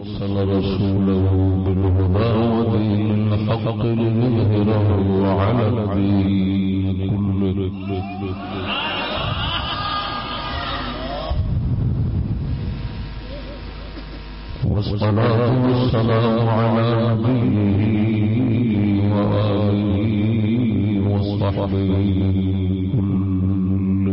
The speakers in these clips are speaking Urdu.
أرسل رسوله بالهدى ودين الحق ليظهره على الدين كله. والصلاة والسلام على نبيه وآله وصحبه أما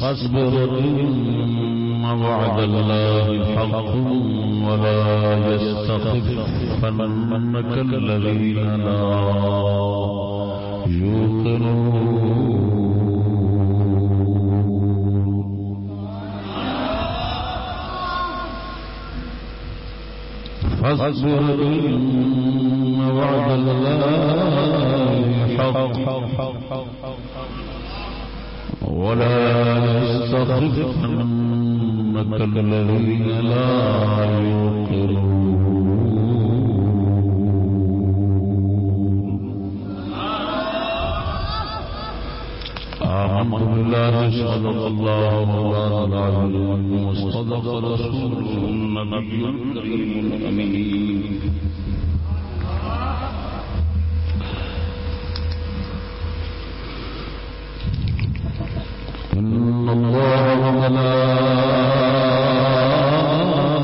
فاصبر إن وعد الله حق ولا يستخفنك الذين لا يوقنون فاصبر إن وعد الله حق. ولا يستخفنك الذين لا يوقرون آمنت بالله، صدق الله مولانا العظيم وصدق رسوله النبي الكريم الأمين. إن الله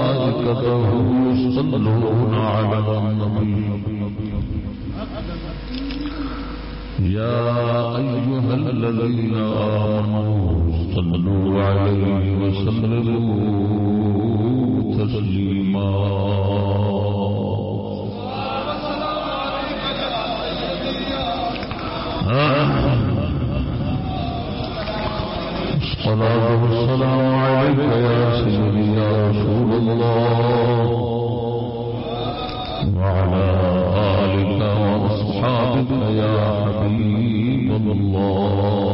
وملائكته يصلون على النبي يا أيها الذين آمنوا صلوا عليه وسلموا تسليما الصلاة والسلام عليك يا سيدي يا رسول الله. وعلى آلك وأصحابك يا حبيب الله.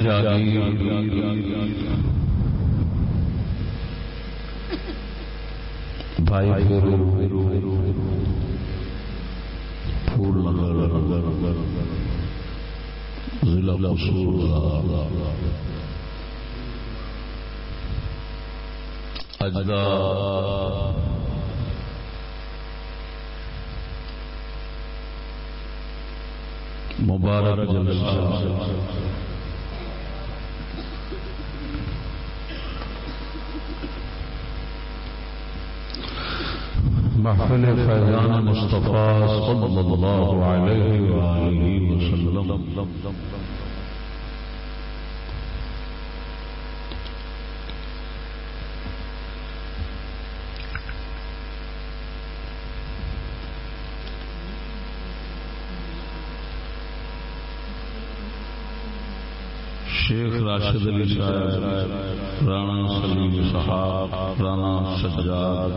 لمے جاگی بھائی پھول ضلع اجدا مبارک جلسہ محفل فیضان مصطفیٰ صلی اللہ علیہ وآلہ وسلم. شیخ راشد علی صاحب، رانا سلیم صاحب، رانا سجاد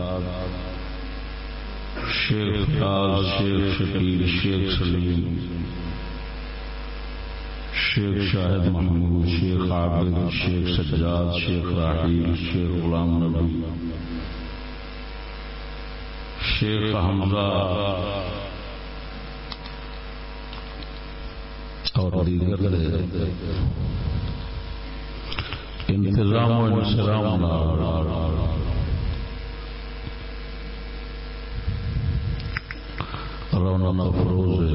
شیخ فیاض شیخ شکیل شیخ سلیم، شیخ شاہد محمود، شیخ عابد، شیخ سجاد، شیخ راحیل شیخ غلام نبی، شیخ حمزہ، اور دیگر انتظام و انسلام رونا فروز.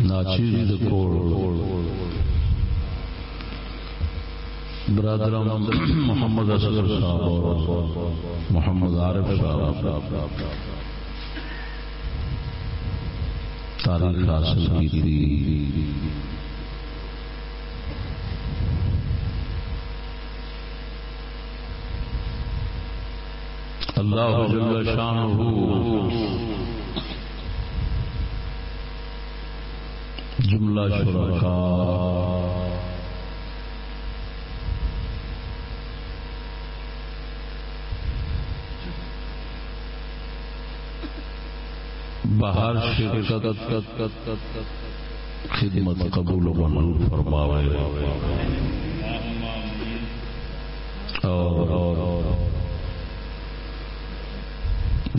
ناچیز کوڑ برادر محمد اصغر صاحب اور محمد عارف صاحب. تاریخ حاصل کی تھی. اللہ جل شان جملہ شرکا۔ باہر شرکت خدمت قبول و منور فرماوے۔ اور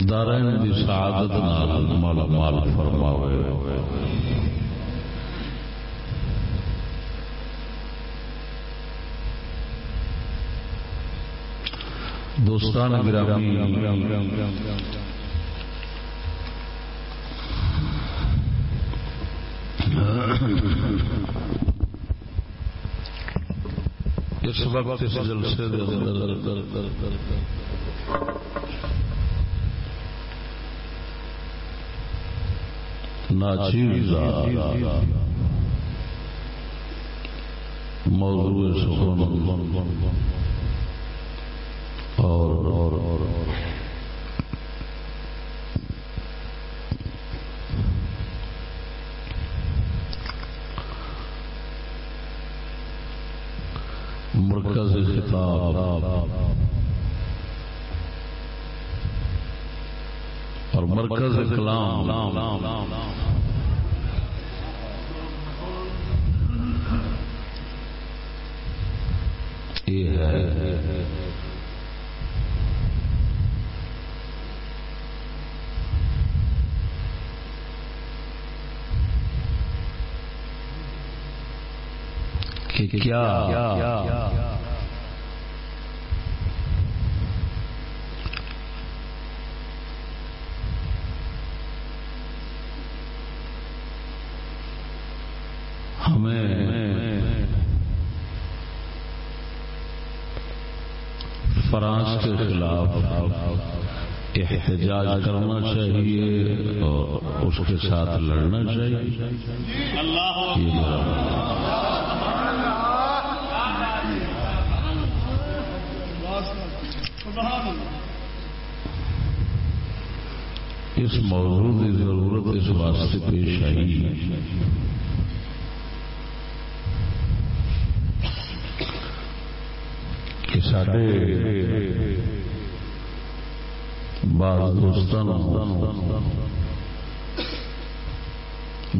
دارین دی سعادت نال مالا مال فرماوے۔ دوستان گرامی اس وقت اس جلسے ناچیز موضوع سخن اور اور اور۔ مرکز خطاب۔ اور مرکز کلام یہ ہے کہ کیا؟ ہمیں فرانس کے خلاف احتجاج کرنا چاہیے اور اس کے ساتھ لڑنا چاہیے۔ اس موضوع کی ضرورت اس واسطے پیش آئی۔ کہ سارے بعض دوستان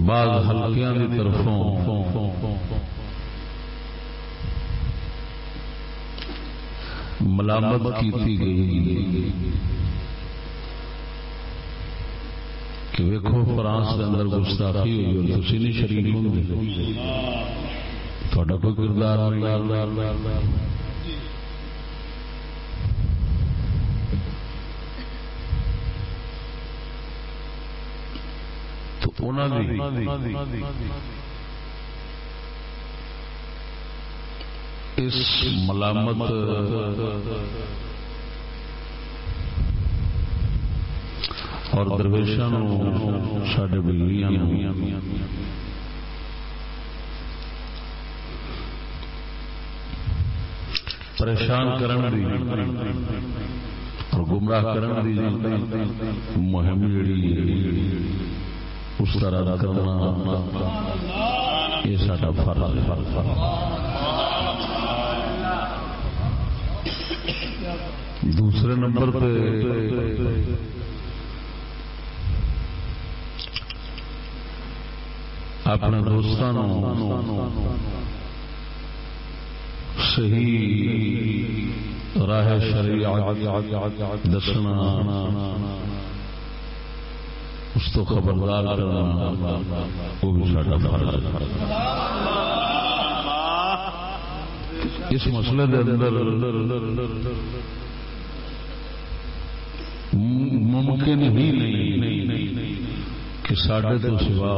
بعض ہلکیاں کی طرفوں ملامت کی گئی۔ کہ ویکو فرانس کے اندر گستاخی ہوئی اور تھی نہیں شریک ہوں تھوڑا کوئی کردار تو انہوں نے اس ملامت اور درویشوں سڈے بلیاں پریشان کرن دی اور گمراہ کرن دی مہم جڑی اس طرح کرنا یہ سارا فرض فرض دوسرے نمبر پہ۔ اپنے دوستان صحیح راہ شریعت دسنا۔ اس تو خبردار کرنا۔ وہ بھی ساڈا فرض اس مسئلے دے اندر ممکن ہی نہیں کہ ساڈے تو سوا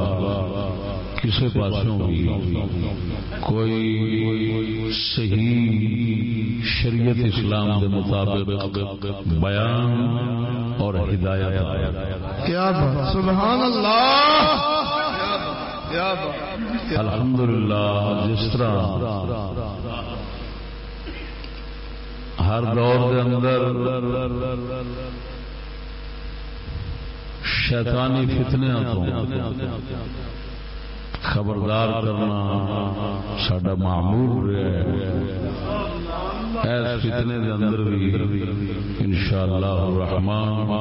کسی پاسوں بھی کوئی صحیح شریعت اسلام کے مطابق بیان اور ہدایت کیا سبحان اللہ! الحمدللہ جس طرح ہر دور دے اندر شیطانی فتنے خبردار کرنا سڈا معمول ایس فتنے دے اندر بھی انشاءاللہ الرحمن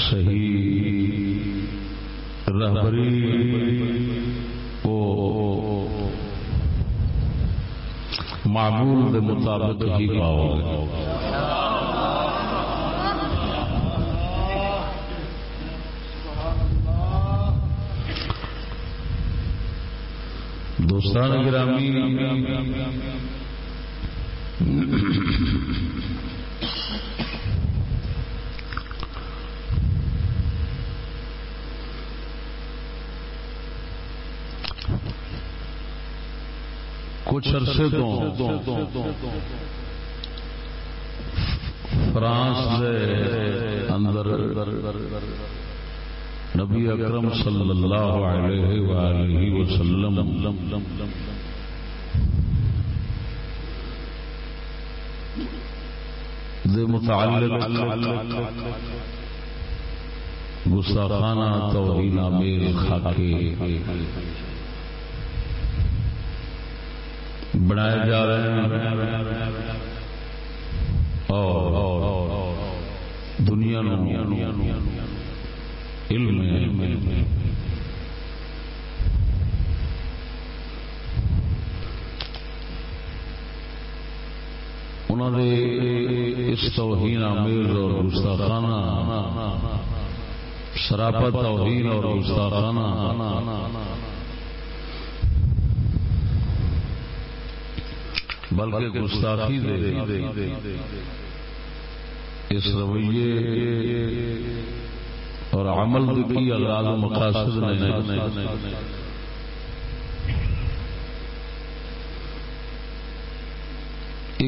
صحیح رہبری معمول دے مطابق ہی پاؤ گے دوستان گرامی کچھ عرصے تو فرانس اندر نبی اکرم صلی اللہ علیہ وآلہ وسلم دے متعلق گستاخانہ توہین آمیز خاکے۔ بنائے جا رہے ہیں اور دنیا علم انہوں نے اس توہین آمیز اور گستاخانہ سراپت توہین اور گستاخانہ۔ بلکہ گستاخی دے۔ اس رویے اور عمل کی اغراض مقاصد نے۔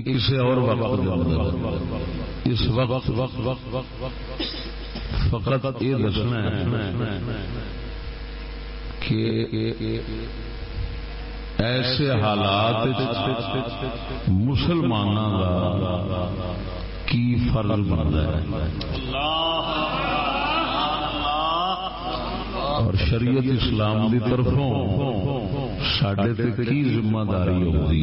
کسی اور وقت اس وقت فقط یہ دسنا ہے کہ ایسے حالات مسلمانوں کا کی فرض بنتا ہے؟ اور شریعت اسلام کی طرفوں سڈے کی ذمہ داری ہوگی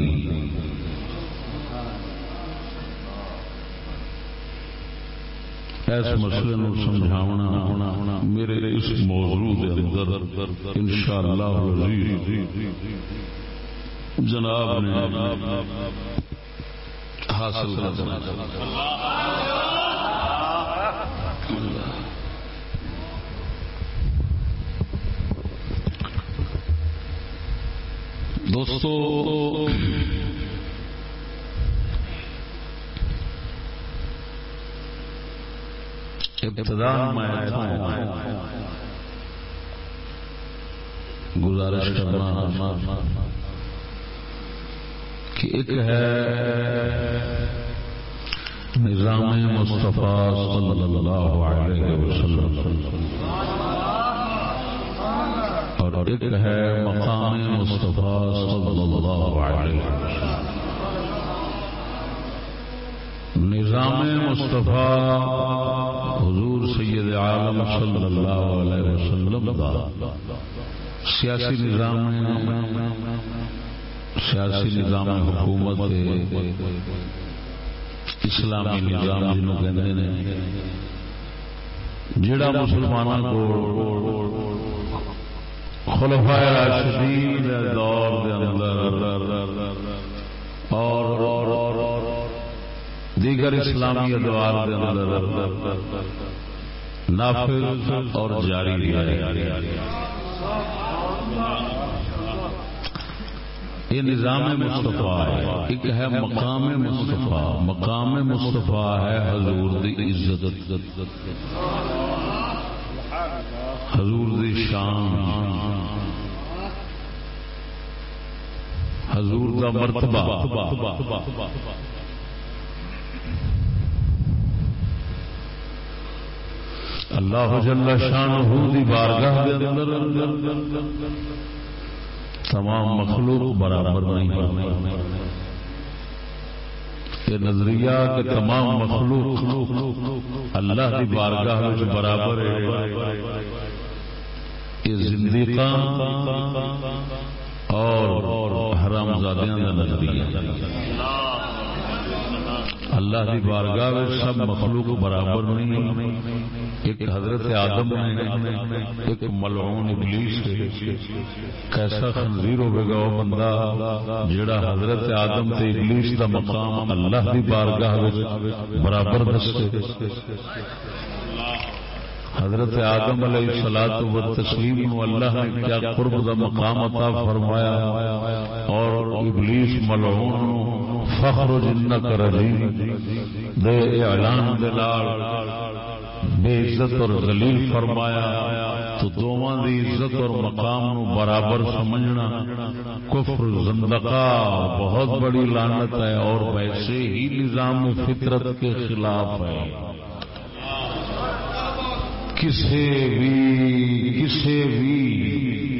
اس مسئلے نو سمجھاونا میرے اس موضوع دے اندر انشاءاللہ جناب نے حاصل دوستو ابتدا میں گزارش کرنا۔ کہ ایک ہے۔ نظام مصطفیٰ صلی اللہ علیہ وسلم۔ اور ایک ہے مقام مصطفیٰ صلی اللہ علیہ وسلم۔ نظام مصطفیٰ حضور سید عالم صلی اللہ علیہ وسلم دا۔ سیاسی نظام سیاسی نظام حکومت اسلامی نظام جنہوں جڑا مسلمانوں کو راشدین دور دے اندر اور دیگر اسلامی ادوار دے اندر نافذ اور جاری ہے۔ یہ نظام مصطفیٰ ہے۔ ایک ہے مقام مصطفیٰ۔ مقام مصطفیٰ ہے حضور دی عزت۔ حضور دی شان۔ حضور دا مرتبہ۔ اللہ جل شانہ دی بارگاہ دے اندر۔ تمام مخلوق برابر نہیں یہ نظریہ کہ تمام مخلوق اللہ کی بارگاہ برابر ہے یہ زندگی اور حرام زادیاں کا نظریہ۔ اللہ کی بارگاہ سب مخلوق برابر نہیں ایک حضرت آدم نے ایک ملعون ابلیس کیسا خنزیر ہوئے گا وہ بندہ جڑا حضرت آدم تے ابلیس دا مقام اللہ کی بارگاہ برابر دستے حضرت آدم علیہ السلام و تسلیم اللہ نے کیا قرب دا مقام عطا فرمایا اور ابلیس ملعون فخر جنت رجیم دے اعلان دلال بے عزت اور ذلیل فرمایا، تو دوواں دی عزت اور مقام نو برابر سمجھنا کفر زندقہ بہت بڑی لعنت ہے اور ویسے ہی نظام فطرت کے خلاف ہے۔ کسی بھی کسی بھی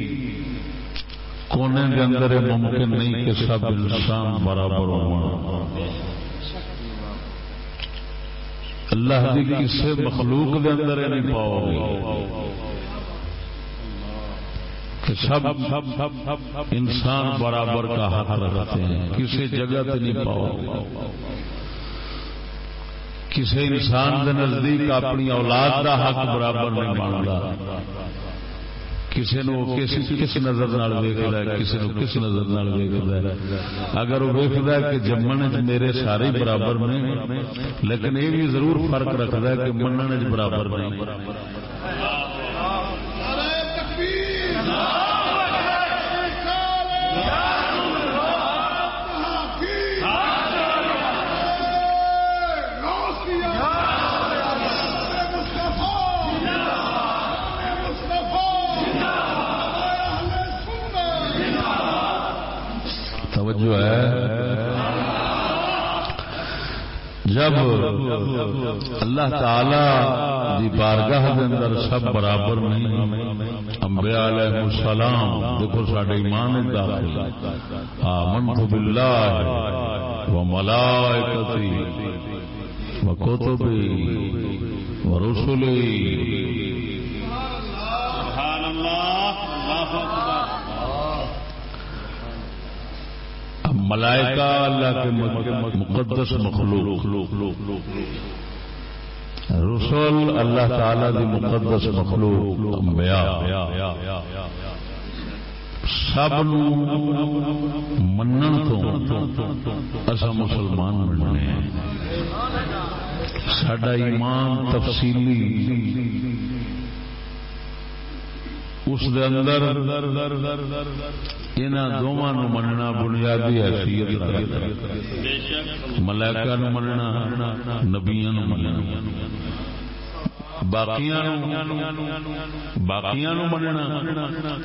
کونے کے اندر ممکن نہیں کہ سب انسان برابر ہو اللہ کی کسی مخلوق کے اندر نہیں پاؤ۔ گے سب انسان برابر کا حق رکھتے ہیں۔ کسی جگہ پہ نہیں پاؤ۔ کسی انسان کے نزدیک اپنی اولاد کا حق برابر نہیں مانتا کسی نو کس نظر کسی نو کس نظر اگر وہ ویکد کہ جمن میرے سارے برابر نے لیکن یہ بھی ضرور فرق رکھتا ہے کہ منن برابر نہیں۔ جو ہے. جب اللہ تعالی دی بارگاہ دے اندر سب برابر نہیں، انبیاء علیہ السلام، دیکھو ساڈے ایمان داخل۔ آمنت باللہ و ملائکتی و کتبی و رسلی۔ سبحان اللہ اللہ اکبر۔ ملائکہ اللہ کے مقدس مخلوق. رسول اللہ تعالی دی مقدس مخلوق انبیاء. سب منن تو اصا مسلمان مننے سڈا ایمان تفصیلی اس دے اندر ان دونوں مننا بنیادی حیثیت ملائکہ نو مننا، نبیاں نو مننا۔ باقیاں باقیاں نو مننا۔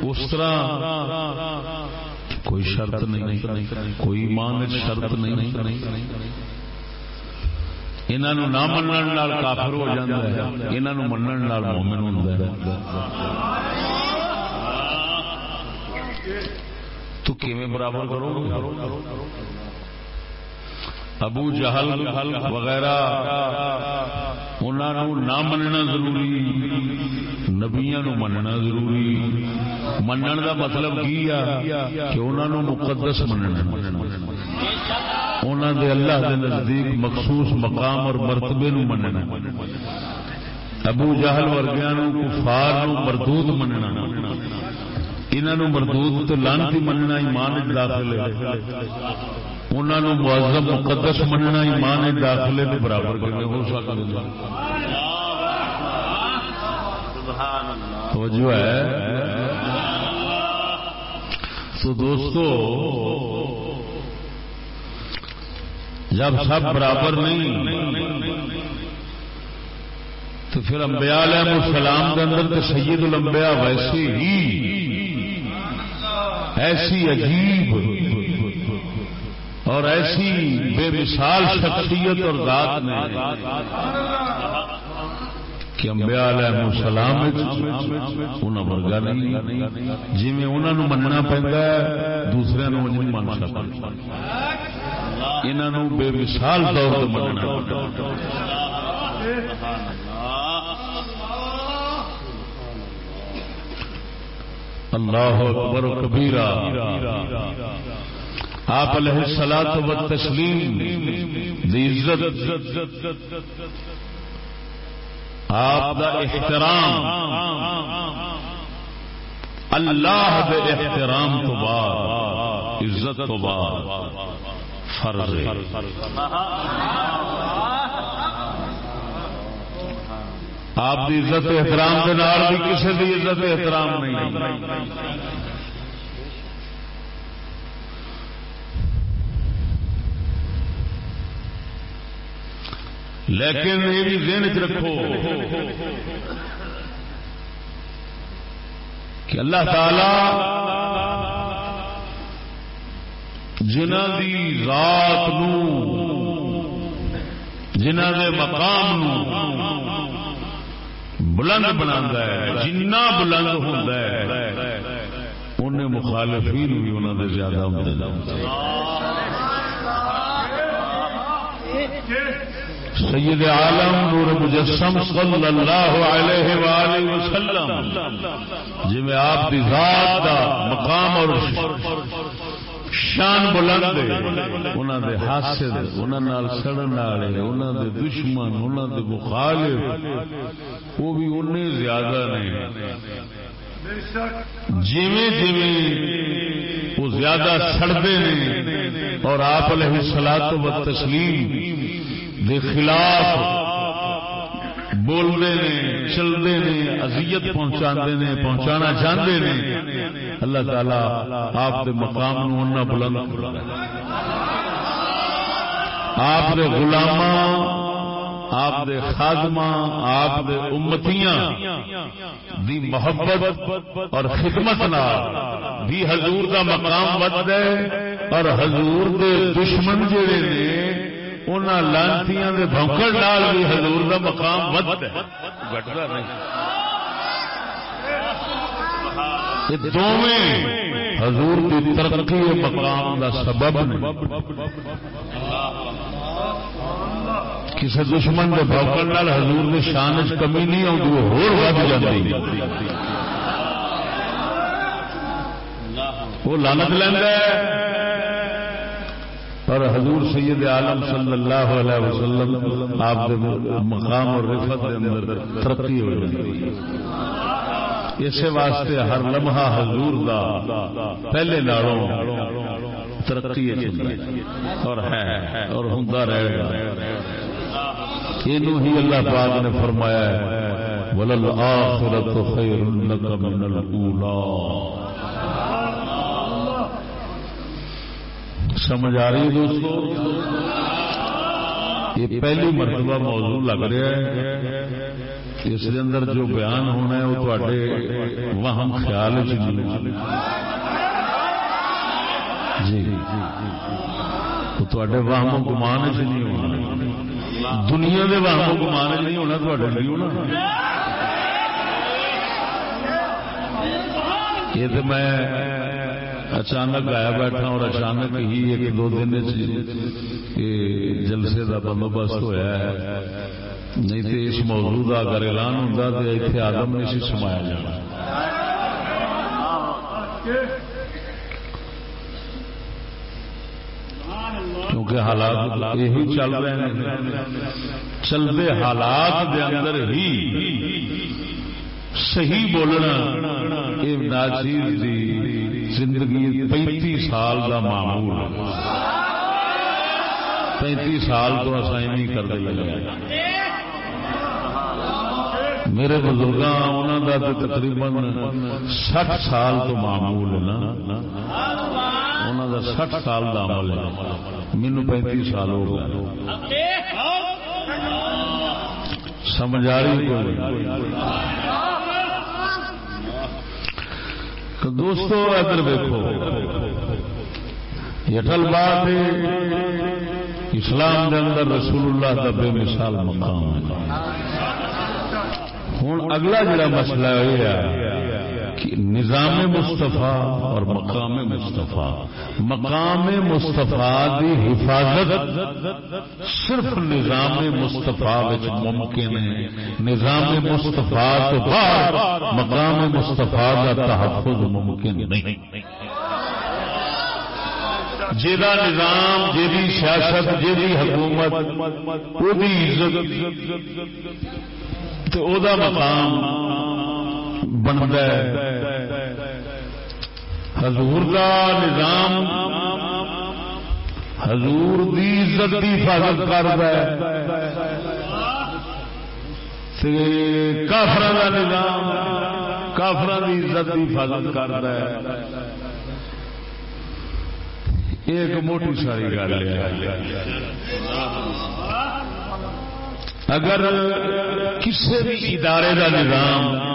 اس طرح کوئی شرط نہیں، کوئی ایمان شرط نہیں۔ انہوں نہ منن کافر ہو جاتا ہے، انہوں منن مومن ہوتا ہے۔ تو کیویں برابر کرو ابو جہل وغیرہ انہوں نہ مننا ضروری نبیا مننا ضروری۔ منن کا مطلب کی کہ انہوں مقدس مننا انہوں دے اللہ دے نزدیک مخصوص مقام اور مرتبے نو مننا ابو جہل ورگیا کفار مردود مننا انہوں مردود تو لانتی مننا ایمان داخل ہے۔ انہوں معذب مقدس مننا ایمان داخلے کے برابر کرنے ہو سکتا توجہ ہے۔ تو دوستو، جب سب برابر نہیں، تو پھر انبیاء علیہ السلام کے اندر تو سید الانبیاء ویسے ہی، ایسی عجیب اور ایسی بے مثال شخصیت اور ذات میں کہ امبیا علیہ السلام انہوں ورگا نہیں جی انہوں مننا پہنتا ہے، دوسرے نہیں من سکتا انہوں بے مثال طور پر مننا اللہ اکبر کبیرہ۔ آپ علیہ سلاد و تسلیم عزت، آپ دا احترام، اللہ دے احترام تو بعد، عزت تو بعد، فرض آپ کی عزت احترام کے نال بھی کسی کی عزت احترام نہیں۔ لیکن یہ بھی ذہن چ رکھو کہ اللہ تعالی جنہ دی رات جنہ دے مقام نو بلند بنا جنا بلند ہوتا ہے انہیں مخالفین بھی انہوں نے زیادہ ہوتے سید عالم نور مجسم صلی اللہ علیہ وآلہ وسلم جی میں آپ کی ذات دا مقام اور شان بلند انہوں دے حادثے انہوں سڑن والے انہوں دے دشمن انہوں دے مخالف، وہ بھی ان زیادہ نے۔ جیویں جیویں وہ زیادہ سڑتے ہیں اور آپ علیہ سلاد و تسلیم دے خلاف بولتے نے چلتے نے ازیت پہنچا پہنچانا چاہتے ہیں۔ اللہ تعالی آپ کے مقام نو بلند آپ کے گلام آپ دے خادمہ آپ دے امتیاں دی محبت اور خدمت بھی حضور دا مقام ود ہے اور حضور دے دشمن جڑے نے ان لانتیاں بھوکڑ نال بھی حضور دا مقام ود گٹتا نہیں۔ دونیں حضور کی ترقی مقام دا سبب کسی دشمن کے بھوکڑ نال حضور کی شان چ کمی نہیں آتی وہ ہو جاتی وہ لانت لینا اور حضور سید عالم صلی اللہ علیہ وسلم آپ مقام اور رفت کے اندر ترقی ہو جاتی اسی واسطے ہر لمحہ حضور دا پہلے نالوں ترقی اور ہے، اور ہوں رہے گا۔ یہ اللہ پاک نے فرمایا ہے ولل آخرت خیر من الاولى سمجھ آ رہی دوستو یہ پہلی مرتبہ موضوع لگ رہا ہے اس اندر جو بیان ہونا ہے وہ تے وہم خیال جی۔ تے وہم گمان چ نہیں ہونا۔ دنیا کے وہم گمان چ نہیں ہونا تے ہونا۔ یہ تو میں اچانک آیا بیٹھا اور اچانک ہی ایک دو دن جلسے کا بندوبست ہوا ہے۔ نہیں تو اس موضوع کا اگر اعلان ہوں تو اتنے آدم نہیں سی سمایا جانا۔ کیونکہ حالات یہی چل رہے ہیں۔ چلتے حالات دے اندر ہی صحیح بولنا، یہ ناچیز دی زندگی پینتی سال کا معمول پینتی سال تو اصل کرتے لگے میرے بزرگ انہوں کا تقریباً سٹھ سال تو معمول ہے نا۔ انہوں کا سٹھ سال کا عمل ہے۔ مینو پینتی سال ہو گیا سمجھ آ رہی کوئی؟ تو دوستو، ادھر دیکھو۔ یٹل بات اسلام کے اندر رسول اللہ کا بے مثال مقام ہوں اگلا جڑا مسئلہ یہ ہے۔ نظام مستفا اور مقام مستفا مقام مستفا کی حفاظت صرف نظام مستفا ممکن ہے۔ نظام مستفا تو بعد مقام مستفا کا تحفظ ممکن نہیں۔ جا نظام جی سیاست جی حکومت وہ مقام۔ بنتا حضور کا نظام حضور دی عزت کی حفاظت کرتا ہے۔ کافر کا نظام کافر کی عزت کی حفاظت کرتا ہے۔ ایک موٹی ساری گل ہے۔ اگر کسی بھی ادارے کا نظام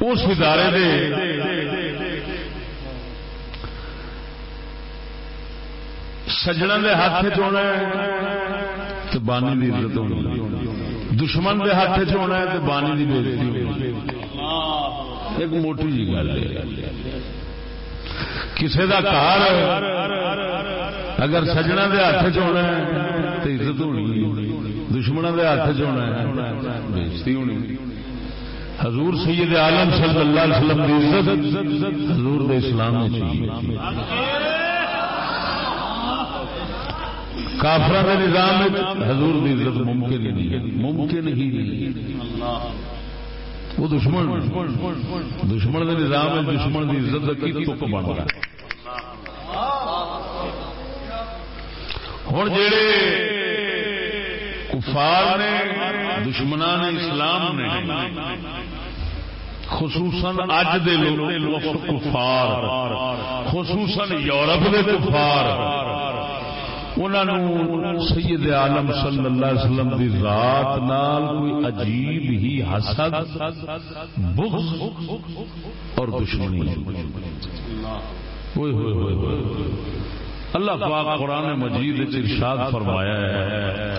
اس ادارے دے۔ سجنا دے ہاتھ چنا تو بانی کی عزت ہونی دشمن دے ہاتھ چنا تو بانی کی بےزتی ہونی ایک موٹی جی گل ہے۔ کسی کا کار اگر سجنا دے ہاتھ چنا تو عزت ہونی دشمنوں دے ہاتھ چنا بےزتی ہونی حضور سید عالم صلی اللہ علیہ وسلم دی عزت حضور دے اسلام میں چاہیے کافر کے نظام حضور دی عزت ممکن ہی نہیں ممکن ہی نہیں وہ دشمن دشمن کے نظام ہے دشمن کی عزت کی تک بن رہا ہے۔ ہوں جڑے کفار نے، دشمنان اسلام نے خصوصاً اج دے کفار خصوصاً یورپ دے کفار۔ انہوں سید عالم صلی اللہ علیہ وسلم دی ذات نال کوئی عجیب ہی حسد بغض اور دشمنی۔ ہوئے ہوئے ہوئے ہوئے۔ اللہ پاک قرآن مجید ارشاد فرمایا ہے۔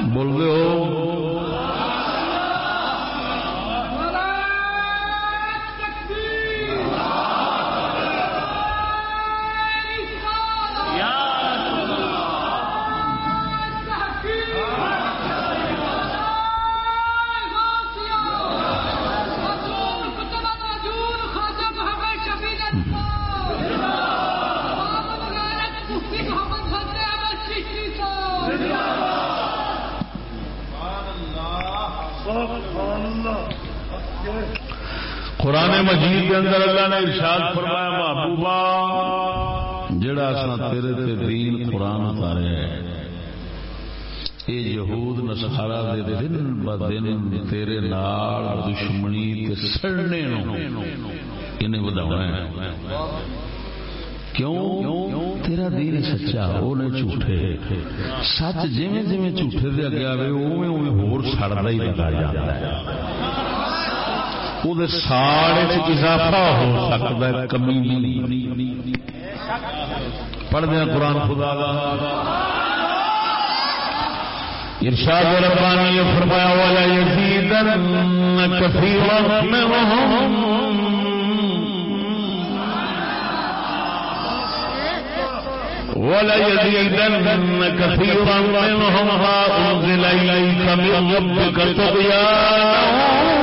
بول رہے ہو؟ قرآن مجید کے اندر اللہ نے ارشاد فرمایا محبوبہ جڑا اصا تیرے تے دین قرآن اتارے یہ یہود نسخارا دے دن ب دن تیرے نال دشمنی تے سڑنے انہیں بداؤنا ہے۔ کیوں؟ تیرا دین سچا وہ جھوٹے سچ جی جی جھوٹے دے اگے آئے اوے اوے ہور سڑتا ہی لگا جاتا ہے۔ وہ ساڑ اضافہ ہو سکتا ہے کمی نہیں پڑھنے قرآن خدا کا ارشاد ربانی یہ فرمایا والا یزیدن کثیرا منهم ولا يزيدن كثيرا منهم ما أنزل إليك من ربك طغيانا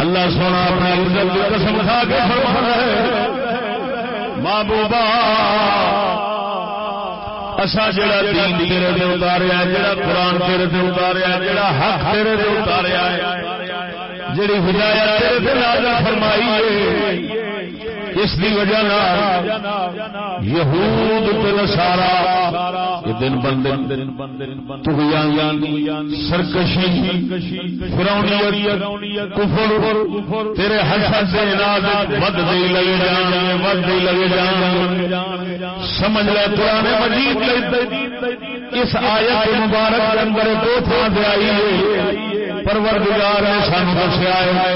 اللہ سونا اپنا عزت کی قسم کھا کے فرمانا ہے محبوبہ اصا جڑا دین تیرے دے اتاریا جڑا قرآن تیرے دے اتاریا جڑا حق تیرے دے اتاریا ہے جڑی ہدایت تیرے دے نازل فرمائی ہے اس کی وجہ یہود سارا دن بند سرکشی تیرے حسد ود دے لگے جان، ود دے لگے جان۔ سمجھ لے پرانے مجید اس آیت مبارک کے اندر دو تھان آئی پروردگار نے سانو دسیا ہے،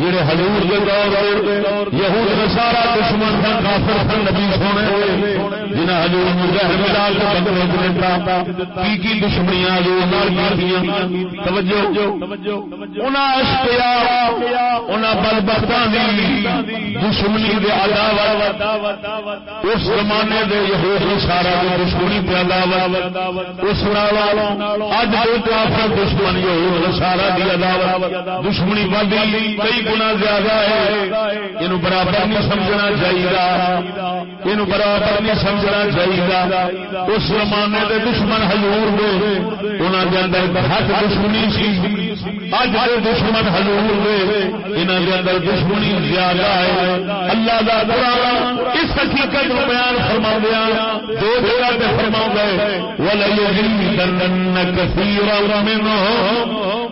جڑے حضور کے دور یہود دشمن سن کافر سن نبی سونے جنہیں حضور مجاہد ملا کے دیتا کی کی دشمنیاں حضور نال کیتیاں توجہ، انہاں انہاں دی دشمنی دے اس زمانے دے یہود نصارا دی دشمنی دے علاوہ اس اج دے کافر دشمن یہود نصارا دی علاوہ دشمنی بڑی کئی گنا زیادہ ہے۔ یہ برابر نہیں سمجھنا چاہیے یہ برابر نہیں سمجھنا چاہیے اس زمانے کے دشمن ہزور دے انہوں کے اندر حق دشمنی سی۔ اج کے دشمن ہزور دے انہوں کے اندر دشمنی زیادہ ہے۔ اللہ کا قرآن اس حقیقت کو بیان فرما دیا دو جگہ پہ فرما گئے وَلَيُهِلَّنَّ كَثِيرًا مِّنْهُمْ۔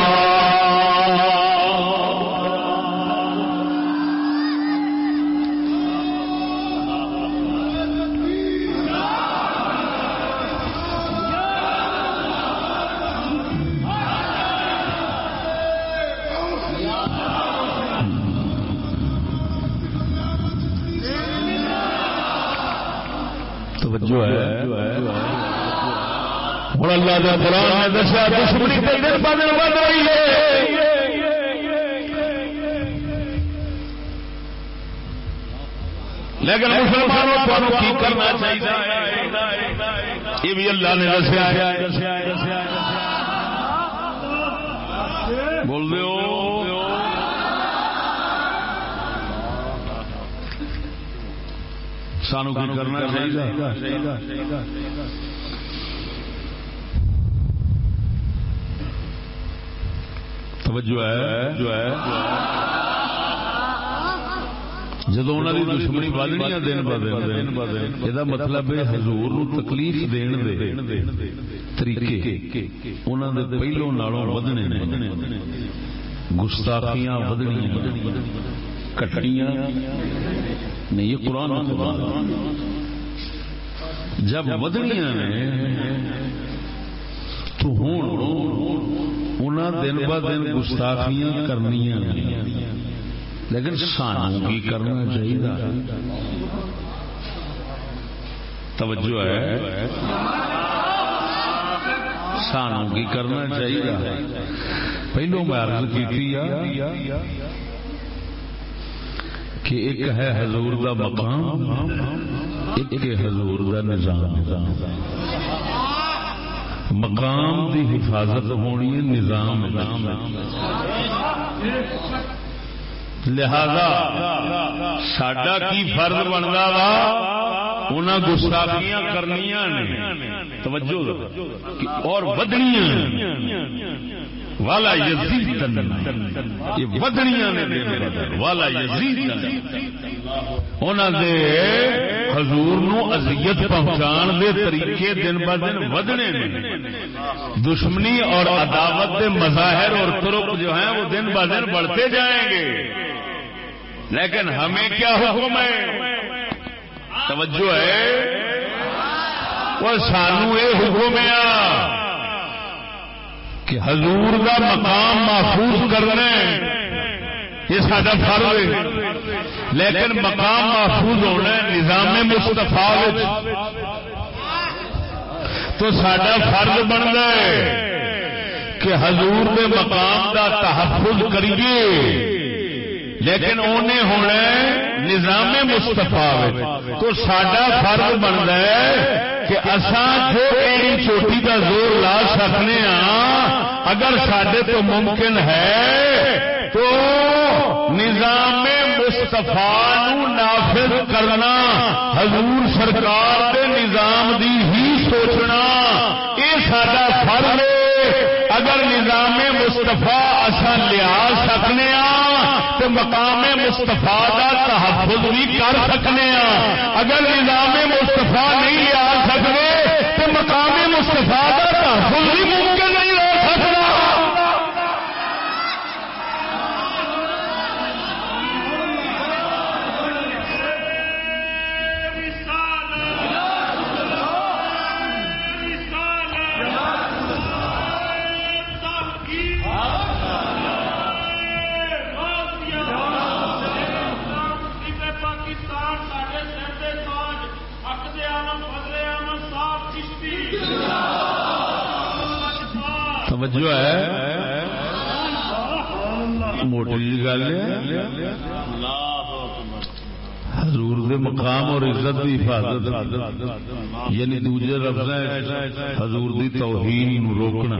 توجہ ہے. ہوں اللہ کا قرآن نے دسیا، دشمنی تے دن ب دن بد رہی ہے. لیکن مسلمانوں کو کی کرنا چاہیے. یہ بھی اللہ نے دسیا بول دو سانو کی کرنا چاہیے توجہ ہے۔ جو ہے۔ جب انہوں کی دشمنی ودنی دن ب دن یہ مطلب ہے حضور تکلیف دین دے طریقے انہوں نے پہلو نالوں ودنے گستاخیاں ودنیاں کٹڑیاں نہیں، یہ قرآن جب ودنیاں نے تو ہوں انہیں دن ب دن گستاخیاں کرنیاں لیکن سانو کی کرنا چاہیے۔ توجہ ہے۔ سانو کی کرنا چاہیے۔ پہلو میں عرض کی کہ ایک ہے حضور دا مقام، ایک حضور دا نظام۔ مقام دی حفاظت ہونی ہے، نظام لہذا سڈا کی فرض بنتا وا ان گستاخیاں کرنیاں توجہ اور ودنیاں والا یزید یہ ودنیاں نے والا دے حضور نو اذیت پہنچان دے طریقے دن ب دن ودنے دشمنی اور عداوت دے مظاہر اور طرق جو ہیں وہ دن ب دن بڑھتے جائیں گے۔ لیکن ہمیں کیا حکم ہے؟ توجہ ہے۔ وہ سانو یہ حکم ہے۔ کہ حضور کا مقام محفوظ کرنا یہ سارا فرض ہے۔ لیکن مقام محفوظ ہونا نظام مستفا تو سڈا فرض بنتا ہے کہ حضور کے مقام کا تحفظ کریے۔ لیکن انہیں ہونا نظام مستفا تو سڈا فرض بنتا ہے کہ اسان جو ایڑی چوٹی کا زور لا سکنے ہاں اگر سڈے تو ممکن ہے تو نظام مستفا نافذ کرنا، حضور سرکار کے نظام دی ہی سوچنا یہ سڈا فرض ہے۔ اگر نظام مستفا اصا لیا سکنے ہاں تے مقام مستفا کا تحفظ بھی کر سکنے ہاں۔ اگر نظام مستفا نہیں لیا سکتے توجہ ہے۔ موٹی جی گل حضور دے مقام اور عزت دی حفاظت۔ یعنی دوجے لفظ حضور دی توہین روکنا۔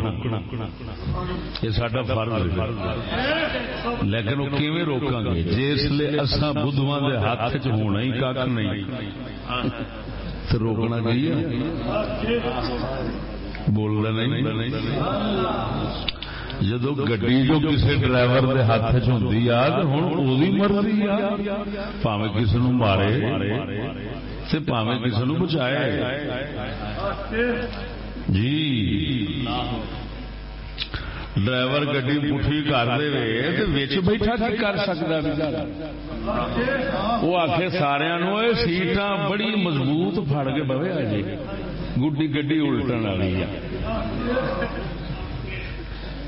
یہ ساڈا فرض ہے۔ لیکن وہ کیویں روکاں گے؟ جس لیے اساں بدھواں دے ہاتھ چ ہونا ہی کھ نہیں۔ تو روکنا چاہیے۔ بولنا نہیں۔ جدو گڈی جو کسی ڈرائیور کے ہاتھ چی ہوں وہی مرضی پاوے کسی نو مارے پاوے کسی نو بچائے۔ جی۔ ڈرائیور گڈی پٹھی کر دے بیٹھا کی کر سکتا وہ آخ سارا سیٹاں بڑی مضبوط فڑ کے بوے آ جی گڈی گڈی الٹن والی ہے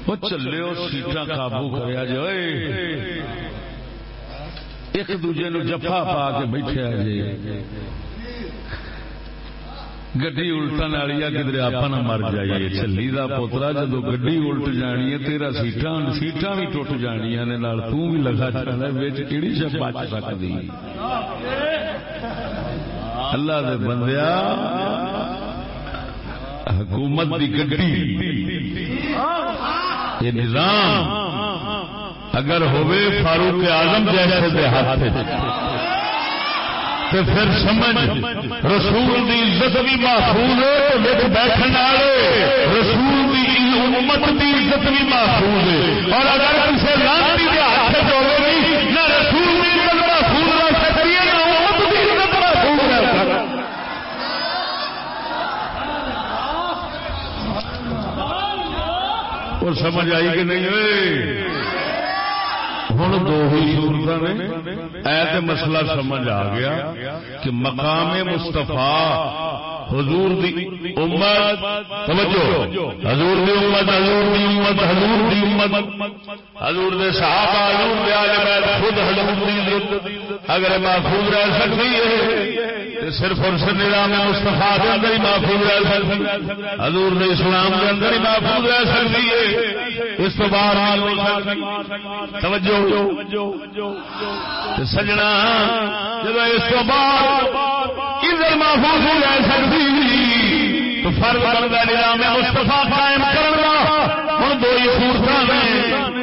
وہ چلے سیٹاں قابو کریا جو ایک دوجے نو جفا پا کے بیٹھے جی گڈی الٹن والی کدھر آپ نہ مر جائیے چلی کا پوترا جدو گڈی الٹ جانی ہے تیرا سیٹاں سیٹاں بھی ٹوٹ جانیا تو بھی لگا چاہتا کہڑی شب بچ سکتی اللہ دے بندیا حکومت کی گڈی۔ یہ نظام اگر ہوئے فاروق اعظم جیسے دے ہاتھ تو پھر سمجھ، رسول دی عزت بھی محفوظ ہے بیٹھنے والے، رسول دی امت دی عزت بھی محفوظ ہے۔ اور اگر کسی لانتی کے اور سمجھ آئی کہ نہیں؟ ہوئے ہوں دو ہی صورت نے۔ ایت مسئلہ سمجھ آ گیا کہ مقام مستفا حضور دی امت سمجھو حضور دی امت، حضور دی امت، حضور دی امت۔ حضور دے صحابہ، حضور دے آل بیت خود حضور دی اگر محفوظ رہ سکتی ہے صرف اور صرف نظام مستفا کے اندر ہی محفوظ رہ سکتی حضور نے اسلام کے اندر ہی محفوظ رہ سکتی ہے۔ اس تو باہر توجہ۔ سجنا، جب اس کو بعد ادھر محفوظ ہو رہ سکتی، تو فرق بنتا نظام مستفا قائم کرنا ہوں دو ہی صورت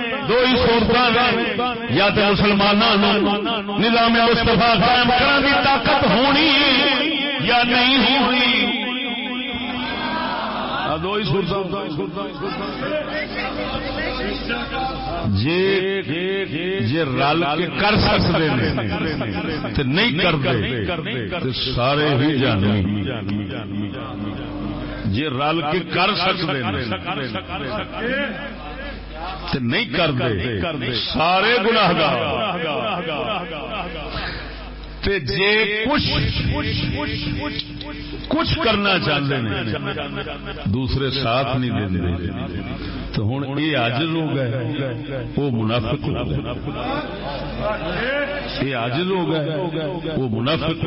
دو ہی صورت یا تو مسلمانوں نظام مستفا قائم کرنے کی طاقت ہونی یا نہیں ہونی؟ دو ہی جی رل کے کر سکتے نہیں کرتے سارے ہی جانے جی رل کے کر نہیں کرتے سارے گناہ جے کچھ کرنا چاہتے ہیں دوسرے ساتھ نہیں دیں تو ہوں یہ اج لوگ ہے وہ منافق یہ اج لوگ ہے وہ منافق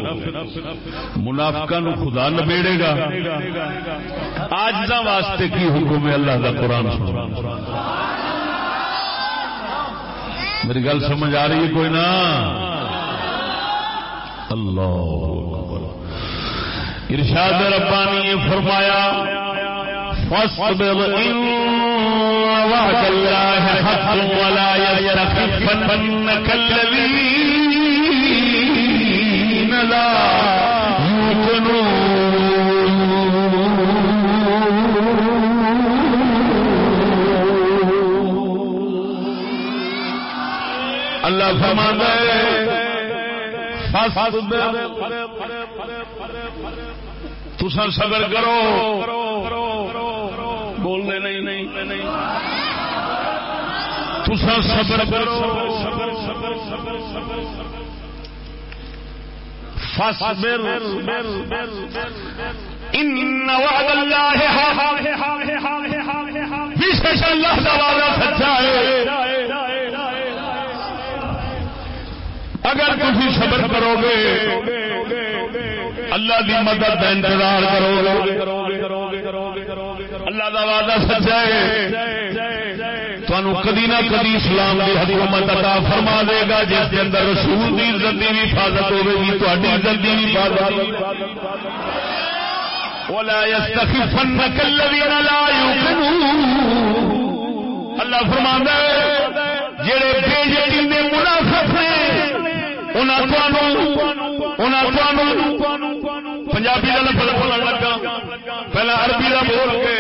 منافقہ نو خدا نبیڑے گا. آج کا واسطے کی حکم ہے؟ اللہ کا قرآن میری گل سمجھ آ رہی ہے کوئی نہ اللہ ارشاد ربانی فرمایا، فاصبر ان وعد الله حق ولا يستخفنك الذين لا اللہ فرما تسا صبر کرو، بولنے نہیں نہیں تسا صبر کرو فاصبر ان وعد اللہ سچا اگر تھی صبر کرو گے اللہ کی مدد کا انتظار کرو گے اللہ دا وعدہ سچا ہے۔ تمہیں کدی نہ کدی اسلام کی حکومت عطا فرما دے گا، جس کے اندر رسول کی عزت کی بھی حفاظت ہوے گی تاری عزت کی بھی حفاظت ولا يستخفنك الذين لا يؤمنون۔ اللہ فرما جڑے بے یقین منافق نے پنجابی کا لفظ بولن لگا پہلا عربی کا بول کے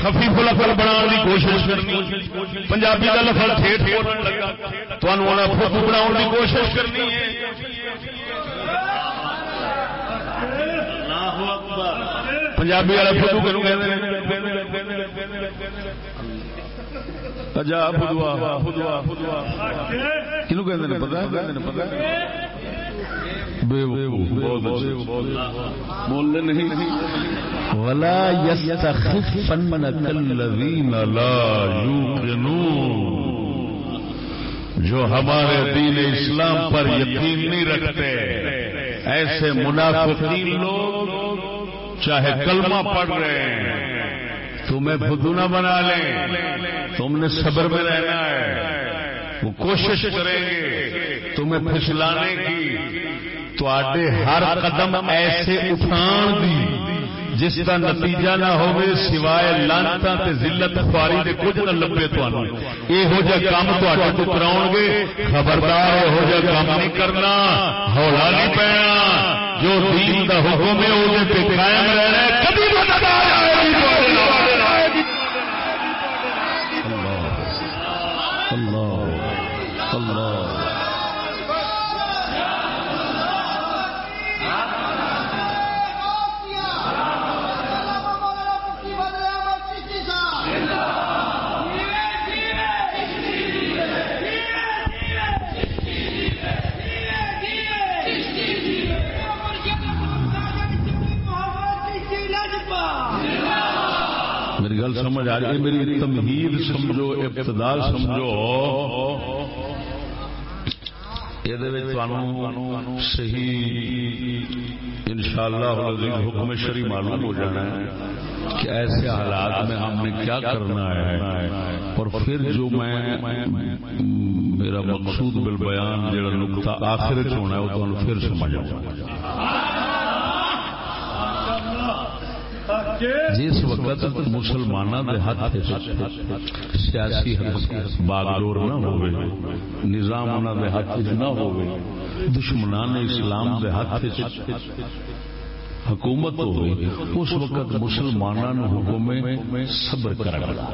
خفیف لفظ بنا کی کوشش کرنی پنجابی کا لفظ ٹھیک بولن لگا تمہیں فوٹو بنا کی کوشش کرنی ہے پنجابی والا فوٹو کنو بولنے نہیں۔ ولا يستخفنك الذين لا يوقنون۔ جو ہمارے دین اسلام پر یقین نہیں رکھتے۔ ایسے منافقین لوگ چاہے کلمہ پڑھ رہے ہیں۔ تمہیں بدو نہ بنا لیں۔ تم نے صبر میں رہنا ہے۔ وہ کوشش کریں گے۔ تمہیں پھسلانے کی۔ تو آڈے ہر قدم ایسے اٹھان دی جس کا نتیجہ نہ ہوئے سوائے لانتا تے ذلت خواری دے کچھ نہ لبے تو یہ ہو جا کام تو کراؤ گے۔ خبردار یہ ہو جا کام نہیں کرنا۔ ہولا نہیں پینا۔ جو دین دا حکم ہے وہ قائم رہنا ہے۔ کبھی گل سمجھ آ رہی ہے میری تمہید سمجھو، ابتدا سمجھو۔ صحیح ان حکم شری معلوم ہو جانا ہے کہ ایسے حالات میں ہم نے کیا کرنا ہے۔ اور پھر جو میں، میرا مقصود بالبیان جڑا نقطہ آخر ہونا ہے، وہ تمہیں پھر سمجھ آؤں جس وقت مسلمانوں کے ہاتھ سیاسی باغڈور نہ ہوئے، نظام انہوں کے ہاتھ نہ ہوئے، دشمنان اسلام کے ہاتھ حکومت ہوئی اس وقت مسلمانوں حکم صبر کرنا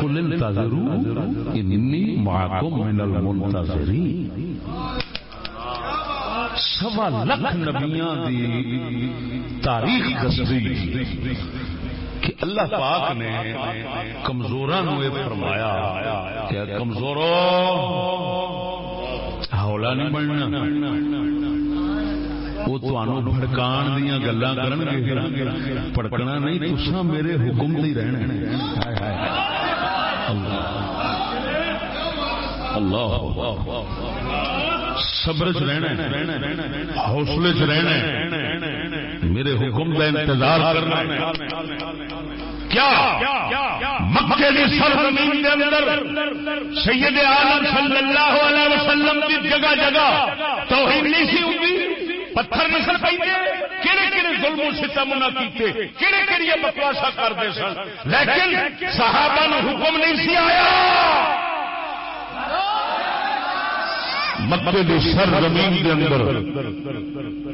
کل انتظروا انی معکم من المنتظرین۔ سوا لکھ نبیاں دی تاریخ دستی کہ اللہ پاک نے کمزوراں نو یہ فرمایا کہ کمزورو ہولا نہیں بننا۔ وہ تمہوں بھڑکان دیا گلا کرن گے پڑکنا نہیں تسا میرے حکم دی رہنا۔ اللہ۔ اللہ۔ صبر چ رہنا حوصلے چ رہنا میرے حکم کا انتظار کرنا کیا؟ مکے کی سرزمین کے اندر سید عالم صلی اللہ علیہ وسلم کی جگہ جگہ توہین نہیں سی ہوئی پتھر نہیں سر پہ کہڑے کہڑے ظلم و ستم نہ کیتے؟ کہڑے کہڑے بکواسا کرتے سن؟ لیکن صحابہ نے حکم نہیں سی آیا۔ مکے دی سر زمین دے اندر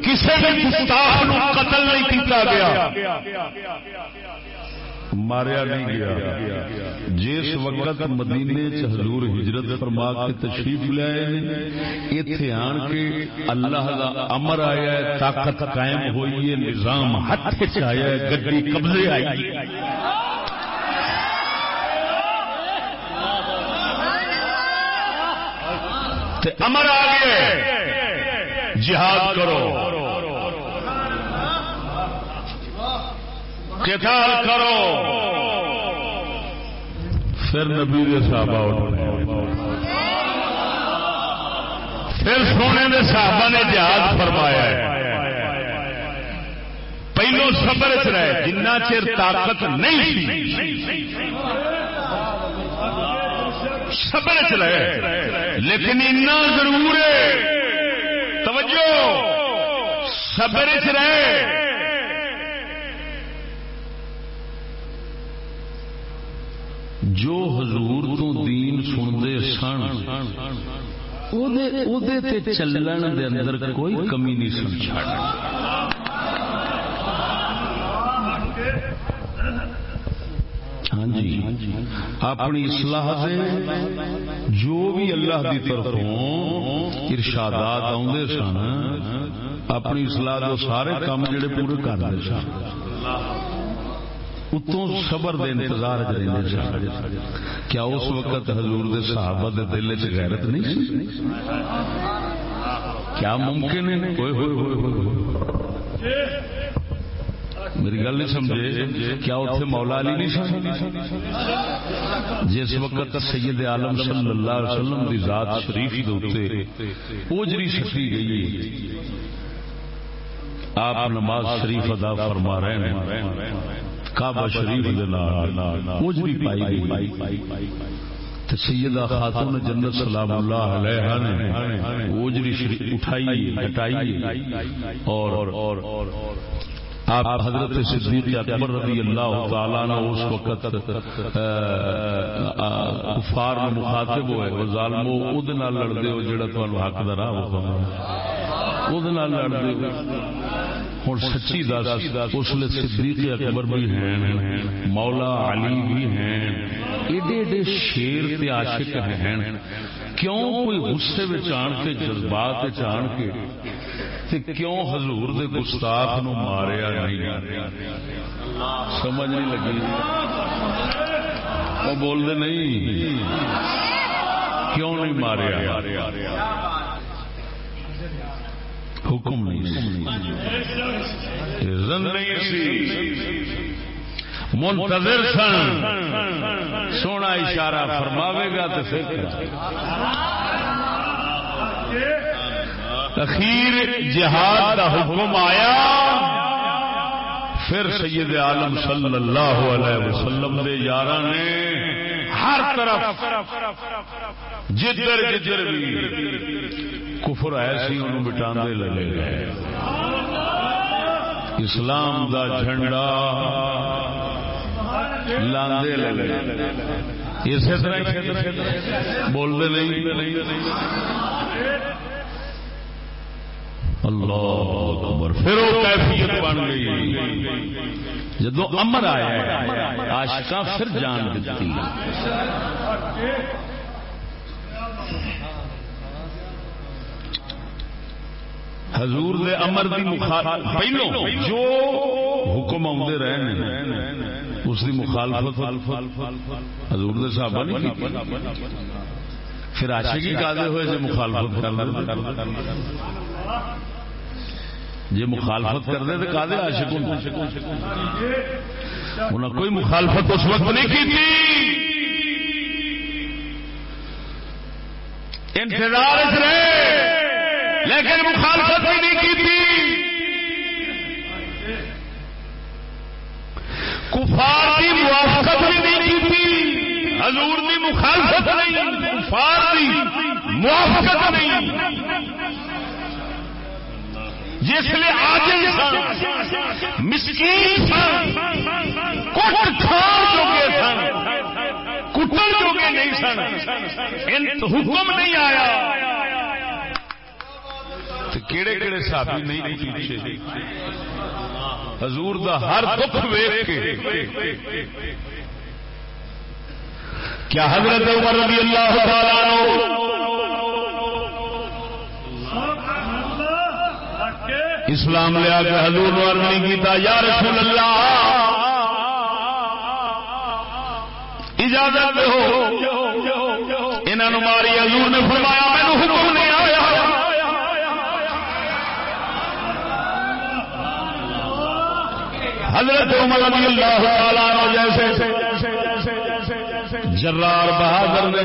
کسی بھی گستاخ قتل نہیں کیتا گیا۔ ماریا نہیں گیا۔ جس وقت مدینے حضور ہجرت فرما کے تشریف لے اتے آن کے اللہ کا امر آیا ہے، طاقت قائم ہوئی ہے، نظام ہاتھ آیا ہے، گڈی قبضے آئی۔ امر آ گئے۔ جہاد کرو۔ کتال کرو۔ پھر نبی دے صحابہ پھر سونے دے صحابہ نے جہاد فرمایا۔ ہے پہلو سبر چ رہے، جنہ چر طاقت نہیں سبر چ رہے۔ لیکن اتنا ضرور ہے۔ توجہ۔ سبر چ رہے۔ جو حضور تو دین سنتے سن چلن دے اندر کوئی کمی نہیں سن چڑ ہاں جی۔ اپنی اصلاح سے جو بھی اللہ کی طرفوں ارشادات آدھے سن، اپنی اصلاح کے سارے کام جڑے پورے کرتے سن۔ اتوں صبر دے انتظار کیا اس وقت حضور دے صحابہ دے دل چ غیرت نہیں کیا ممکن ہے ہوئے ہوئے ہوئے ہوئے میری گل نہیں سمجھے۔ کیا اتنے مولا علی نہیں سمجھ جس وقت سید عالم صلی اللہ علیہ وسلم دی ذات شریف دے اوجری سٹی گئی۔ آپ نماز شریف ادا فرما رہے ہیں۔ کعبہ شریف اجری پائی گئی۔ سیدہ خاتون جنت سلام اللہ علیہ نے اوجری شریف اٹھائی، ہٹائی اور آپ حضرت صدیق اکبر رضی اللہ تعالیٰ نے اس وقت کفار میں مخاطب ہوئے، وہ ظالمو اود نہ لڑ دے ہو جڑا تو حق دا راہ ہو ہوں سچی دس اس لیے صدیق اکبر بھی ہیں مولا علی بھی ہیں ایڈے ایڈے شیر تے عاشق ہیں کیوں کوئی غصے میں آن کے جذبات آن کے تے کیوں حضور دے گستاخ نو ماریا نہیں سمجھ نہیں لگی وہ بول دے نہیں کیوں نہیں ماریا حکم نہیں منتظر سن۔ سونا اشارہ فرماوے گا تو پھر اخیر جہاد کا حکم آیا۔ پھر سید عالم صلی اللہ علیہ وسلم دے یارہ نے ہر طرف جدر جدر بھی کفر ایسی ان مٹا لگے گئے۔ اسلام دا جھنڈا لاندے لگے۔ اسی طرح بولتے نہیں۔ اللہ اکبر، پھر وہ کیفیت بن گئی۔ جدو امر آیا آشکا پھر جان دیتی حضور دے امر دی پہلو جو حکم آدھے رہے اس دی مخالفت حضور دے صحابہ نہیں پھر عاشقی کادے ہوئے جے مخالفت کرنا جے مخالفت کر دے تو کادے عاشق انہیں کوئی مخالفت اس وقت نہیں کی تھی انتظار رہے لیکن مخالفت بھی نہیں کی تھی کفار کی موافقت بھی نہیں کی تھی حضور کی مخالفت نہیں، کفار کی موافقت نہیں۔ جس لیے آج مسکین کٹ کھان چکے سن کٹن چکے نہیں سن حکم نہیں آیا۔ کیڑے کیڑے صحابی نہیں پیچھے؟ حضور دا ہر دکھ ویخ کے۔ کیا حضرت عمر رضی اللہ تعالی اسلام لیا کے حضور نور نہیں کیتا، یا رسول اللہ، اجازت ہو۔ انہوں ماری حضور نے فرمایا میں حکم نہیں آیا۔ حضرت عمر رضی اللہ تعالیٰ جیسے جرار بہادر نے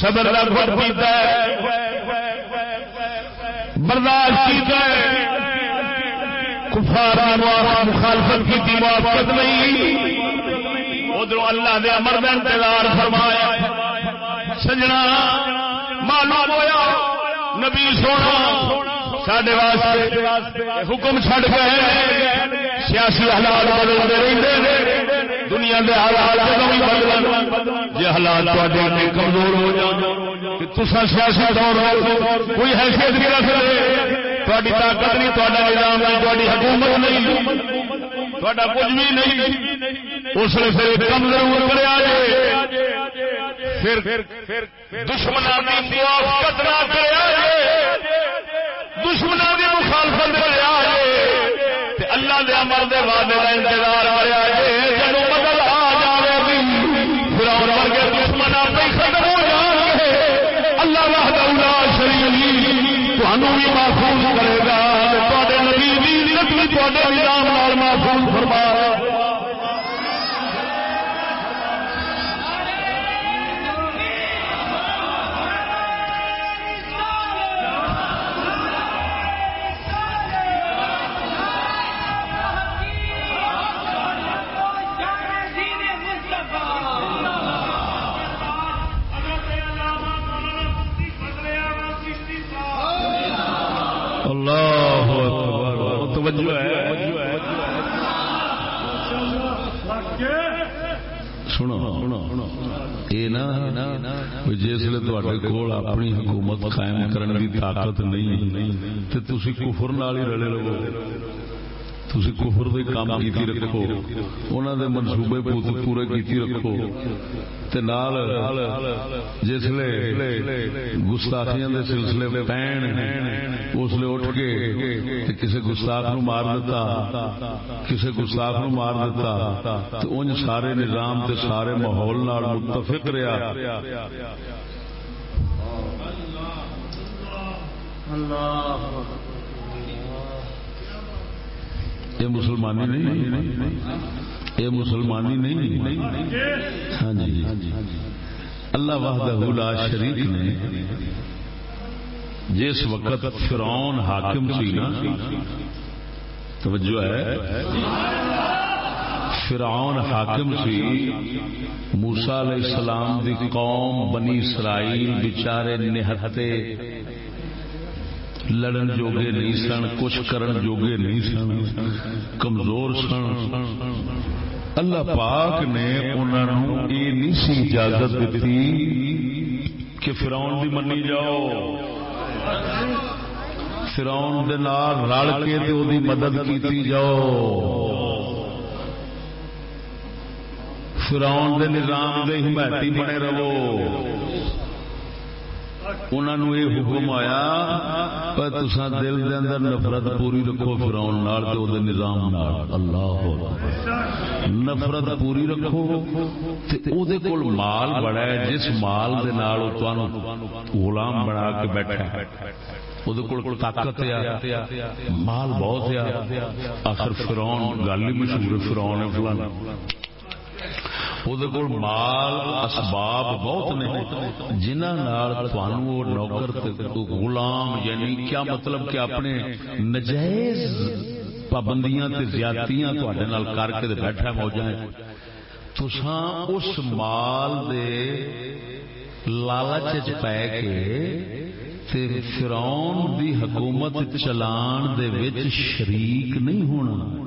صبر کا گھٹ پیتا ہے۔ برداشت کیتا ہے مخالفت کی موافقت نہیں۔ ادھر اللہ دے امر میں انتظار فرمایا۔ سجنا، معلوم ہوا نبی سونا سڈے واسطے حکم چڈ گئے سیاسی حالات بدلتے رہتے دنیا کے حالات بدل جی حالات کمزور ہو جان تصا سیاسی دور ہو کوئی حیثیت نہیں رکھتے تاری طاقت نہیں تا نظام نہیں تاری حکومت نہیں تا کچھ بھی نہیں اس نے پھر کم ضرور کرے دشمن موافقت نہ کرے دشمن کی مخالفت کرے اللہ دے امر دے وعدے کا انتظار کرے جب توجہ ہے۔ سنو جسے کول اپنی حکومت قائم کرنے کی طاقت نہیں تو تھی کفر نال ہی رلے رہو۔ تھی کفر دے کام کی رکھو۔ انہوں دے منصوبے پورے کی رکھو۔ نال جسے گستاخیاں دے سلسلے پین اس لیے اٹھ کے کسی گستاخ نو مار دیتا کسی گستاخ نو مار دیتا۔ تو ان سارے نظام تے سارے ماحول متفق رہا اللہ۔ یہ مسلمانی نہیں. یہ مسلمانی نہیں. ہاں جی. اللہ وحدہ لا شریک نے جس وقت فرعون حاکم سی نا، توجہ ہے، فرعون حاکم سی موسا علیہ السلام دی قوم بنی اسرائیل بچارے نہتے لڑن جوگے نہیں سن، کچھ کرن جوگے نہیں سن، کمزور سن۔ اللہ پاک نے انہوں یہ نہیں سی اجازت دیتی کہ فراؤن بھی منی جاؤ۔ فراؤن رل کے مدد کی جاؤ۔ فراؤن دے نظام دے حمایتی بنے رہو۔ انہوں یہ حکم آیا، پر تسا دل دے اندر نفرت پوری رکھو فراؤن نال تے او نظام نال۔ اللہ نفرت پوری رکھو۔ تے او دے کول مال بڑا ہے، جس مال دے نال تانوں غلام بنا کے بیٹھا ہے۔ او دے کول طاقت ہے۔ مال بہت ہے۔ آخر فرعون، گل ہی مشہور فرعون ہے فلانا وہ مال اسباب بہت نے جنہ نوکر غلام یعنی کیا مطلب کہ اپنے نجائز پابندیاں زیادتیاں تے نال کر کے بیٹھا موجہ تسا اس مال دے لالچ پی کے فرون دی حکومت چلان دے وچ شریک نہیں ہونا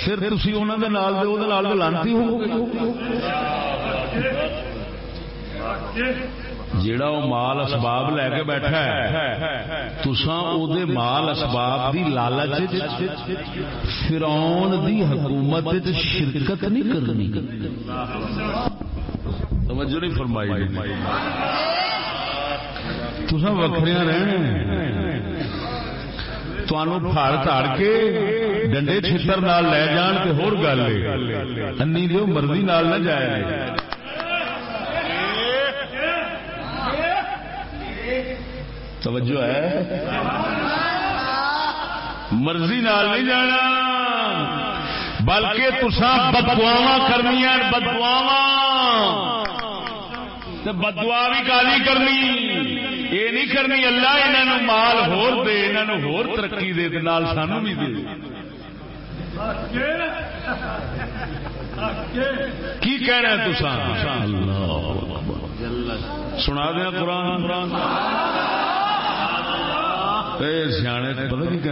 پھر تھی انہوں لانتی ہو جیڑا وہ مال اسباب لے کے بیٹھا ہے تسا او مال اسباب دی لالچ فرعون دی حکومت شرکت نہیں کرنی توجہ نہیں فرمائی تسا وکھریاں رہنے پھاڑ تاڑ کے ڈنڈے چھتر نال لے جان تے ہور گل انی دیو مرضی نال نہ جائے توجہ ہے مرضی نال نہیں جانا بلکہ تسا بدواوا کرنی بدواوا بدوا بھی کالی کرنی. یہ نہیں کرنی، اللہ انہوں مال ہور دے انہوں ہور ترقی دے نال سانو بھی دے۔ کی کہہ رہے ہیں سنا دیا قرآن؟ قرآن سیانے، پتہ کی کہ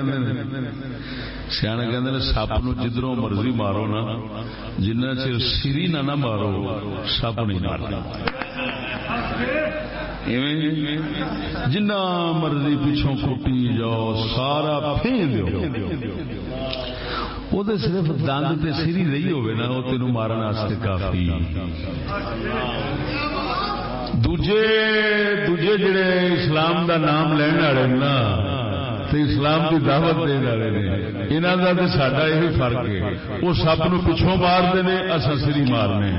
سیانے کہ سپ نو جدروں مرضی مارو نا، جنہ چر سری نہ نہ مارو، سپ نہیں مارنا جنا مرضی پچھوں کٹی جاؤ، سارا پھین دو وہ صرف دند تے سری رہی ہوگی نا وہ تین مارن کافی۔ دوجے دوجے جڑے اسلام دا نام لین والے نا اسلام کی دعوت دے والے نے۔ یہاں کا سڈا یہ فرق ہے۔ وہ سپ نو پچھوں مارتے ہیں اصا سری مارنے۔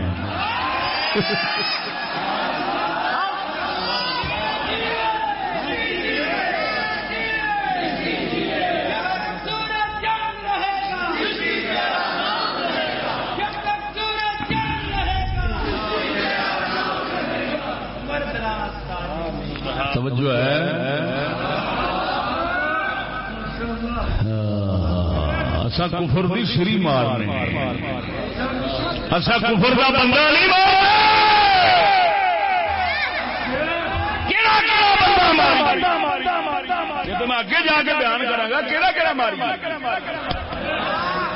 توجہ ہے۔ اصا کفر دی سری مارنے اصا کفر دا بندہ نہیں میں اگے جا کے بیان کرا کہڑا کہڑا ماری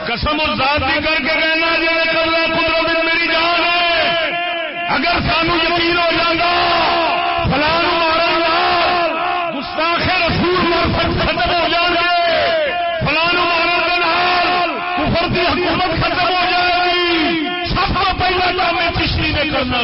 قسم اور ذات کر کے کہنا جی قدرت میری جان ہے۔ اگر سانو یقین ہو جاتا فلان گستاخ رسول مرفت ختم ہو جائے فلان کفر کی حکومت ختم ہو جائے گی سب کو پہلا کام پچھلی نے کرنا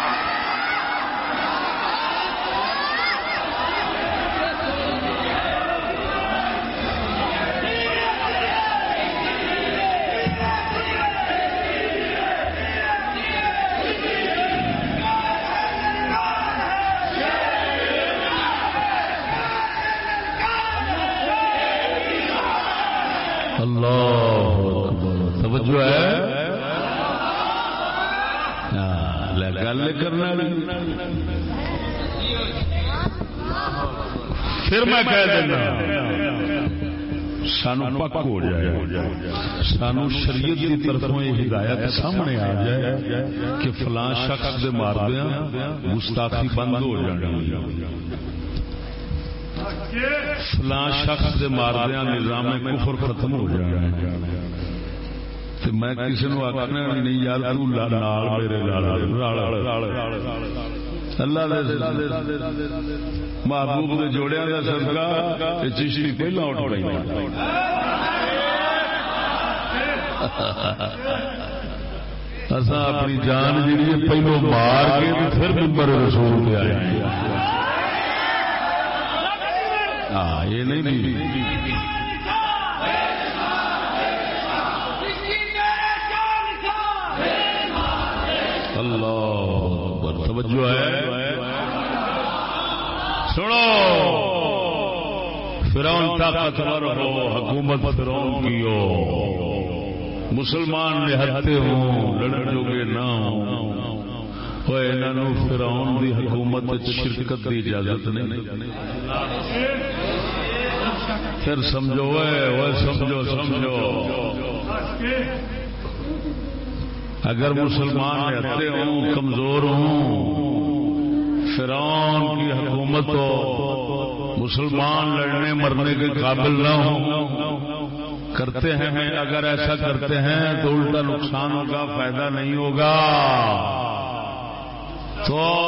سانو شریعت کی طرفوں یہ ہدایت سامنے آ جائے کہ فلاں شخص دے مار دیا گستاخی بند ہو جائے فلاں شخص دے ماردیا نظام کفر ختم ہو جانا میں کسی نو آخنا نہیں یار میرے محبوب کے جوڑیا کا سرکا چشتی پہلا اٹھ پائی اصا اپنی جان جی پہلو مار کے پھر ممبر رسول پہ آئے۔ ہاں یہ نہیں اللہ توجہ ہے۔ سنو۔ فرون طاقتور ہو، حکومت فرون کی ہو۔ مسلمان نہتے ہوں، لڑن جوگے نہ ہوں۔ فراؤن دی حکومت شرکت کی اجازت نہیں۔ پھر سمجھو سمجھو سمجھو۔ اگر مسلمان رہتے ہوں، کمزور ہوں فرعون کی حکومت ہو، مسلمان لڑنے مرنے کے قابل نہ ہوں کرتے ہیں اگر ایسا کرتے ہیں تو الٹا نقصان ہوگا، فائدہ نہیں ہوگا۔ تو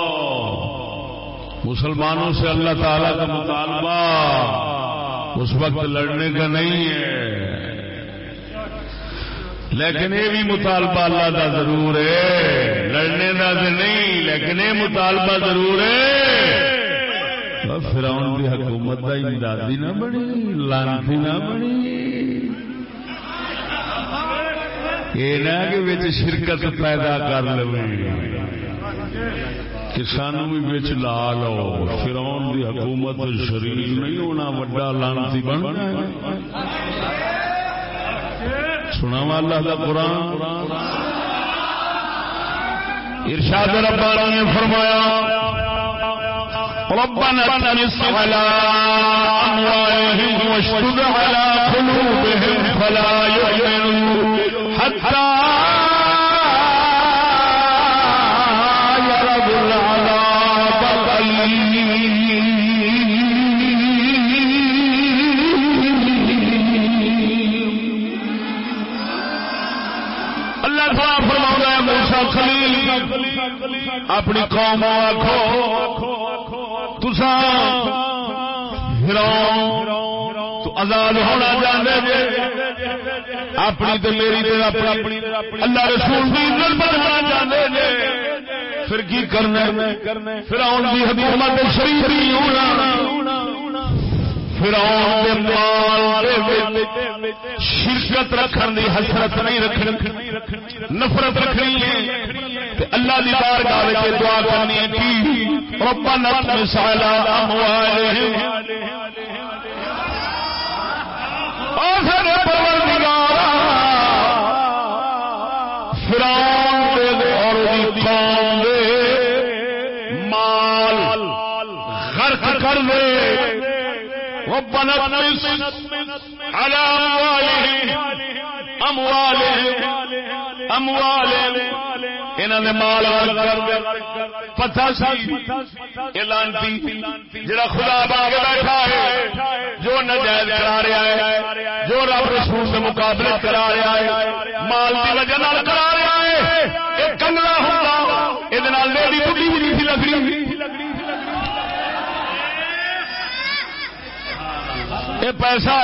مسلمانوں سے اللہ تعالی کا مطالبہ اس وقت لڑنے کا نہیں ہے۔ لیکن یہ بھی مطالبہ اللہ کا ضرور ہے۔ لڑنے کا تو نہیں، لیکن یہ مطالبہ ضرور ہے۔ پھر کی حکومت کا امدادی نہ بنی، لانتی نہ بنی۔ یہ نہ شرکت پیدا کر لو کہ سانو بھی بچ لا لو فرون دی حکومت شریف نہیں ہونا وڈا لانتی بن سنا اللہ دا قرآن ارشاد ربانی نے فرمایا ربنا تنس على أموالهم واشتد على قلوبهم فلا يؤمنوا اپنی قوم آخو تسا آزاد ہونا چاہتے جی اپنی تو میری تے اپنی اللہ رسول کی عزت بننا چاہتے جی پھر کی کرنا پھر آن کی حکومت شریف دی ہونا فرعون دے مال دے شرکت رکھن دی حسرت نہیں رکھنی۔ نفرت رکھنی ہے۔ تے اللہ دی بار گاہ دعا کرنی ہے کی ربنا مثال اموالهم آخر پروردگار ربنا على أموالهم انہوں نے مال پتا سی لانتی جڑا خدا با کے بیٹھا ہے جو نجائز کرا رہا ہے جو رب رسول سے مقابلے کرا رہا ہے مال کی وجہ کرا رہا ہے یہ کنگلا ہوگا یہ لیڈی بڑھی بھی نہیں لگ رہی پیسہ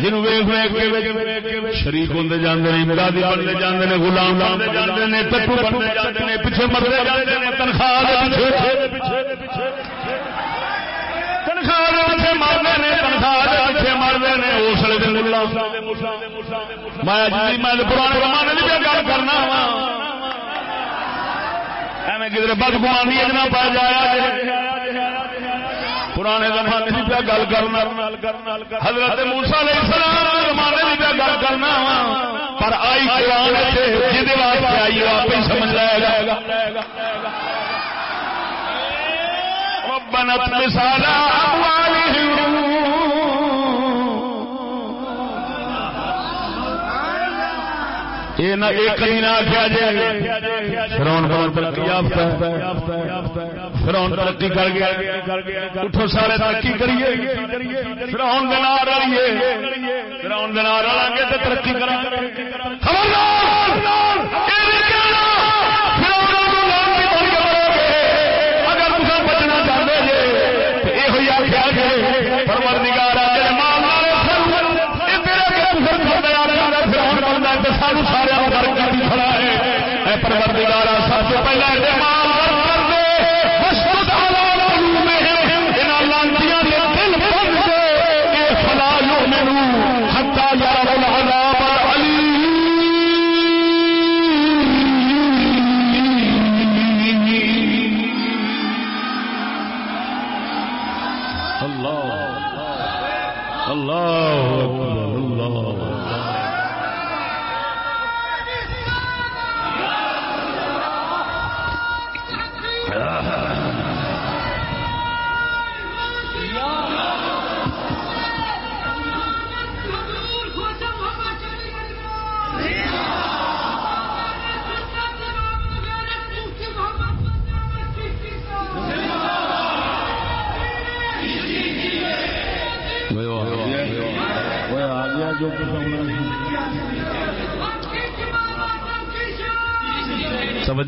جنوب شریف ہوں جانے امدادی بنتے جانے نے گلام بنتے نے بنتے نے، پیچھے مرتے تنخواہ تنخواہ مرتے نے، تنخواہ پیچھے نے میں پرانے زمانے کی گل کرنا وا۔ کدھر بدگمانی نہ پا جایا پرانے زمانے کی پہ گل کرنا۔ حضرت موسا علیہ السلام زمانے کی پہ گل کرنا۔ پر آئی قرآن جہد واسطے آئی آپ ہی سمجھ لائے گا۔ بنت مثالا فرون ترقی فرون ترقی کر گیا۔ اٹھو سارے ترقی کریے۔ فرون دنار آئیے فرون دنار آ گے تو ترقی کرا اگر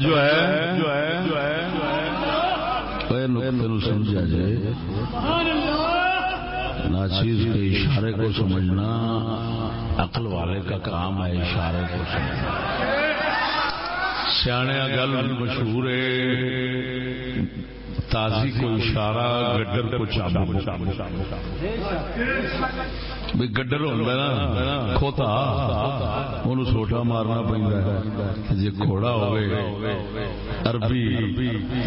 توجہ ہے سمجھا جائے۔ ناچیز کے اشارے کو سمجھنا عقل والے کا کام ہے اشارے کو سمجھنا۔ سیاح گل مشہور ہے۔ تازی کو اشارہ گڈر کو چابو گڈر ہوتا نا کھوتا۔ ان سوٹا مارنا پہ جی گھوڑا ہوئے عربی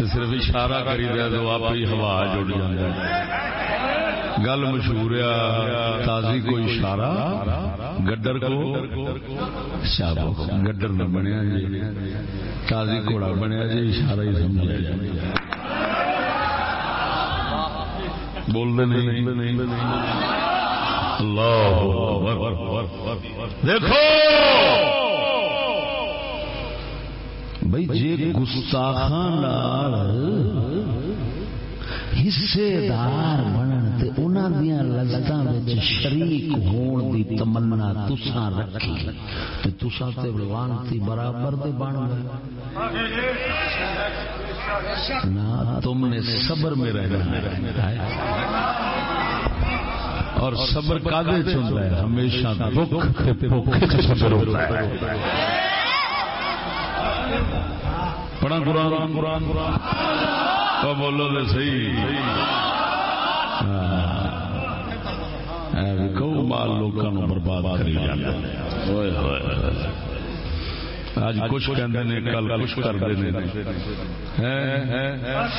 صرف اشارہ کری دیا تو آپ ہی ہوا جڑ جائے گل مشہور تازی کو اشارہ گڈر کو گڈر نہ بنیا جی تازی گھوڑا بنیا جی اشارہ ہی سمجھ لیا بولتے نہیں۔ اللہ دیکھو! بھائی جی گستاخان حصے دار بنن تے انہاں دیاں لذتاں وچ شریک ہون دی تمنا تساں رکھی۔ تے تساں تے لعنتی برابر دے بن گئے۔ نہ تم نے صبر میں رہنا ہے۔ اور صبر کاغذ چلتا ہے؟ ہمیشہ پڑھا قرآن قرآن قرآن۔ تو بولو تو صحیح. ہاں. کہ مال لوگوں برباد کری اج کچھ کہندے نے، کل کچھ کردے نے.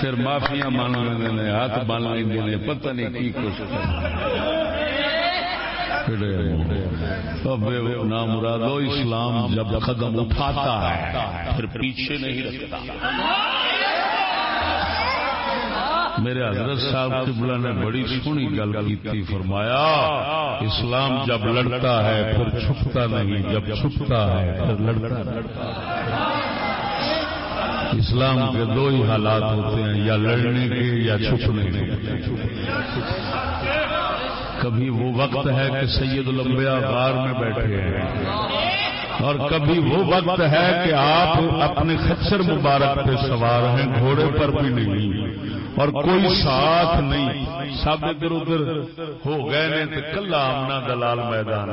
پھر معافیاں مان لیندے نے، ہاتھ بن لیندے نے، پتہ نہیں کی کچھ نام مرادو اسلام جب قدم اٹھاتا ہے، پھر پیچھے نہیں رکھتا. میرے حضرت صاحب قبلہ نے بڑی سونی گل کی فرمایا اسلام جب لڑتا ہے پھر چھپتا نہیں جب چھپتا ہے پھر لڑتا اسلام کے دو ہی حالات ہوتے ہیں یا لڑنے کے یا چھپنے کے۔ کبھی وہ وقت ہے کہ سید الانبیاء غار میں بیٹھے ہیں اور کبھی وہ وقت ہے کہ آپ اپنے خچر مبارک پہ سوار ہیں گھوڑے پر بھی نہیں۔ اور کوئی ساتھ نہیں. سب ادھر ادھر ہو گئے نے تو کلا آمنا دلال میدان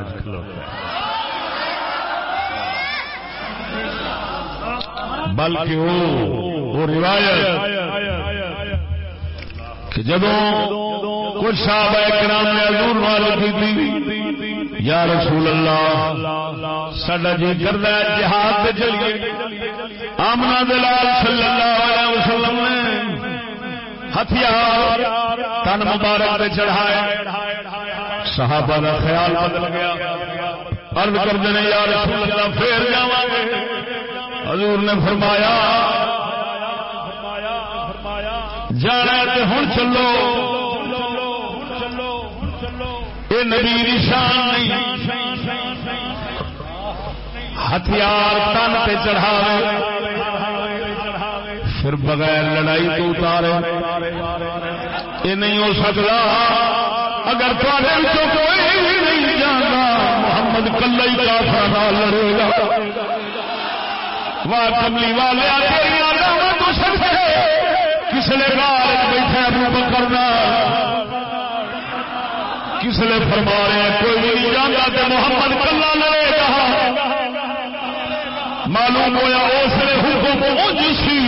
بلکہ وہ روایت کہ جب کچھ صاحب کرام نے حضور والے کی یا رسول اللہ سڈا جی کرتا ہے جہاد چلیے آمنا دلال صلی اللہ علیہ وسلم نے ہتھیار، تن مبارک پہ چڑھائے۔ صحابہ کا خیال بدل گیا ارد کر دیں یا رسول اللہ، پھر جاواں حضور نے فرمایا، جانا تو ہوں چلو۔ یہ نبی نشان نہیں۔ ہتھیار تن پہ چڑھا پھر بغیر لڑائی تو اتارے۔ یہ نہیں ہو سکتا اگر کوئی نہیں جانا محمد کلا ہی کافا لڑے گا۔ واہ کملی والے کس نے گال بیٹھے ابو کرنا۔ کس نے فرما رہے ہیں، کوئی نہیں جانا تو محمد کلا لڑے گا۔ معلوم ہوا اس نے حکم سی۔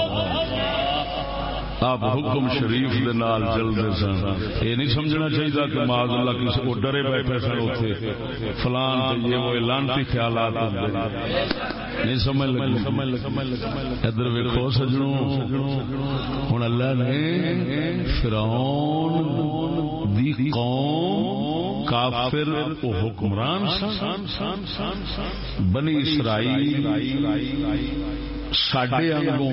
آپ حکم شریف دے نال چلتے سن۔ یہ نہیں سمجھنا چاہیے کہ ماض اللہ کسی کو ڈرے بیٹھے سن اتنے فلان یہ وہ لانتی خیالات نہیں سمجھ ادھر ویکو سجنوں۔ ہوں اللہ نے فرعون دی قوم کافر او حکمران بنی اسرائیل ساڈے انگوں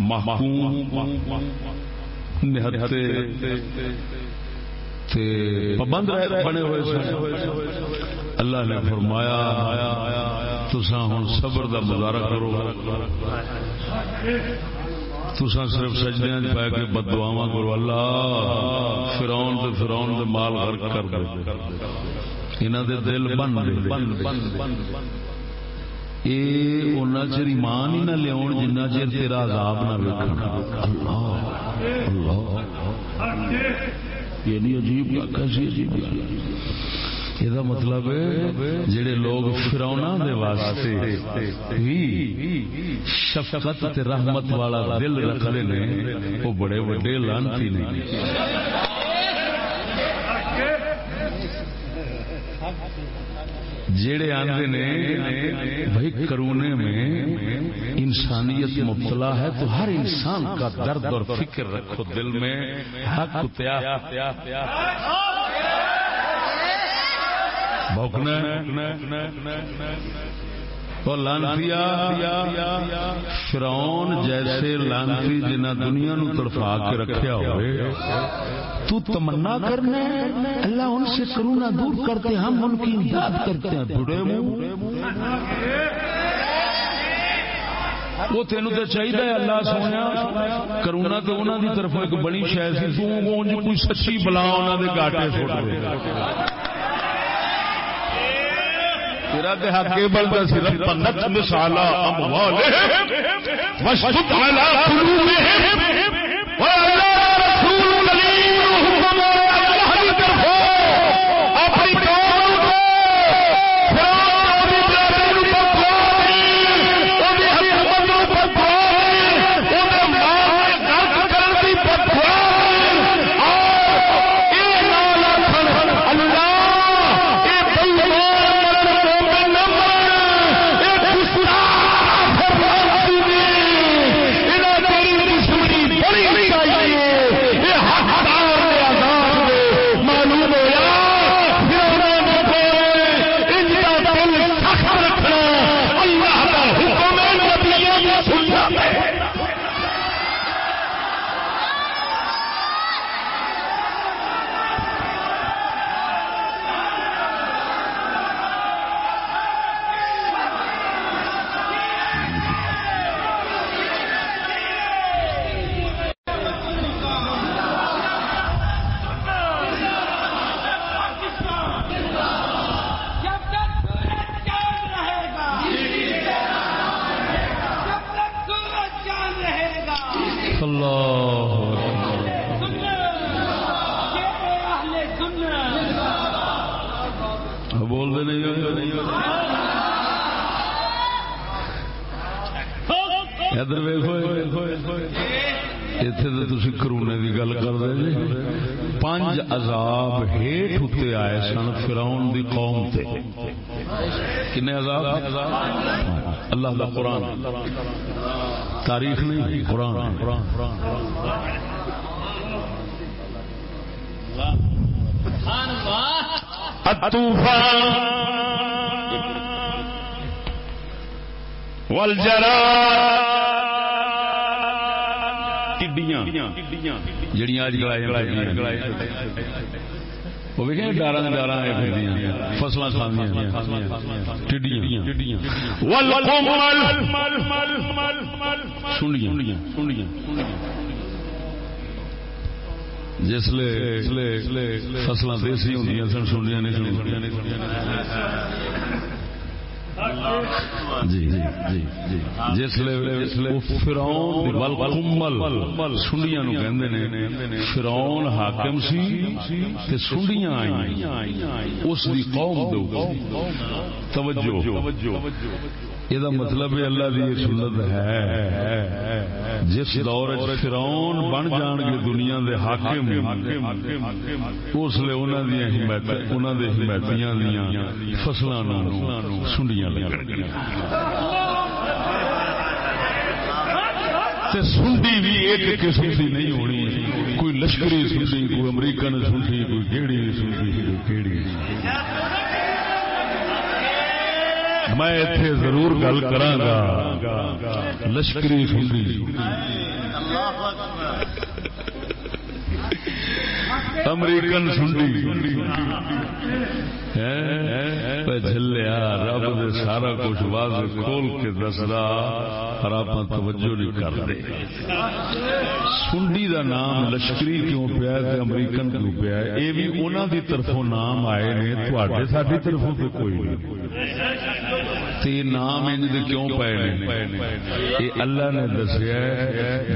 محکوم نہتے تے پابند بنے ہوئے سن۔ اللہ نے فرمایا تسا ہوں صبر دا مظاہرہ کرو۔ تسا صرف سجدے پا کے بدواوا کرو۔ اللہ فراؤن تو فراؤن دے مال غرق کر دے۔ انہوں دے دل بند دے۔ یہ چر ایمان ہی نہ لیا جنہ چر تیرا عذاب نہ ویکھنا اللہ اللہ۔ یہ نہیں عجیب کیسی عجیب یہ مطلب جڑے لوگ فرونا دے واسطے شفقت تے رحمت والا دل رکھتے ہیں، وہ بڑے وڈے لانتی نہیں Thank جڑے آندے نے بھائی کرونے میں انسانیت مبتلا ہے تو ہر انسان کا درد اور فکر رکھو دل میں، حق فرون جیسے لانتی جنہ دنیا نو تڑفا کے رکھیا ہوئے، تو تمنا کرنا اللہ ان سے کرونا دور کرتے ہم ان کی امداد کرتے ہیں۔ بڑے منہ۔ وہ تین تو چاہیے اللہ سونے کرونا تو انہوں کی طرف ایک بڑی شاید سی۔ تو کوئی سچی بلا انہوں نے گاٹے چھوڑ تیرا تے حق بلدا صرف پنت مثالا اموالہم علی قلوبہم تاریخ نہیں قرآن والجرا ٹڈیاں جڑیاں اج گلائے وہ بھی ڈارا ڈارا فصل جسل فصل دیسی سن نہیں جی جی جی جی۔ جس فرون سنڈیاں نو فرون حاکم سی سنڈیاں اس دی قوم توجہ۔ یہ مطلب اللہ دی سنت ہے جس دور فرون بن جان گے دنیا دے حاکم اس لیے انہوں دیا حمایتیاں دیا فصلوں سنڈیاں لگ سنڈی بھی ایک قسم کی نہیں ہونی کوئی لشکری سنڈی کوئی امریکن سنڈی کوئی کیڑی سنڈی کوئی کیڑی میں اتنے ضرور گل کرا لشکری امریکن سنڈی۔ جلیا رب دے سارا کچھ واضح کھول کے دسدا، پر آپ توجہ نہیں کرتے سنڈی دا نام لشکری کیوں پیا امریکن کیوں پیا یہ بھی انہوں دی طرفوں نام آئے نے تھوڑے ساری طرفوں پہ کوئی نہیں۔ نام انج کیوں پے یہ اللہ نے دسیا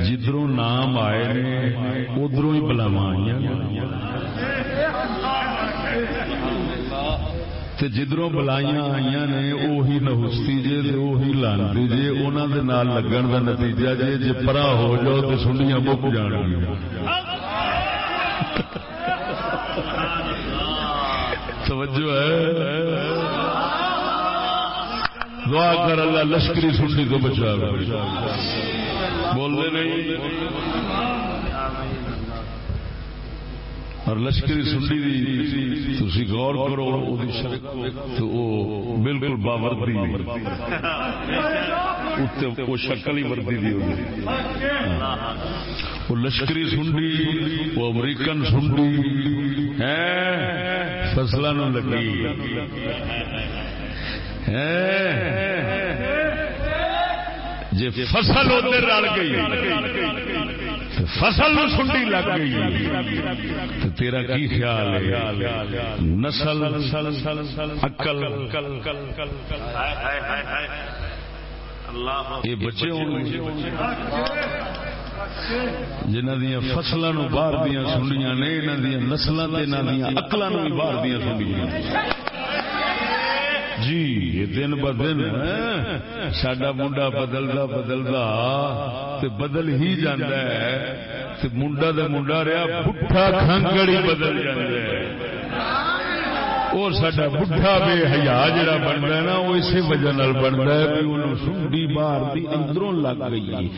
جدھروں نام آئے نے ادھر ہی بلاوا جدھروں بلائیاں آئی نے اہی نہستی جے اہی لانتی جے انہوں دے نال لگن کا نتیجہ جے جی پرا ہو جاؤ تو سنڈیاں مک جان گیا توجہ ہے۔ دعا کر اللہ لشکری سنڈی کو بچا بولتے نہیں۔ اور لشکری سنڈی دی تھی غور کرو تو وہ بالکل باوردی وہ شکل ہی وردی دی وہ لشکری سنڈی وہ امریکن سنڈی ہے فصلوں لگی۔ جی فصل ادھر رل گئی فصل سنڈی لگ گئی۔ تیرا کی خیال ہے؟ نسل اکل یہ بچے جنہ دیا فصلوں باہر دیا سنڈیاں نے یہاں دیا نسلوں دیا اکلوں بھی باہر دیا سنڈیاں جی دن ب دن سڈا منڈا بدلتا بدلتا بدل ہی جانا ہے۔ منڈا تو منڈا رہا بٹھا کھنگڑ ہی بدل جائے اور سڈا بڈھا بے حیا جڑا بنتا ہے نا، وہ اسی وجہ بنتا ہے کہ انہوں سنڈی باہر دی اندروں لگ گئی۔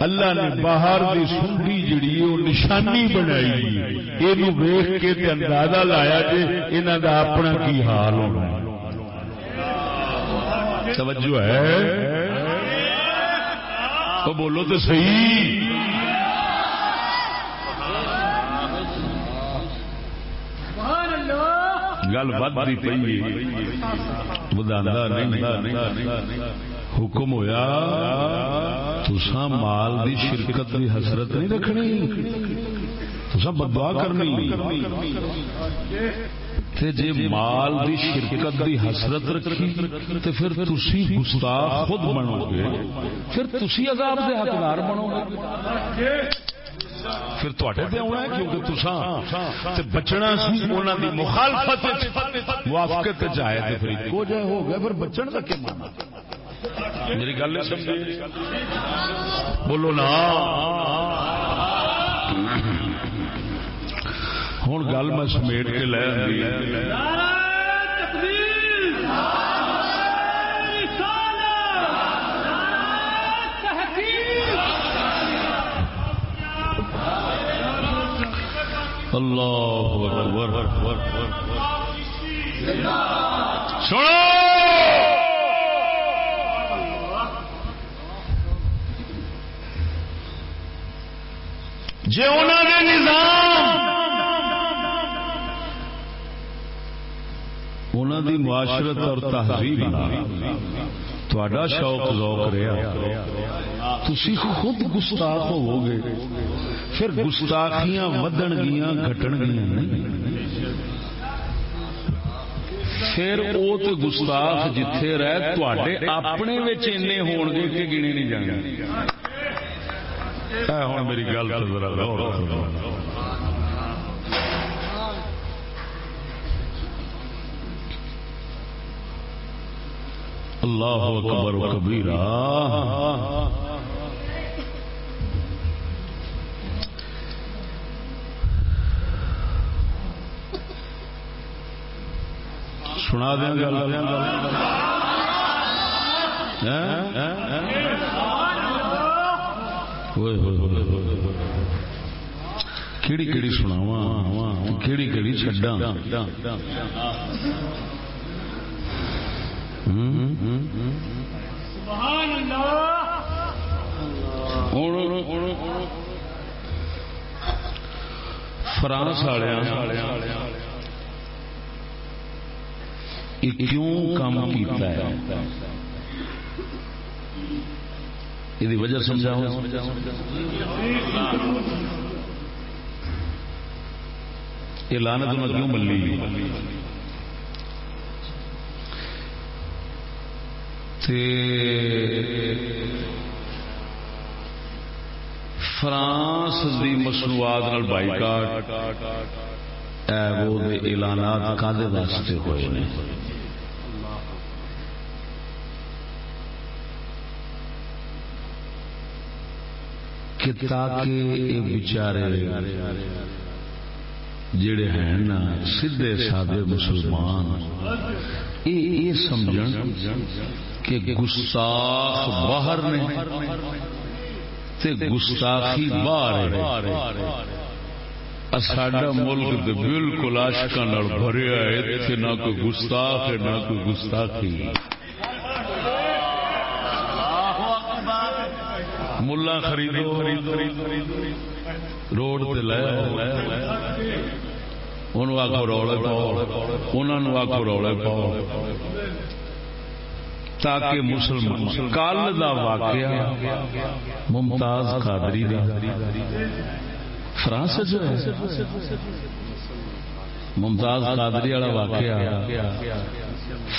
اللہ نے باہر دی سنڈی جڑی وہ نشانی بنائی۔ یہ ویخ کے اندازہ لایا جی انہوں کا اپنا کی حال ہونا۔ توجہ ہے۔ تو بولو تو صحیح۔ گل بدی پی حکم ہویا تسا مال دی شرکت دی حسرت نہیں رکھنی۔ تسا بدوا کرنی۔ جی مال دی شرکت دی حسرت رکھی تو پھر تسی گستاخ خود بنو گے۔ پھر تسی عذاب دے حقدار بنو گے۔ پھر تھوڑے تے آنا ہے کیونکہ تساں تے بچنا سی انہاں دی مخالفت موافقت تے جائے تے پھر کو جائے ہو گیا پھر بچن دا کیا مانا میری گل سمجھے۔ بولو نا۔ ہوں گل میں سمیٹ کے لے اللہ سنو۔ جی انہوں نے نظام انہوں دی معاشرت اور تہذیب تھوڑا شوق ذوق رہا تھی خود گستاخ ہو گے پھر گستاخیاں ودن گیا گھٹن گیا نہیں۔ پھر وہ تو گستاخ جتھے رہ تے اپنے ہون گے کہ گنے نہیں جانے۔ ہوں میری گل اللہ اکبر و کبیرہ۔ سنا دیا گل کیڑی کیڑی سناوا کیڑی کیڑی چڈا فرانس کیوں کام کیتا ہے؟ یہ وجہ سمجھاؤ۔ یہ لانت کیوں ملی؟ تے فرانس دی مصنوعات بائی کاٹ وہ دے اعلانات کدے واسطے ہوئے نے؟ کہ تاکہ یہ بچارے جڑے ہیں نا، سیدھے سادے مسلمان یہ سمجھ کہ گستاخ باہر نے تے گستاخی باہر ساڈا ملک بالکل آشکا بھریا ہے ایتھے نہ کوئی گستاخ ہے، نہ کوئی گستاخی۔ ملا خریدو، روڈ پہ آخو روڑے پاؤ انہوں آخو روڑے پاؤ۔ تاکہ مسلمان کل دا واقعہ ممتاز قادری دا فرانس جو ہے، ممتاز قادری والا واقعہ،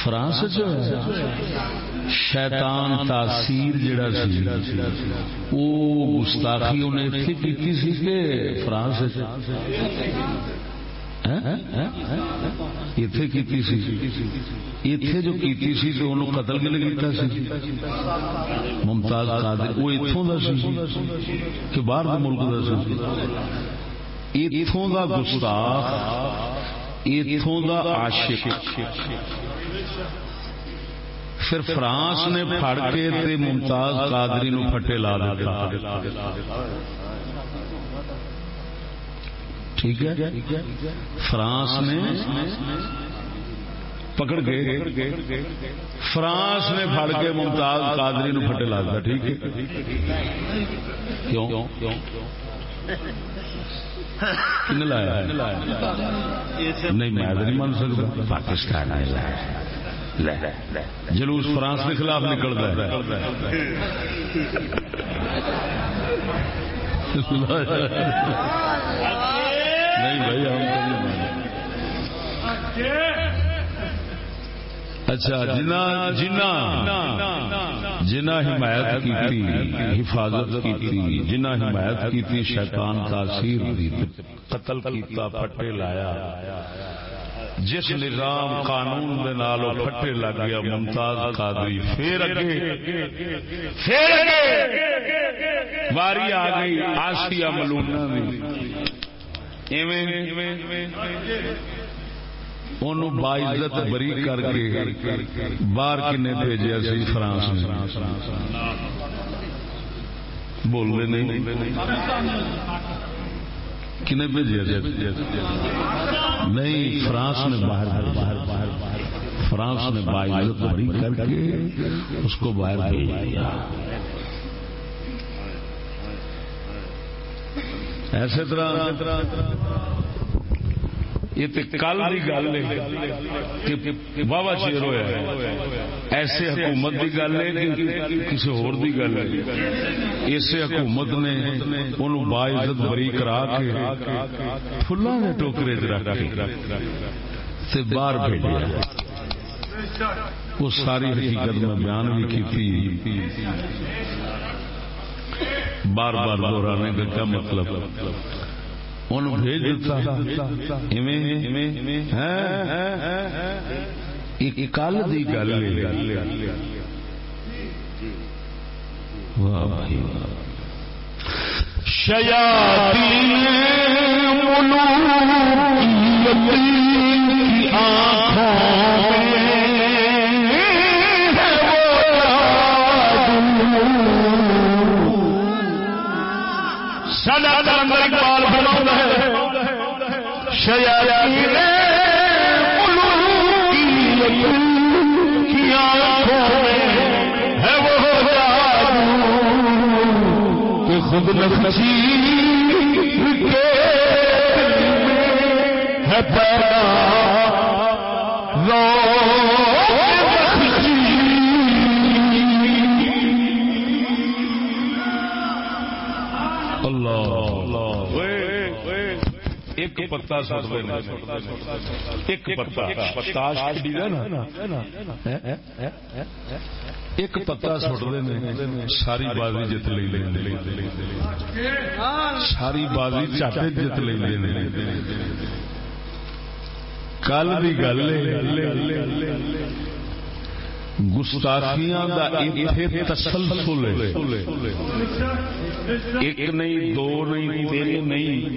فرانس جو ہے، شیطان تاثیر جڑا سی وہ گستاخی انہیں اتنے کی سی کہ فرانس اتے اتے جو کیتی سی تو انہوں قتل کے کیتا سی۔ ممتاز قادر، وہ اتوں کا سی کہ باہر کے ملک کا سی۔ اتوں کا گستاخ اتوں کا عاشق۔ پھر فرانس نے پھڑ کے تے ممتاز قادری نو پھٹے لا دیتا۔ ٹھیک ہے؟ فرانس نے پکڑ کے فرانس نے پھڑ کے ممتاز قادری نو پھٹے لا ٹھیک ہے؟ کیوں؟ لایا؟ نہیں، میں نہیں مان سکتا۔ پاکستان لایا جلوس فرانس کے خلاف نکلتا ہے۔ نہیں بھائی، ہم اچھا جنا جنا جنا حمایت کی حفاظت کی جنا حمایت کی شیطان تاثیر قتل کیتا پٹے لایا۔ جس نظام قانون دے نالو پھٹے لگ گیا، ممتاز قادری۔ پھر اگے پھر اگے واری آ گئی آسیا ملونا دی۔ باعزت بری کر کے باہر کنے بھیجا سی فرانس بول رہے نہیں۔ کنے بھیجا نہیں، فرانس نے باہر باہر باہر فرانس نے باعزت بڑی کر کے اس کو باہر بھیج دیا۔ ایسے طرح یہ تو کل کی گل ہے بابا چیر ہوا ایسے حکومت کی گل ہے کہ کسی ہور دی گل ہے۔ اسے حکومت نے ان باعزت بری کرا کے فلاں نے ٹوکرے رکھ باہر بھیجا وہ ساری حقیقت میں بیان بھی کی بار بار دوہرانے کا کیا مطلب؟ بھیج دیتا ہاں۔ کل جی کی گل شیا آنکھوں سڈا کلندر اقبال فرما ہے شیاطین ہے وہ خود نفسی ہے پیدا رو پتا سٹ ایک پتا پتاش ایک پتا سٹتے ساری بازی جت لے ساری بازی چاٹے جت لے کل کی گل گستاخیاں دا تسلسل ایک نہیں دو نہیں تین نہیں۔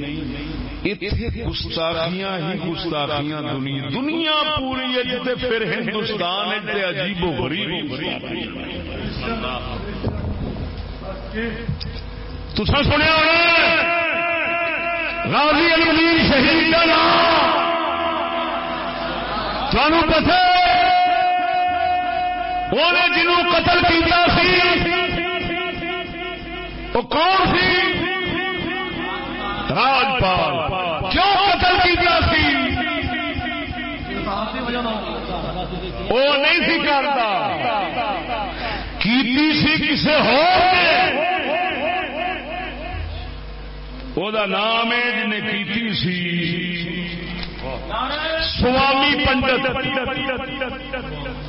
گستاخیاں ہی گستاخیاں دنیا۔ دنیا پوری پھر ہندوستان عجیب و غریب۔ تسا سنیا غازی علم شہید کا نام۔ تمہیں پتا جنوں قتل کیا وہ کون سی؟ راجپال۔ کیوں قتل کیا وہ نہیں سی کرتا۔ کی سی کسی ہو نام ہے جنہیں کی سی۔ سوامی پنڈت۔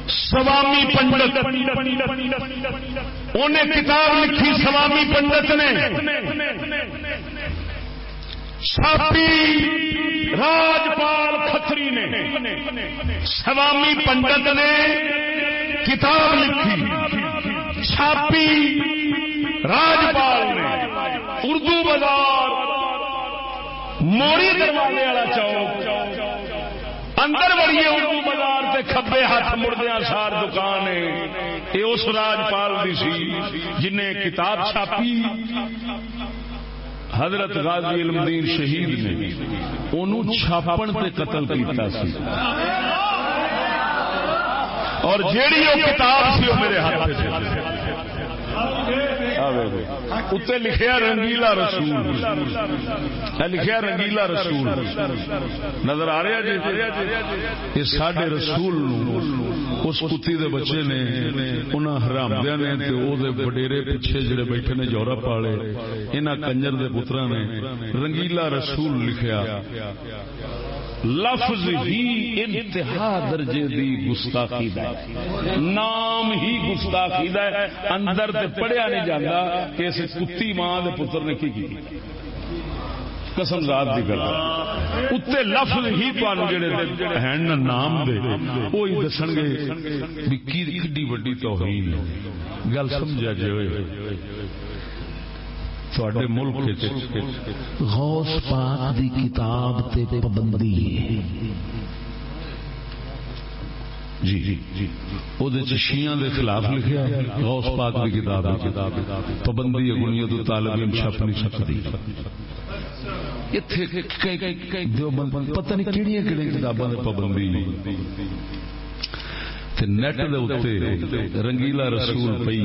سوامی پنڈت۔ انہیں کتاب لکھی سوامی پنڈت نے۔ چھاپی راجپال کھتری نے۔ سوامی پنڈت نے کتاب لکھی۔ چھاپی راجپال نے۔ اردو بازار، موری دروازے والا چوک۔ اندر بڑی اردو بازار۔ سے کبے ہاتھ مردیا سار دکان ہے۔ یہ اس راجپال دی سی جنہیں کتاب چھاپی۔ حضرت غازی علم دین شہید نے انہوں چھاپن تے قتل کیتا سی۔ اور جیڑی وہ کتاب سی وہ میرے ہاتھ سے۔ اتنے لکھیا رنگیلا رسول۔ لکھیا رنگیلا رسول۔ نظر آ رہا جی؟ یہ سڈے رسول اس کتی دے بچے نے، انہاں حرام دیا نے وڈیرے پیچھے جڑے بیٹھے نے یورپ والے، انہاں کنجر دے پترا نے رنگیلا رسول لکھیا۔ لفظ ہی انتہا درجے دی گستاخی دا نام ہی گستاخی دا اندر تے پڑھیا نہیں جاتا کہ اس کتی ماں دے پتر نے کی کی قسم ذات دی گل اتنے لفظ ہی تمہیں جڑے ہیں نام دے، وہی دسن گے بھی کی وڈی توہین گل سمجھا جی تھوڑے ملک غوث پاک دی کتاب تے پابندی جی جی جی وہ دے خلاف لکھیا غوث پاک دی کتاب پابندی طالب علم چھپ نہیں سکتی پتہ نہیں کتاباں پابندی نیٹ دے رنگیلا رسول پئی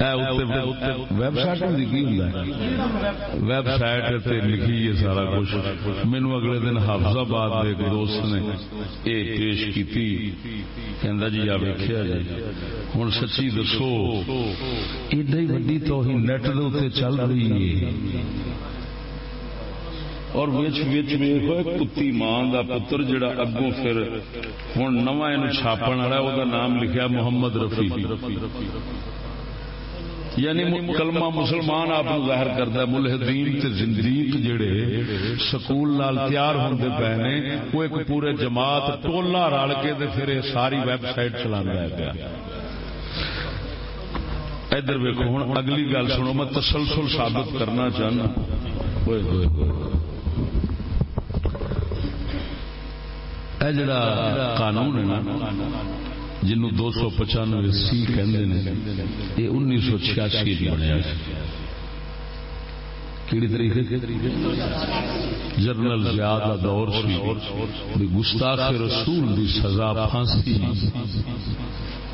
ویب سائٹ ویب سائٹ لکھی ہے سارا کچھ۔ مینو اگلے دن حافظ آباد ایک دوست نے یہ پیش کی جی آ ویخیا جی۔ ہوں سچی دسو، ایڈی وڈی تو ہی نیٹ دے چل رہی ہے۔ اور وچ وچ ویکھو کتی ماں دا پتر جڑا اگوں پھر ہن نواں چھاپن والا او دا نام لکھیا محمد رفیع۔ یعنی کلمہ مسلمان آپ ظاہر کرتا ہے ملحدین تے زندگی جڑے سکول نال تیار ہوندے پے نے وہ ایک پورے جماعت ٹولا رل کے تے پھر ساری ویب سائٹ چلاندا ہے پیا ادھر ویکو ہوں اگلی گل سنو میں تسلسل ثابت کرنا چاہنا۔ ہوئے ہوئے ہوئے۔ اے جڑا قانون ہے نا جنو دو سو پچانوے سی کہ یہ انیس سو چھیاسی بنیا کیڑی طریقے جنرل زیاد کا دور سی۔ گستاخ رسول دی سزا پھانسی۔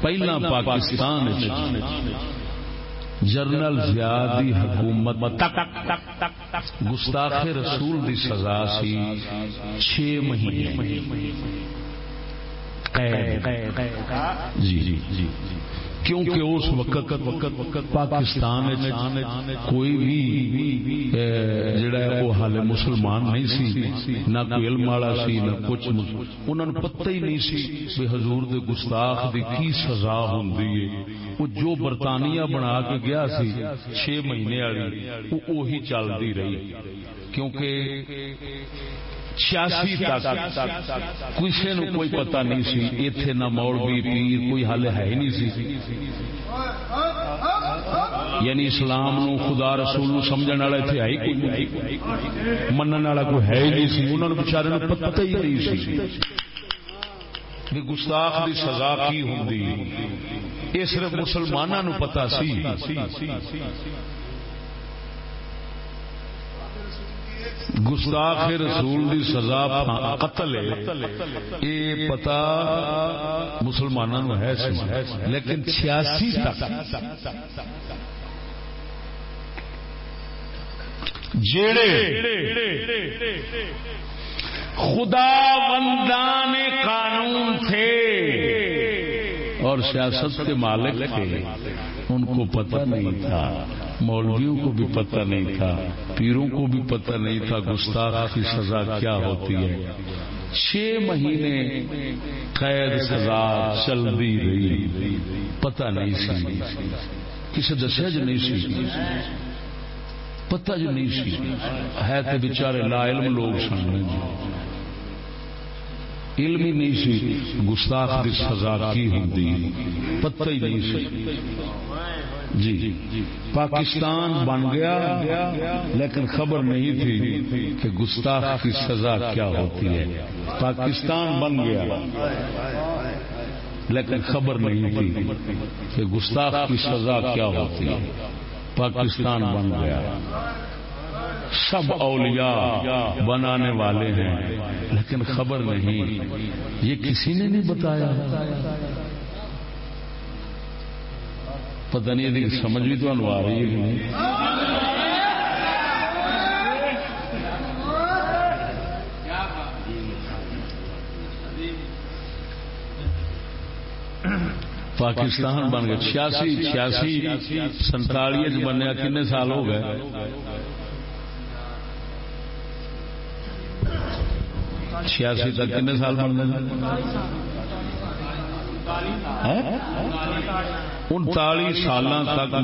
پہلا پاکستان جنرل زیاد دی حکومت گستاخ رسول دی سزا سی۔ چھ مہینے۔ جی،, جی جی جی کیونکہ اس وقت وقت وقت پاکستان کوئی بھی جڑا ہے، وہ حال مسلمان نہیں سی، نہ کوئی علم والا سی، نہ کچھ۔ انہوں نے پتہ ہی نہیں سی کہ حضور دے گستاخ دی کی سزا ہوندی ہے۔ وہ جو برطانیہ بنا کے گیا سی چھ مہینے والی، وہ وہی چلتی رہی۔ کیونکہ چھیاسی تک۔ کسی نو کوئی پتہ نہیں سی اتنے نہ مولوی، پیر، کوئی حل ہے ہی نہیں سی۔ یعنی اسلام نو خدا رسول نو سمجھن والا اتنے ہے ہی کوئی منن والا کوئی ہے ہی نہیں سی انہوں نے بچارے نو پتہ ہی نہیں سی۔ کہ گستاخ دی سزا کی ہوں یہ صرف مسلمانوں پتا سی۔ گستاخ رسول دی سزا قتل یہ پتا مسلمانوں ہے لیکن چھیاسی جیڑے خدا بندان قانون تھے اور سیاست کے مالک تھے، ان کو پتہ نہیں تھا۔ مولویوں کو بھی پتہ نہیں تھا، پیروں کو بھی پتہ نہیں تھا گستاخ کی سزا کیا ہوتی ہے۔ چھ مہینے قید سزا چلتی رہی، پتہ نہیں سی۔ کسی دسیا جو نہیں سی؟ پتہ جو نہیں سی۔ ہے تو بچارے لا علم لوگ سن۔ علم ہی نہیں سی، گستاخ کی سزا کی ہوں پتہ ہی نہیں سی۔ جی۔ پاکستان بن گیا، لیکن خبر نہیں تھی کہ گستاخ کی سزا کیا ہوتی ہے۔ پاکستان بن گیا، لیکن خبر نہیں تھی کہ گستاخ کی سزا کیا ہوتی ہے۔ پاکستان بن گیا۔ سب اولیاء بنانے والے ہیں، لیکن خبر نہیں۔ یہ کسی نے نہیں بتایا۔ پتہ نہیں سمجھ بھی تو آ رہی ہے کہ نہیں۔ پاکستان بن گیا چھیاسی چھیاسی سنتالی بنیا کنے سال ہو گئے۔ چھیاسی تک کنے سال بن گئے انتالی سال تک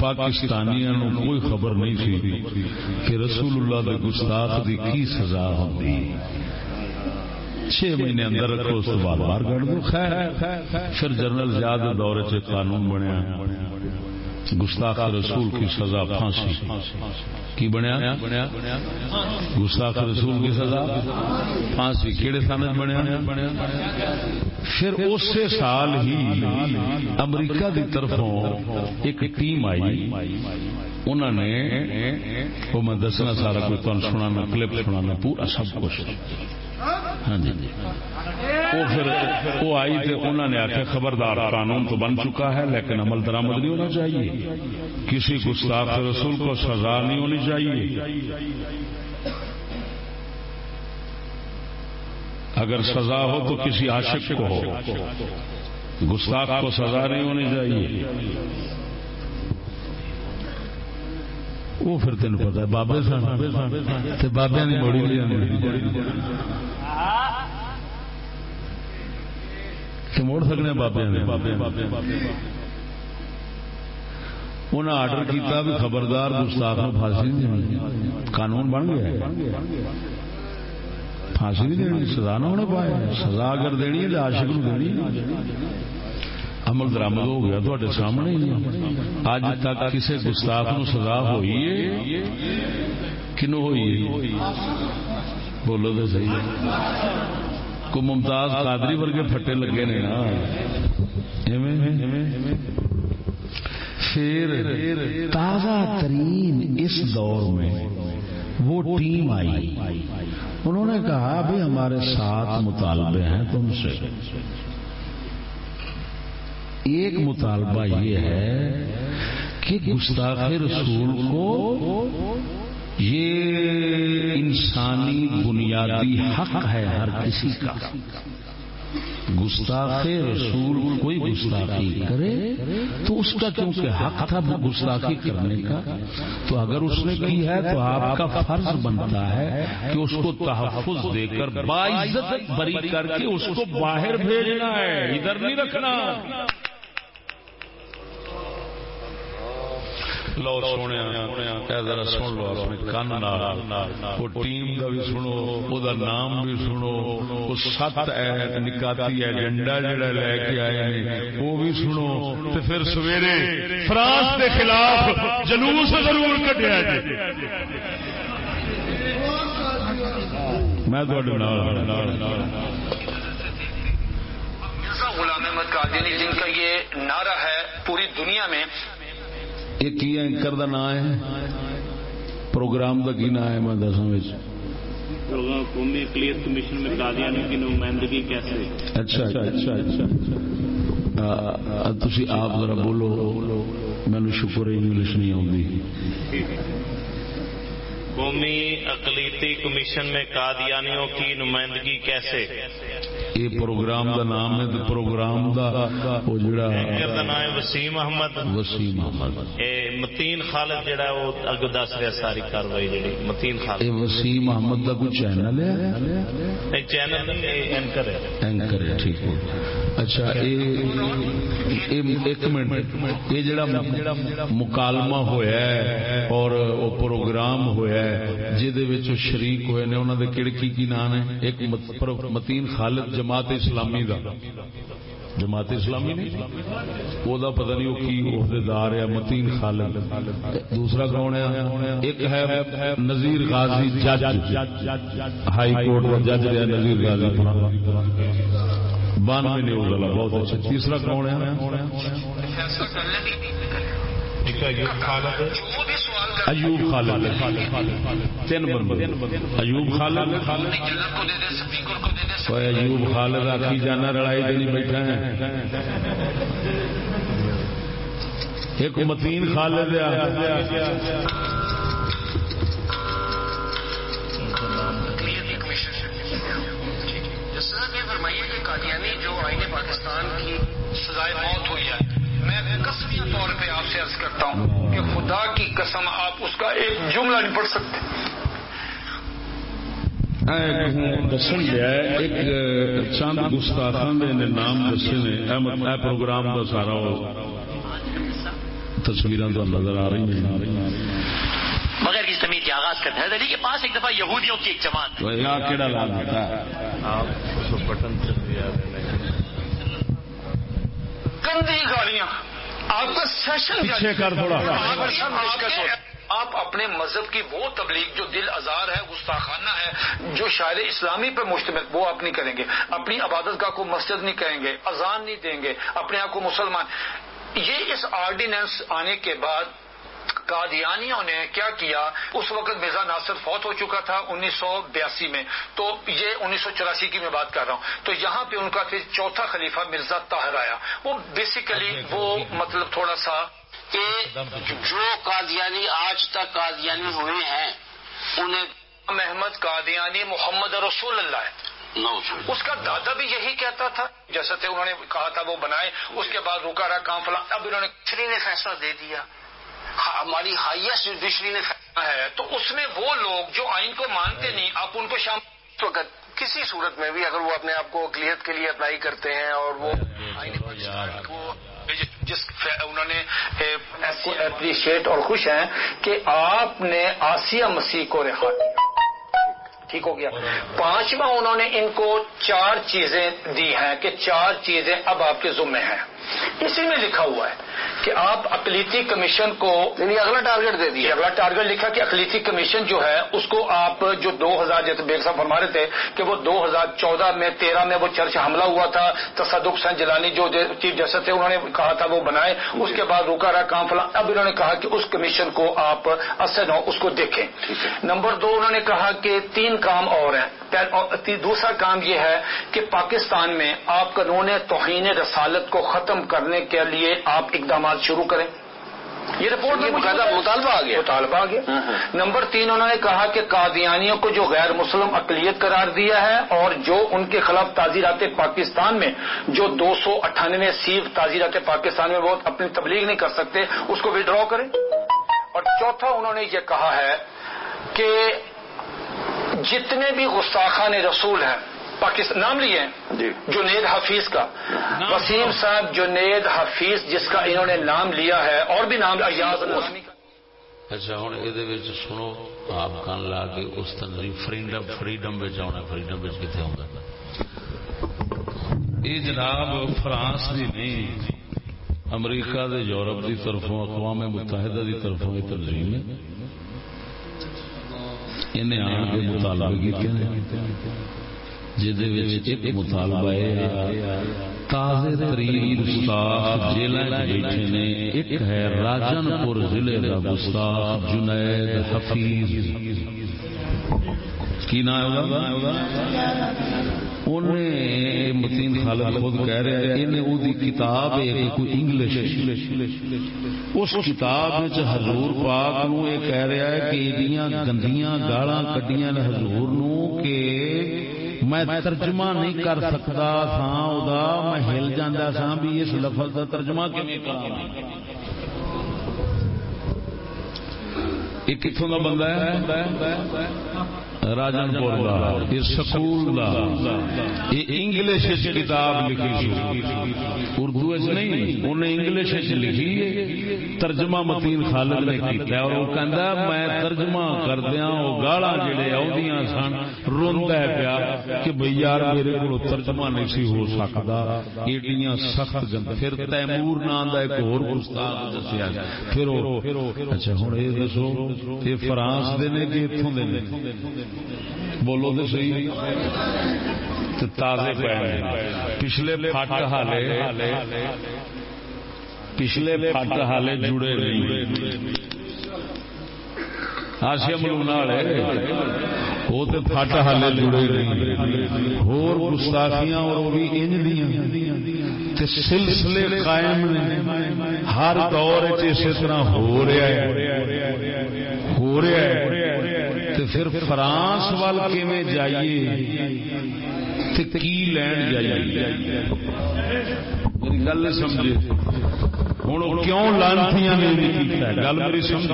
پاکستانیاں کوئی خبر نہیں تھی کہ رسول اللہ کے گستاخ کی کی سزا ہوتی چھ مہینے اندر رکھو، اس بار بار گڑھ دو۔ خیر پھر جنرل زیادہ دور سے قانون بنیا۔ گستاخ رسول کی سزا پھانسی کی بنیا؟ گستاخ رسول کی سزا پھانسی کہڑے سال بنیا؟ پھر اسی سال ہی امریکہ کی طرفوں ایک ٹیم آئی۔ انہوں نے، وہ میں دسنا سارا کچھ تمہیں سنانا، کلپ سنانا، پورا سب کچھ۔ ہاں جی۔ وہ پھر وہ آئی تو انہوں نے آخر خبردار قانون تو بن چکا ہے، لیکن عمل درامد نہیں ہونا چاہیے۔ کسی گستاخ رسول کو سزا نہیں ہونی چاہیے۔ اگر سزا ہو تو کسی عاشق کو ہو۔ گستاخ کو سزا نہیں ہونی چاہیے۔ وہ پھر تین پتا بابے سن، بابے کی موڑی موڑ سکنے بابے انہیں آرڈر کیا بھی خبردار گستاخ میں پھانسی نہیں قانون بن گیا پھانسی نہیں دینی، سزا نہ ہونے پائے سزا اگر دینی ہے تو آشک نو دینی عمل درامد ہو گیا تو سامنے اج تک کسی گستاخ نو سزا ہوئی ہے؟ کنو ہوئی بولو تو صحیح کو ممتاز قادری ورگے پھٹے لگے نے نا۔ پھر تازہ ترین اس دور میں وہ ٹیم آئی۔ انہوں نے کہا بھی ہمارے ساتھ مطالبے ہیں تم سے۔ ایک مطالبہ یہ ہے کہ گستاخ رسول کو یہ انسانی بنیادی حق ہے ہر کسی کا۔ گستاخ رسول کوئی گستاخی کرے تو اس کا کیونکہ حق تھا گستاخی کرنے کا، تو اگر اس نے کی ہے تو آپ کا فرض بنتا ہے کہ اس کو تحفظ دے کر باعزت بری کر کے اس کو باہر بھیجنا ہے، ادھر نہیں رکھنا۔ لو سونے ذرا سن لو اپنے کن وہ ٹیم کا بھی سنو وہ نام بھی سنو وہ سات نکاتی ایجنڈا جڑا لے کے آئے ہیں وہ بھی سنو تو پھر سویرے فرانس کے خلاف جلوس ضرور کٹیا جی میں غلام احمد قادری جن کا یہ نعرہ ہے پوری دنیا میں یہ کی اینکر نام ہے؟ پروگرام دا کی نام ہے میں دساں قومی اقلیت کمیشن میں قادیانی کی نمائندگی کیسے؟ اچھا اچھا اچھا اچھا تھی آپ ذرا بولو۔ مینو شکر انگلش نہیں آتی قومی اقلیتی کمیشن میں قادیانیوں کی نمائندگی کیسے؟ یہ پروگرام دا نام ہے پروگرام دا وہ جڑا نام ہے وسیم احمد۔ وسیم احمد۔ اے متین خالد جڑا وہ اگو دس رہا ساری کاروائی جڑی۔ متین خالد۔ اے وسیم احمد دا کوئی چینل ہے؟ نہیں چینل نہیں اینکر ہے۔ اینکر ہے ٹھیک ہے۔ اچھا ایک منٹ یہ جڑا مکالمہ ہویا ہے اور وہ پروگرام ہویا ہے جہد شریک ہوئے نے انہوں نے کڑکی کی نام ہے؟ ایک متین خالد جماعت اسلامی دا۔ جماعت اسلامی نہیں؟ وہ دا پتہ نہیں وہ کی عہدیدار ہے، متین خالد۔ دوسرا کون ہے؟ ایک ہے نذیر غازی جج۔ ہائی کورٹ کا جج ہے نذیر غازی بانوے نیوز والا بہت اچھا تیسرا کون ہے؟ ایوب خالد۔ تین بندے۔ ایوب خالد۔ ایوب خالد آخی جانا لڑائی دینی بیٹھا ہے۔ ایک متین خالد پاکستان کی سزائے موت ہوئی ہے میں قسمی طور پہ آپ سے عرض کرتا ہوں کہ خدا کی قسم آپ اس کا ایک جملہ نہیں پڑھ سکتے۔ دسن لیا ایک چند گستاخان نے نام دسے نے۔ پروگرام کا سارا تصویر نظر آ رہی ہیں۔ مگر اس زمین کے آغاز کرتے ہیں۔ دلی کے پاس ایک دفعہ یہودیوں کی ایک جماعت۔ کہڑا لال آپ بٹن گندی گالیاں۔ آپ کا سیشن آپ اپنے مذہب کی وہ تبلیغ جو دل ازار ہے گستاخانہ ہے جو شاعر اسلامی پر مشتمل وہ آپ نہیں کریں گے۔ اپنی عبادت گاہ کو مسجد نہیں کہیں گے اذان نہیں دیں گے اپنے آپ کو مسلمان۔ یہ اس آرڈیننس آنے کے بعد قادیانیوں نے کیا کیا؟ اس وقت مرزا ناصر فوت ہو چکا تھا انیس سو بیاسی میں۔ تو یہ انیس سو چوراسی کی میں بات کر رہا ہوں۔ تو یہاں پہ ان کا پھر چوتھا خلیفہ مرزا طاہر آیا۔ وہ بیسیکلی وہ مطلب تھوڑا سا کہ جو قادیانی آج تک قادیانی ہوئے ہیں انہیں محمد قادیانی محمد رسول اللہ ہے۔ اس کا دادا بھی یہی کہتا تھا۔ جیسے تھے انہوں نے کہا تھا وہ بنائے اس کے بعد رکا رہا کام فلاں۔ اب انہوں نے فیصلہ دے دیا۔ ہماری ہائیسٹ جوڈیشری نے ہے تو اس میں وہ لوگ جو آئین کو مانتے نہیں آپ ان کو شام کسی صورت میں بھی اگر وہ اپنے آپ کو اقلیت کے لیے اپلائی کرتے ہیں اور وہ جس انہوں نے اپریشیٹ اور خوش ہیں کہ آپ نے آسیہ مسیح کو رہا ٹھیک ہو گیا۔ پانچواں انہوں نے ان کو چار چیزیں دی ہیں کہ چار چیزیں اب آپ کے ذمے ہیں۔ اسی میں لکھا ہوا ہے کہ آپ اقلیتی کمیشن کو یعنی اگلا ٹارگیٹ دے دیا۔ اگلا ٹارگیٹ لکھا کہ اقلیتی کمیشن جو ہے اس کو آپ جو دو ہزار جیسے بیگ صاحب فرما رہے تھے کہ وہ دو ہزار چودہ میں تیرہ میں وہ چرچ حملہ ہوا تھا تصدق سن جلانی جو چیف جسٹس تھے انہوں نے کہا تھا وہ بنائے۔ اس کے بعد روکا رہا کام فلاں۔ اب انہوں نے کہا کہ اس کمیشن کو آپ اصل ہو اس کو دیکھیں۔ نمبر دو انہوں نے کہا کہ تین کام اور ہیں۔ دوسرا کام یہ ہے کہ پاکستان میں آپ قانون توہین رسالت کو ختم کرنے کے لیے آپ اقدامات شروع کریں۔ یہ رپورٹ میں مطالبہ آ گیا۔ مطالبہ آ گیا۔ ہاں، ہاں۔ نمبر تین انہوں نے کہا کہ قادیانیوں کو جو غیر مسلم اقلیت قرار دیا ہے اور جو ان کے خلاف تعزیرات پاکستان میں جو دو سو اٹھانوے سیف تعزیرات پاکستان میں وہ اپنی تبلیغ نہیں کر سکتے اس کو وڈرا کریں۔ اور چوتھا انہوں نے یہ کہا ہے کہ جتنے بھی گستاخان رسول ہیں پاکستان نام لیے ہیں. جی. جنید حفیظ کا. وسیم صاحب جنید حفیظ جس کا انہوں نے نام لیا ہے اور بھی نام ایاز اچھا ہوں یہ سنو آپ کان لا کے اس تنظیم فریڈم فریڈم آنا فریڈم کتنے آؤں یہ جناب فرانس دی نہیں امریکہ دے یورپ دی طرفوں اقوام متحدہ دی طرفوں یہ تنظیم ہے. انہیں آن کے مطالبے کیتے ہیں ایک مطالبہ ہے تازے ترین گستاخ بیٹھے نے ایک ہے راجن پور ضلع گستاخ جنید حفیظ کی نام انہیں متین خالد خود کہہ رہے ہیں انہیں وہ کتاب ہے کوئی انگلش اس کتاب حضور پاک نو کہہ رہا ہے کہ یہ گندیاں گالاں کڈیاں نے حضور نو کہ میں ترجمہ نہیں کر سکتا سا میں ہل جانا سا بھی اس لفظ کا ترجمہ یہ کتوں کا بندہ ہے؟ راجن پور دا، یہ سکول دا۔ یہ انگلش وچ کتاب لکھی اردو وچ نہیں انہیں انگلش وچ لکھی ترجمہ متین خالد نے کیتا اور وہ کہندا میں ترجمہ کردیا وہ گالا جڑے آدیاں سن، روندا ہے پیا کہ بھئی یار میرے کو ترجمہ نہیں سی ہو سکتا ایڈیاں سخت گند۔ پھر تیمور نام دا ایک اور گستاخ دسیا پھر اچھا ہن یہ دسو، یہ فرانس دے نے کہ ایتھوں دے نے؟ بولو تو صحیح۔ تازے پہ پچھلے پھٹ حالے۔ پچھلے پھٹ حالے جڑے نہیں۔ ملونا والے۔ وہ تو پھٹ حالے جڑے نہیں۔ ہور گستاخیاں اور وہ بھی انج دیاں۔ سلسلے قائم ہر دور اسی طرح ہو رہا ہے۔ ہو رہا ہے۔ پھر فرانس وال جائیے؟ کی لین جائیے میری گل سمجھے۔ ہوں، کیوں لانتی گل میری سمجھ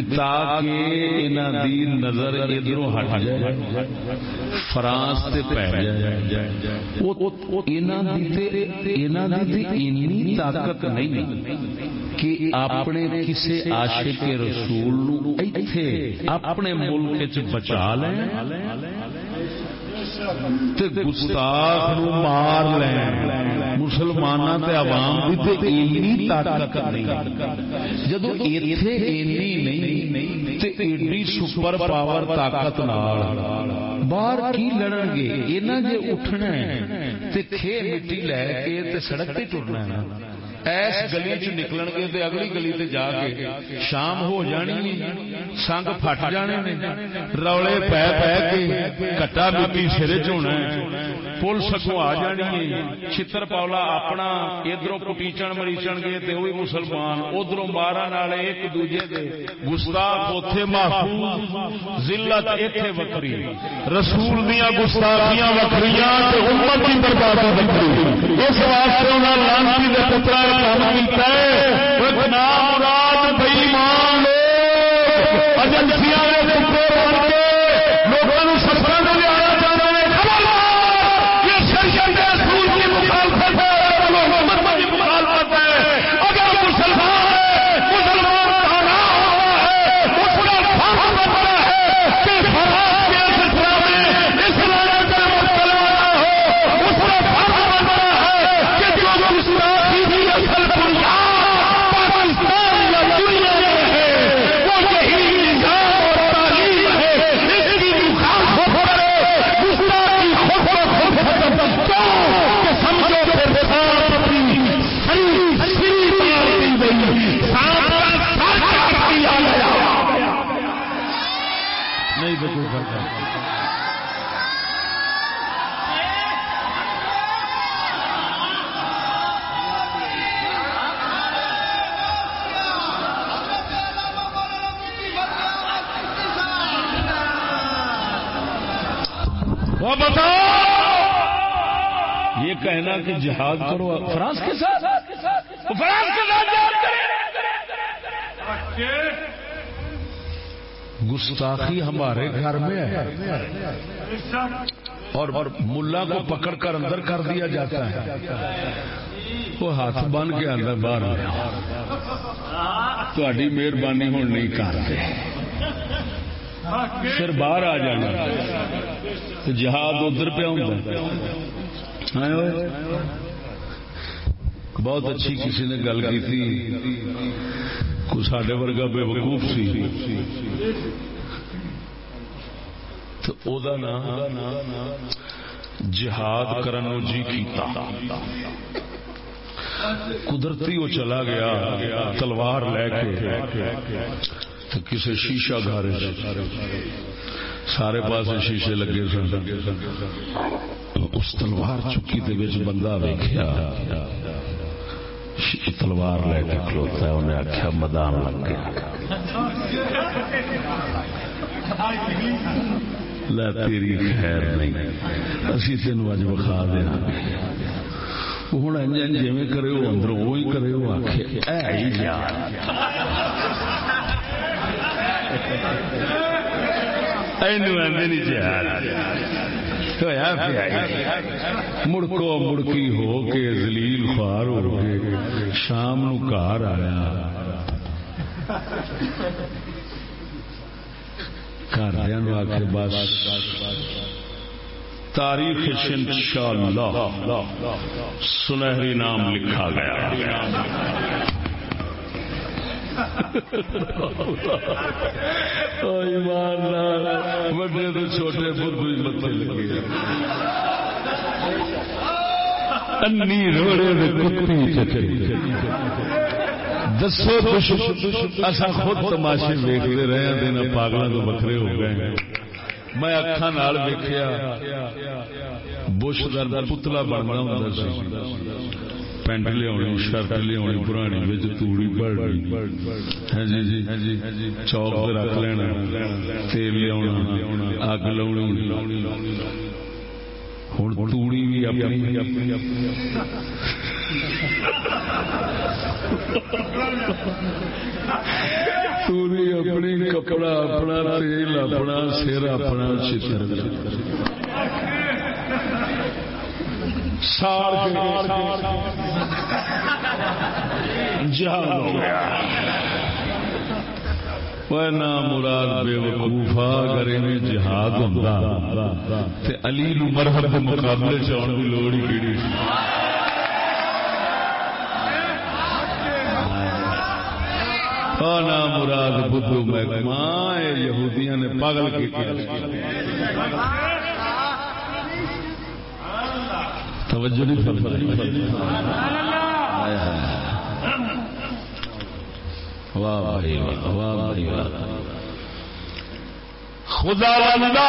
تاکہ نظر ادھر ہٹ جائے، فرانس سے جائے۔ طاقت نہیں کہ اپنے کسی عاشق رسول اپنے ملک بچا لیں۔ گستاخ مار لین۔ تے عوام تے اینی طاقت نہیں۔ جدو ایتھے اینی نہیں، تے ایڈی سپر پاور طاقت نال۔ باہر کی لڑن گے؟ انہاں جے اٹھنا ہے، تے کھے مٹی لے کے تے سڑک تے ٹرنا ہے۔ ایس گلی چ نکلن گے تے اگلی گلی تے جا کے شام ہو جانی سنگ پھٹ جانے روڑے پہ پہ کے کٹا مٹی سر چنا پل سکوں آ جانی چتر پولا اپنا ادھر کٹیچن مریچن گے تے وہی مسلمان ادھر مارا والے ایک دوجے دے۔ گستاخ اوتھے محفوظ، ذلت ایتھے وکری۔ رسول دیاں گستاخیاں وکریاں تے امت دی بربادی وکری۔ اس واسطے انہاں لانتی دے پترا کام کیتا کہنا کہ جہاد کرو فرانس کے ساتھ۔ فرانس کے ساتھ جہاد کریں گستاخی ہمارے گھر میں ہے۔ اور ملا کو پکڑ کر اندر کر دیا جاتا ہے۔ وہ ہاتھ بن کے اندر باہر تاری مہربانی ہوں نہیں کرتے پھر باہر آ جانا۔ تو جہاد ادھر پہ ہوں بہت اچھی کسی نے گل کی تھی۔ کوئی سڈے ورگا بے وقوف سی۔ تو او دا نام جہاد کرن جی کیتا۔ قدرتی وہ چلا گیا، تلوار لے کے۔ تو کسی شیشہ گھر سارے پاس شیشے لگے سن۔ اس تلوار چکی دے بندہ ویخیا تلوار لے کے کھلوتا ہے، انہیں آخیا مدان لگ گیا۔ تیری خیر نہیں۔ اسی تین اج بخا دیا۔ ہوں جی کرے وہ اندروں وہی کرے وہ آخ مڑکو مڑکی ہو کے زلیل خوار ہو کے شام نو گھر آیا گھر آ کے بس تاریخ انشاء اللہ سنہری نام لکھا گیا بڑے تو چھوٹے پر بدھو متے لگے انی روڑے کتی دسو اصا خود تماشے ویکتے رہے دن پاگلوں تو وکرے ہو گئے میں اکھان ویکیا بش در پتلا بننا ہوں پینٹ لیا شرٹ لیا پرانی توڑی ہاں, جی، ہاں, جی، ہاں جی، چوک رکھ لینا، تیل لیا اگ لونی۔ ہوں توڑی بھی اپنی۔ توری اپنی کپڑا اپنا، تیل اپنا، سر اپنا، چتر۔ مراد بے وقوفا جہاد علی مرحب کے مقابلے چاؤن کی لوڑ ہی کیڑی مراد بدھو محکمہ یہودیاں نے پاگل کی توجہ نہیں واہ بھائی واہ واہ خدا بندہ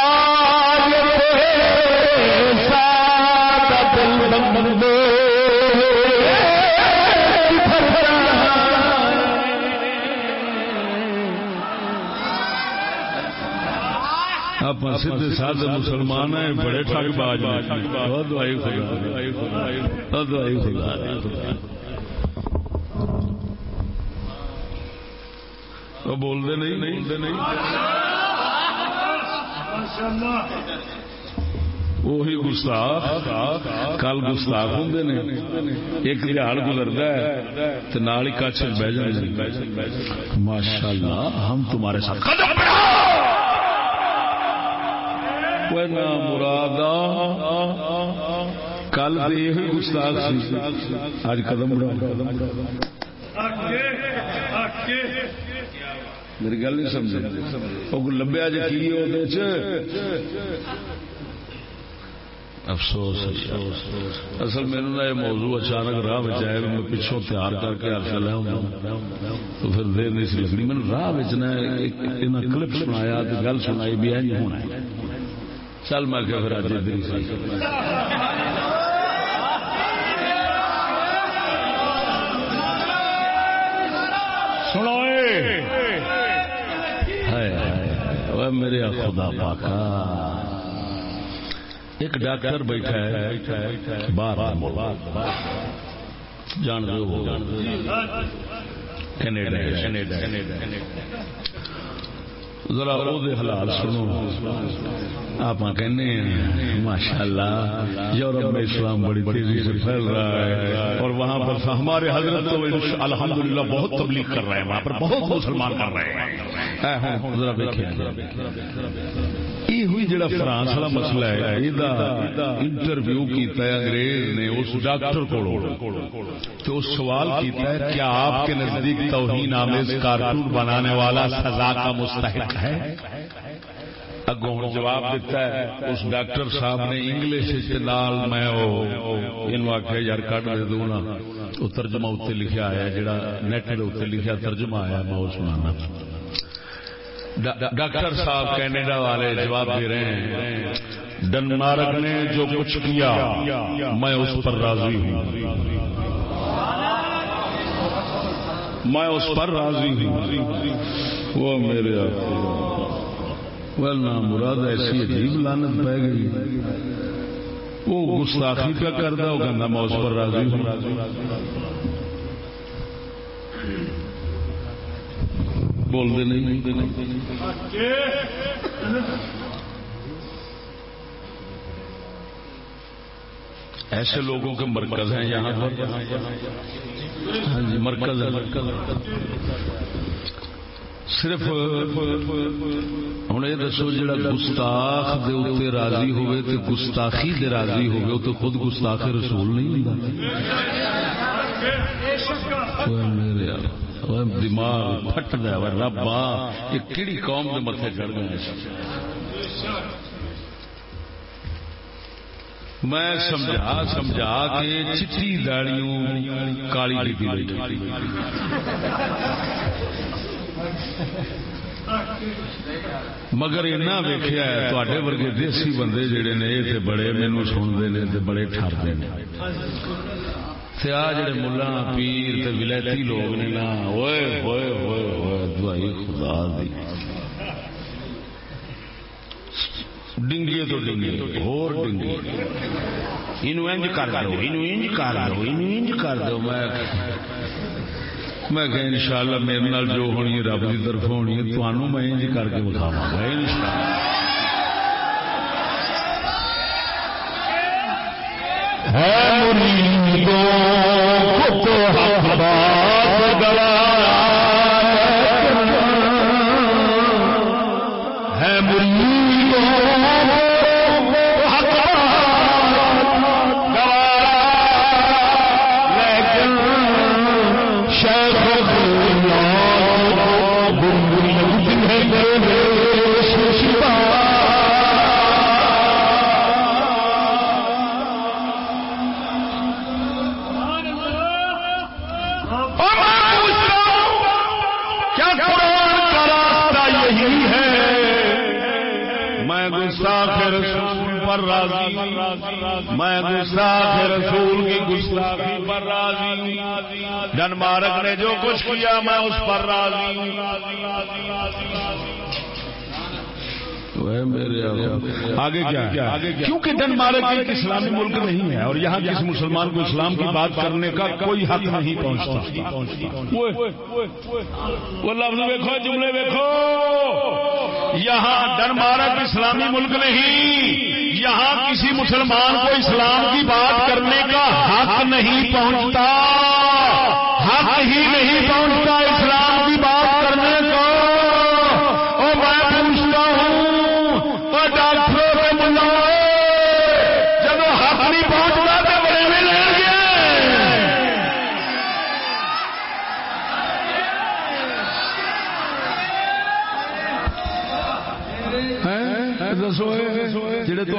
آپ سیدھے سادے مسلمان ہیں بڑے ٹھگ نہیں؟ بولتے نہیں۔ وہی گستاخ کل گستاخ ہوں نے۔ ایک دہاڑ گزرتا ہے تو نال ہی کچھ بہ جائے ماشاء اللہ ہم تمہارے ساتھ۔ مراد کل یہ گستاخ اج قدم میری گل نہیں سمجھ لبیا جی افسوس اصل میرے نا یہ موضوع اچانک راہ بچ آئے میں پچھوں تیار کر کے چلا ہوں تو پھر دیر نہیں سی لگنی میں راہ بچنا کلپ سنایا گل سنائی بھی ہے ہونا چل میں کہ پھر اج ادھر سنو میرے خدا پاکا ایک ڈاکٹر بیٹھا ہے۔ باہر جان دو۔ کینیڈا کینیڈا ذرا او دے حلال سنو۔ آپ کہنے ہیں ماشاء اللہ یورپ میں اسلام بڑی تیزی سے پھیل رہا ہے۔ اور وہاں پر ہمارے حضرت تو الحمدللہ بہت تبلیغ کر رہے ہیں، وہاں پر بہت مسلمان کر رہے ہیں۔ ذرا یہ ہوئی جڑا فرانس والا مسئلہ ہے؟ انٹرویو کیتا ہے، انگریز نے اس ڈاکٹر کو تو اس سوال کیتا ہے، کیا آپ کے نزدیک توہین آمیز کارٹون بنانے والا سزا کا مستحق ہے؟ اگوں جواب دیتا ہے، اس ڈاکٹر صاحب نے انگلش نال میں آخیا یار کٹ دے دوں نا۔ وہ ترجمہ اتنے لکھا آیا جڑا نیٹ کے اتنے لکھا ترجمہ آیا میں وہ سنانا۔ ڈاکٹر صاحب کینیڈا والے جواب دے رہے ہیں۔ ڈنمارک نے جو کچھ کیا، میں اس پر راضی ہوں۔ میں اس پر راضی ہوں۔ وہ میرے نام مراد ایسی عجیب لانت پہ گئی۔ وہ گستاخی پہ کرتا وہ کہنا میں اس پر راضی ہوں۔ بولتے نہیں۔ ایسے لوگوں کے مرکز ہیں یہاں پر۔ ہاں جی مرکز ہے صرف ہوں یہ دسو جا گستاخ دے اتنے راضی ہوئے تو گستاخی دے راضی ہوئے تو خود گستاخ رسول نہیں میرے دماغ پھٹ دیا ربا یہ کہڑی قوم کے متے چڑھ گئے میں سمجھا سمجھا کے چٹی داڑیوں کالی بیٹھی مگر اینا ویخیا تے ورگے دیسی بندے جڑے نے یہ بڑے مینو سنتے ہیں بڑے ٹھرتے ہیں جڑے ملا پیر تے ولایتی لوگ نے نا ہوئے ہوئے ہوئے ہوئے دوائی خدا دی۔ ڈنگی تو ڈنگی ہور ڈنگی اینو انج کر دو، اینو انج کر دو، اینو انج کر دو۔ میں میں کہ انشاءاللہ میرے نال جو ہونی ہے رب کی طرف ہونی ہے تانوں میں انج کر کے بتاواں گا، انشاءاللہ۔ ہے مریدوں کو تو حق میں گستاخ رسول کی گستاخی پر راضی ڈنمارک نے جو کچھ کیا میں اس پر راضی ہوں۔ آگے کیا کیونکہ ڈنمارک ایک اسلامی ملک نہیں ہے اور یہاں کسی مسلمان کو اسلام کی بات کرنے کا کوئی حق نہیں پہنچتا۔ وہ لفظ دیکھو جملے دیکھو یہاں ڈنمارک اسلامی ملک نہیں۔ یہاں کسی مسلمان کو اسلام کی بات کرنے کا حق نہیں پہنچتا۔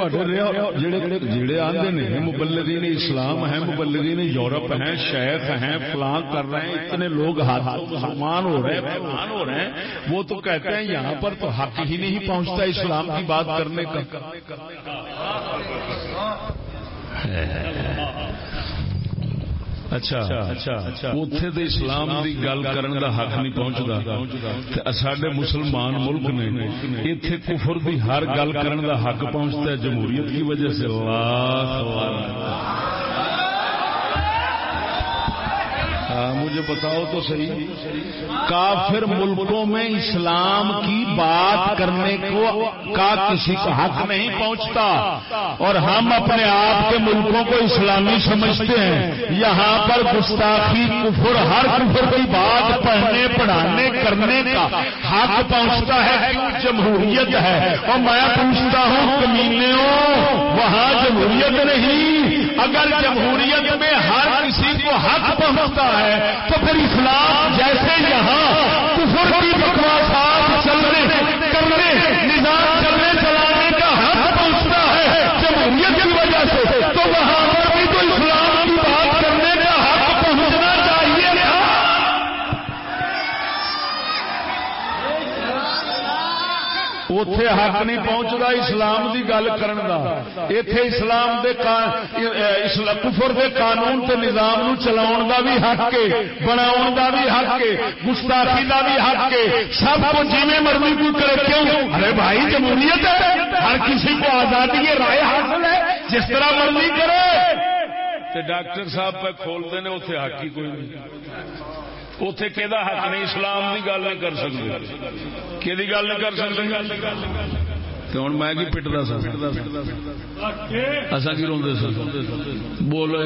جڑے آتے ہیں مبلغین اسلام ہیں مبلغین یورپ ہیں شیخ ہیں فلاں کر رہے ہیں اتنے لوگ مسلمان ہو رہے ہیں فلان ہو رہے ہیں وہ تو کہتے ہیں یہاں پر تو حق ہی نہیں پہنچتا اسلام کی بات کرنے کا اچھا اتے تو اسلام کی گل کرن دا حق نہیں پہنچتا سڈے مسلمان ملک نے اتے کفر دی ہر گل کرن دا حق پہنچتا ہے جمہوریت کی وجہ سے۔ اللہ۔ مجھے بتاؤ تو صحیح۔ کافر ملکوں میں اسلام کی بات کرنے کو کا کسی کو حق نہیں پہنچتا۔ اور ہم اپنے آپ کے ملکوں کو اسلامی سمجھتے ہیں۔ یہاں پر گستاخی، کفر، ہر کفر کی بات پڑھنے، پڑھانے، کرنے کا حق پہنچتا ہے۔ کیوں؟ جمہوریت ہے۔ اور میں پوچھتا ہوں کمینوں وہاں جمہوریت نہیں۔ اگر جمہوریت میں ہر کسی کو حق پہنچتا ہے تو پھر اسلام جیسے یہاں کفر کی بکواسات چلنے کرنے نظام چلنے چلانے کا حق پہنچتا ہے جمہوریت کی وجہ سے تو وہاں پر بھی تو اسلام کی بات کرنے کا حق پہنچنا چاہیے نا اتے حق نہیں پہنچتا اسلام دی گل کرن دا اتے اسلام دے کفر دے قانون تے نظام نو چلاؤن دا بھی حق ہے بناؤن دا بھی حق ہے گستاخی دا بھی حق ہے سب کو جی مرضی کوئی کرے کیوں ارے بھائی جمہوریت ہے ہر کسی کو آزادی رائے حاصل ہے جس طرح مرضی کرے ڈاکٹر صاحب پہ کھولتے ہیں اتنے حق ہی کوئی نہیں اتے کہ حق نہیں؟ اسلام کی گل نہیں کر سکتے کہ گل نہیں کر سکتے ہوں میں پٹتا سا؟ اصا کی روندے سر بولو۔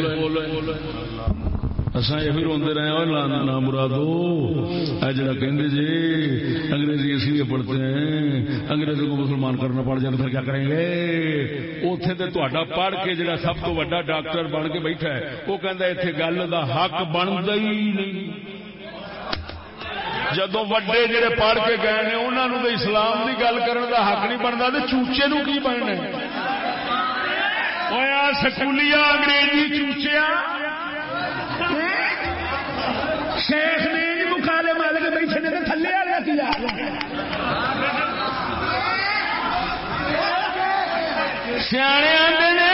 اصا یہ روندے رہے ہیں۔ نام مرادو۔ جڑا کہ جی انگریزی اسی لیے پڑھتے ہیں۔ انگریزوں کو مسلمان کرنا پڑ جائے پھر کیا کریں گے؟ اتے تو تا پڑھ کے جڑا سب تو وا ڈاکٹر بن کے بیٹھا ہے، وہ کہہ اتنے گل کا حق بنتا ہی نہیں۔ جدو وڈے جڑے پڑھ کے گئے نے انہوں نے اسلام کی گل کرنے کا حق نہیں بنتا تو چوچے نو کی بننا سکولی انگریزی چوچیا شیخ نے مکالے مال کے بیٹھے نے تھلے والے کی سیانے آتے نے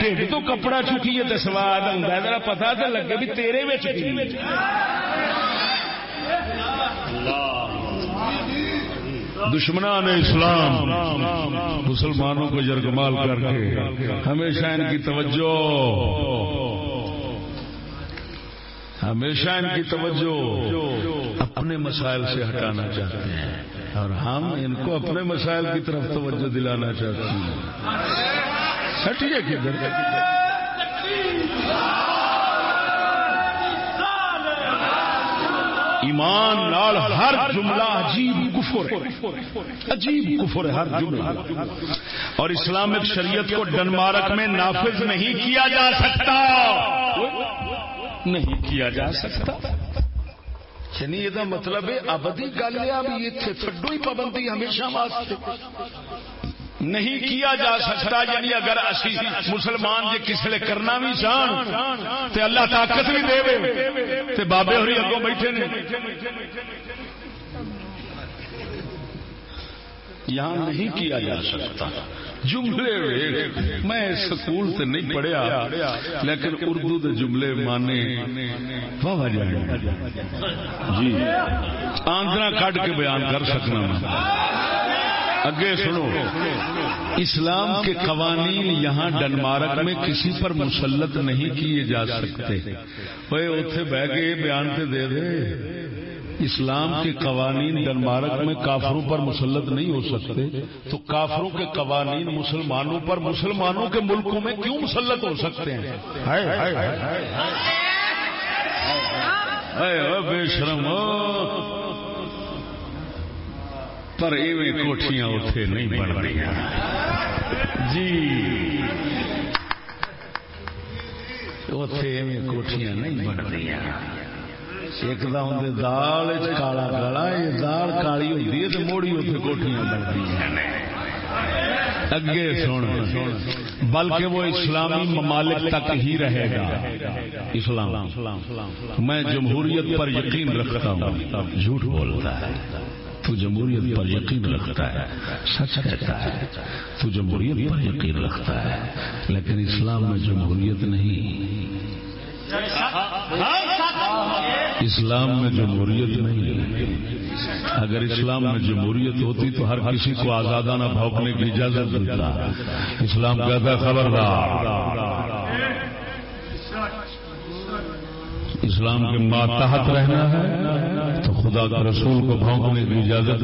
ٹھڈ تو کپڑا چکیے تو سواد آتا ذرا پتا تو لگے بھی تیرے دشمنان اسلام، مسلمانوں کو یرغمال کر کے ہمیشہ ان کی توجہ۔ ہمیشہ ان کی توجہ اپنے مسائل سے ہٹانا چاہتے ہیں اور ہم ان کو اپنے مسائل کی طرف توجہ دلانا چاہتے ہیں۔ ہٹیے کدھر۔ ایمان نال ہر جملہ عجیب کفر عجیب کفر ہے ہر جملہ اور اسلامک شریعت کو ڈنمارک میں نافذ نہیں کیا جا سکتا۔ نہیں کیا جا سکتا۔ یعنی یہ مطلب ہے، ابدی گل ہے، اب یہ تھڈو ہی پابندی ہمیشہ واسطے۔ نہیں کیا جا سکتا یعنی اگر اسی مسلمان جی کس کرنا بھی چاہن، تے اللہ طاقت بھی دے تے بابے ہوئی اگوں بیٹھے نے۔ یہاں نہیں کیا جا سکتا۔ جملے میں سکول سے نہیں پڑھیا، لیکن اردو دے جملے مانے۔ جی, جی،, جی۔, جی۔ آندرا کٹ کے بیان کر سکنا میں۔ اگے سنو۔ اسلام کے قوانین یہاں ڈنمارک میں کسی پر مسلط نہیں کیے جا سکتے۔ اتے بہ کے بیان سے دے دے۔ اسلام کے قوانین ڈنمارک میں کافروں پر مسلط نہیں ہو سکتے۔ تو کافروں کے قوانین مسلمانوں پر مسلمانوں کے ملکوں میں کیوں مسلط ہو سکتے ہیں؟ بے شرم۔ پر ایویں کوٹیاں اتے نہیں بن رہی جی۔ اتے ایویں کوٹیاں نہیں بن رہی ایک دم دال کالا گلا یہ دال کالی ہوتی ہے تو موڑی اتنے کوٹیاں بن رہی اگے سن بلکہ وہ اسلامی ممالک تک ہی رہے گا اسلام میں جمہوریت پر یقین رکھتا ہوں جھوٹ بولتا ہے تو جمہوریت پر یقین رکھتا ہے سچ کہتا ہے تو جمہوریت پر یقین رکھتا ہے لیکن اسلام میں جمہوریت نہیں اسلام میں جمہوریت نہیں ہے۔ اگر اسلام میں جمہوریت ہوتی تو ہر کسی کو آزادانہ بھونکنے کی اجازت ملتا۔ اسلام کہتا ہے خبردار۔ اسلام کے ماتحت رہنا ہے تو خدا کا رسول کو بھونکنے کی اجازت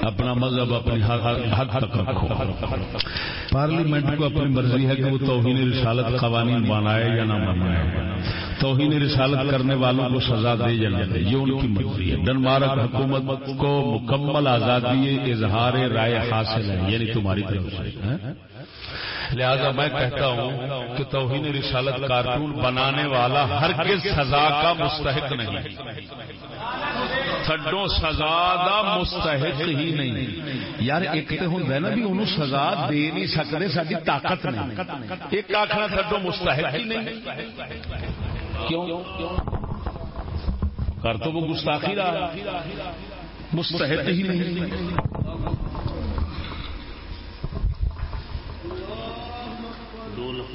اپنا مذہب، اپنی حق تک رکھو۔ پارلیمنٹ کو اپنی مرضی ہے کہ وہ توہین رسالت قوانین بنائے یا نہ بنائے۔ توہین رسالت کرنے والوں کو سزا دے یا نہ دے، یہ ان کی مرضی ہے۔ ڈنمارک حکومت کو مکمل آزادی اظہار رائے حاصل ہے یعنی تمہاری طرف سے۔ ہاں؟ لہذا میں کہتا ہوں کہ توہین رسالت کارٹون بنانے والا ہر کس سزا کا مستحق نہیں۔ تھڈو سزا دا مستحق ہی نہیں۔ یار ایک تو ہوں نا بھی انہوں سزا دے نہیں سکتے ساری طاقت نہیں۔ ایک آخر تھڈو مستحق ہی نہیں۔ کیوں؟ کر تو وہ گستاخی رہا مستحق ہی نہیں۔ دو لفظ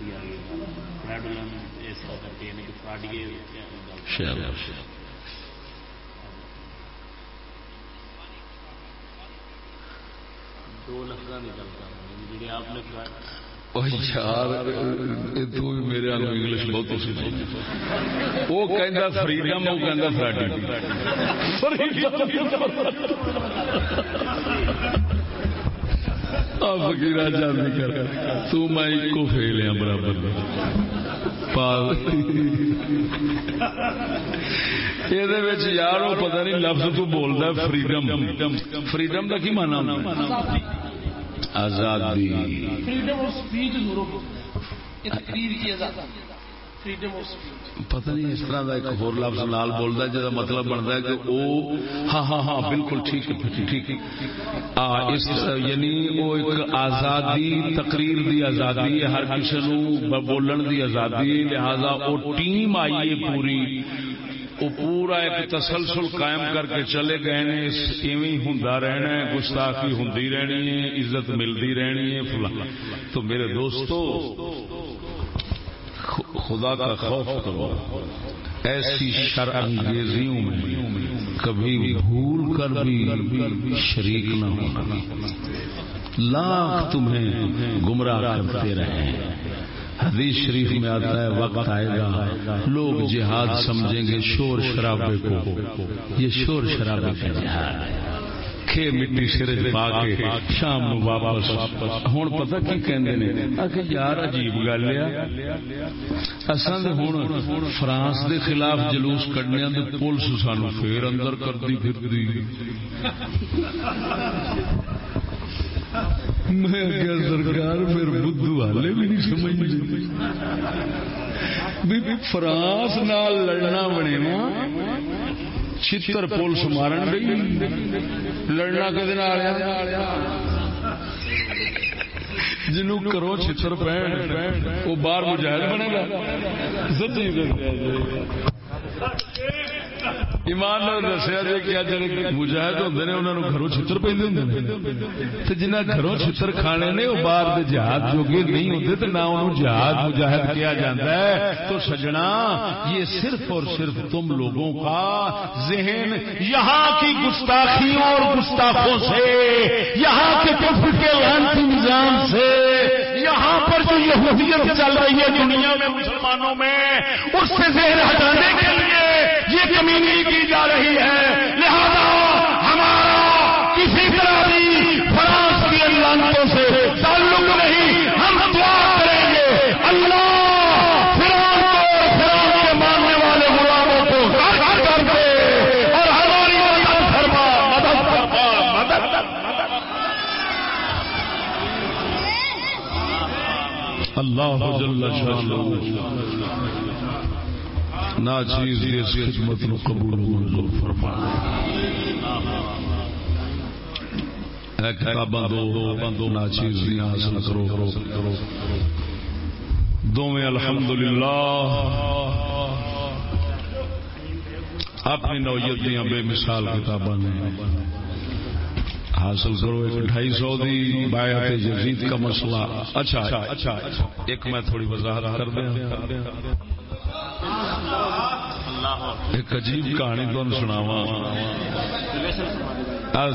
دیا گیا اس کر کے یعنی کہ فراڈیے دو لفظ نکلتا جی آپ نے یار تو میرے انگلش بہت وہ فریڈم وہ فراڈی فکیر جانے کر تو میں ایک فیل ہوں، برابر۔ یہ یار وہ پتا نہیں لفظ تو بولتا فریڈم فریڈم کا کی مانا آزادی۔ فریڈم اور سپیچ تقریر کی آزادی۔ پتہ نہیں اس طرح کا ایک ہور لفظ نال بولتا ہے جہاں مطلب بنتا ہے کہ وہ ہاں ہاں ہاں بالکل ٹھیک ہے ٹھیک اس یعنی وہ ایک آزادی تقریر دی آزادی ہے، ہر کسی نو بولن دی آزادی لہذا وہ ٹیم آئی ہے پوری۔ وہ پورا ایک تسلسل قائم کر کے چلے گئے نے ایویں ہوں رہنا ہے، گستاخی ہوں رہنی ہے، عزت ملتی رہنی ہے، فلاں۔ تو میرے دوستو خدا کا خوف کرو۔ ایسی شر انگیزیوں میں کبھی بھول کر بھی شریک نہ ہونا۔ لاکھ تمہیں گمراہ کرتے رہے۔ حدیث شریف میں آتا ہے، وقت آئے گا، لوگ جہاد سمجھیں گے شور شرابے کو۔ یہ شور شرابے کا جہاد ہے۔ کھے مٹی سر پا کے شام نو واپس ہوں پتا کی کہ یار عجیب گل اصل ہوں فرانس دے خلاف جلوس کڈنے پولیس سانو پھر اندر کرتی پھرتی میں کیا سرکار پھر بدھو والے بھی نہیں سمجھ فرانس نال لڑنا بنے چھتر پولیس مارن گئی لڑنا کدے جنو کرو چھتر پہن وہ باہر مجاہد بنے گا۔ ایمان دسیا جی کہ جڑے مجاہد ہوتے ہیں انہوں نے گھروں چھتر پہ ہوں جنہ گھروں چھتر کھانے نے وہ باہر جہاد جوگے نہیں ہوتے تو نہ انہوں جہاد مجاہد کیا جاتا ہے۔ تو سجنا، یہ صرف اور صرف تم لوگوں کا ذہن۔ یہاں کی گستاخیوں اور گستاخوں سے، یہاں کے کفر کے لانتی نظام سے، یہاں پر جو یہودیت چل رہی ہے دنیا میں، مسلمانوں میں، اس سے ذہن ہٹانے کے لیے یہ کمی کی جا رہی ہے۔ لہذا ہمارا کسی طرح بھی فرانس کی لانتوں سے تعلق نہیں۔ ہم دعا کریں گے، اللہ فرانس کو فرانس کے ماننے والے غلاموں کو کر دے اور ہماری مدد فرما مدد فرما، مدد اللہ جل شانہ نہ چیز اس خدمت نو قبول منظور فرما کتاباں دو دو چیز دیا حاصل کرو کرو دونوں الحمد اپنی نوعیت دیا بے مثال کتاباں حاصل کرو ایک ڈھائی سو دی بایات یزید کا مسئلہ۔ اچھا،, اچھا اچھا۔ ایک میں تھوڑی وضاحت کر دیں۔ ایک عجیب کہانی تم سناوا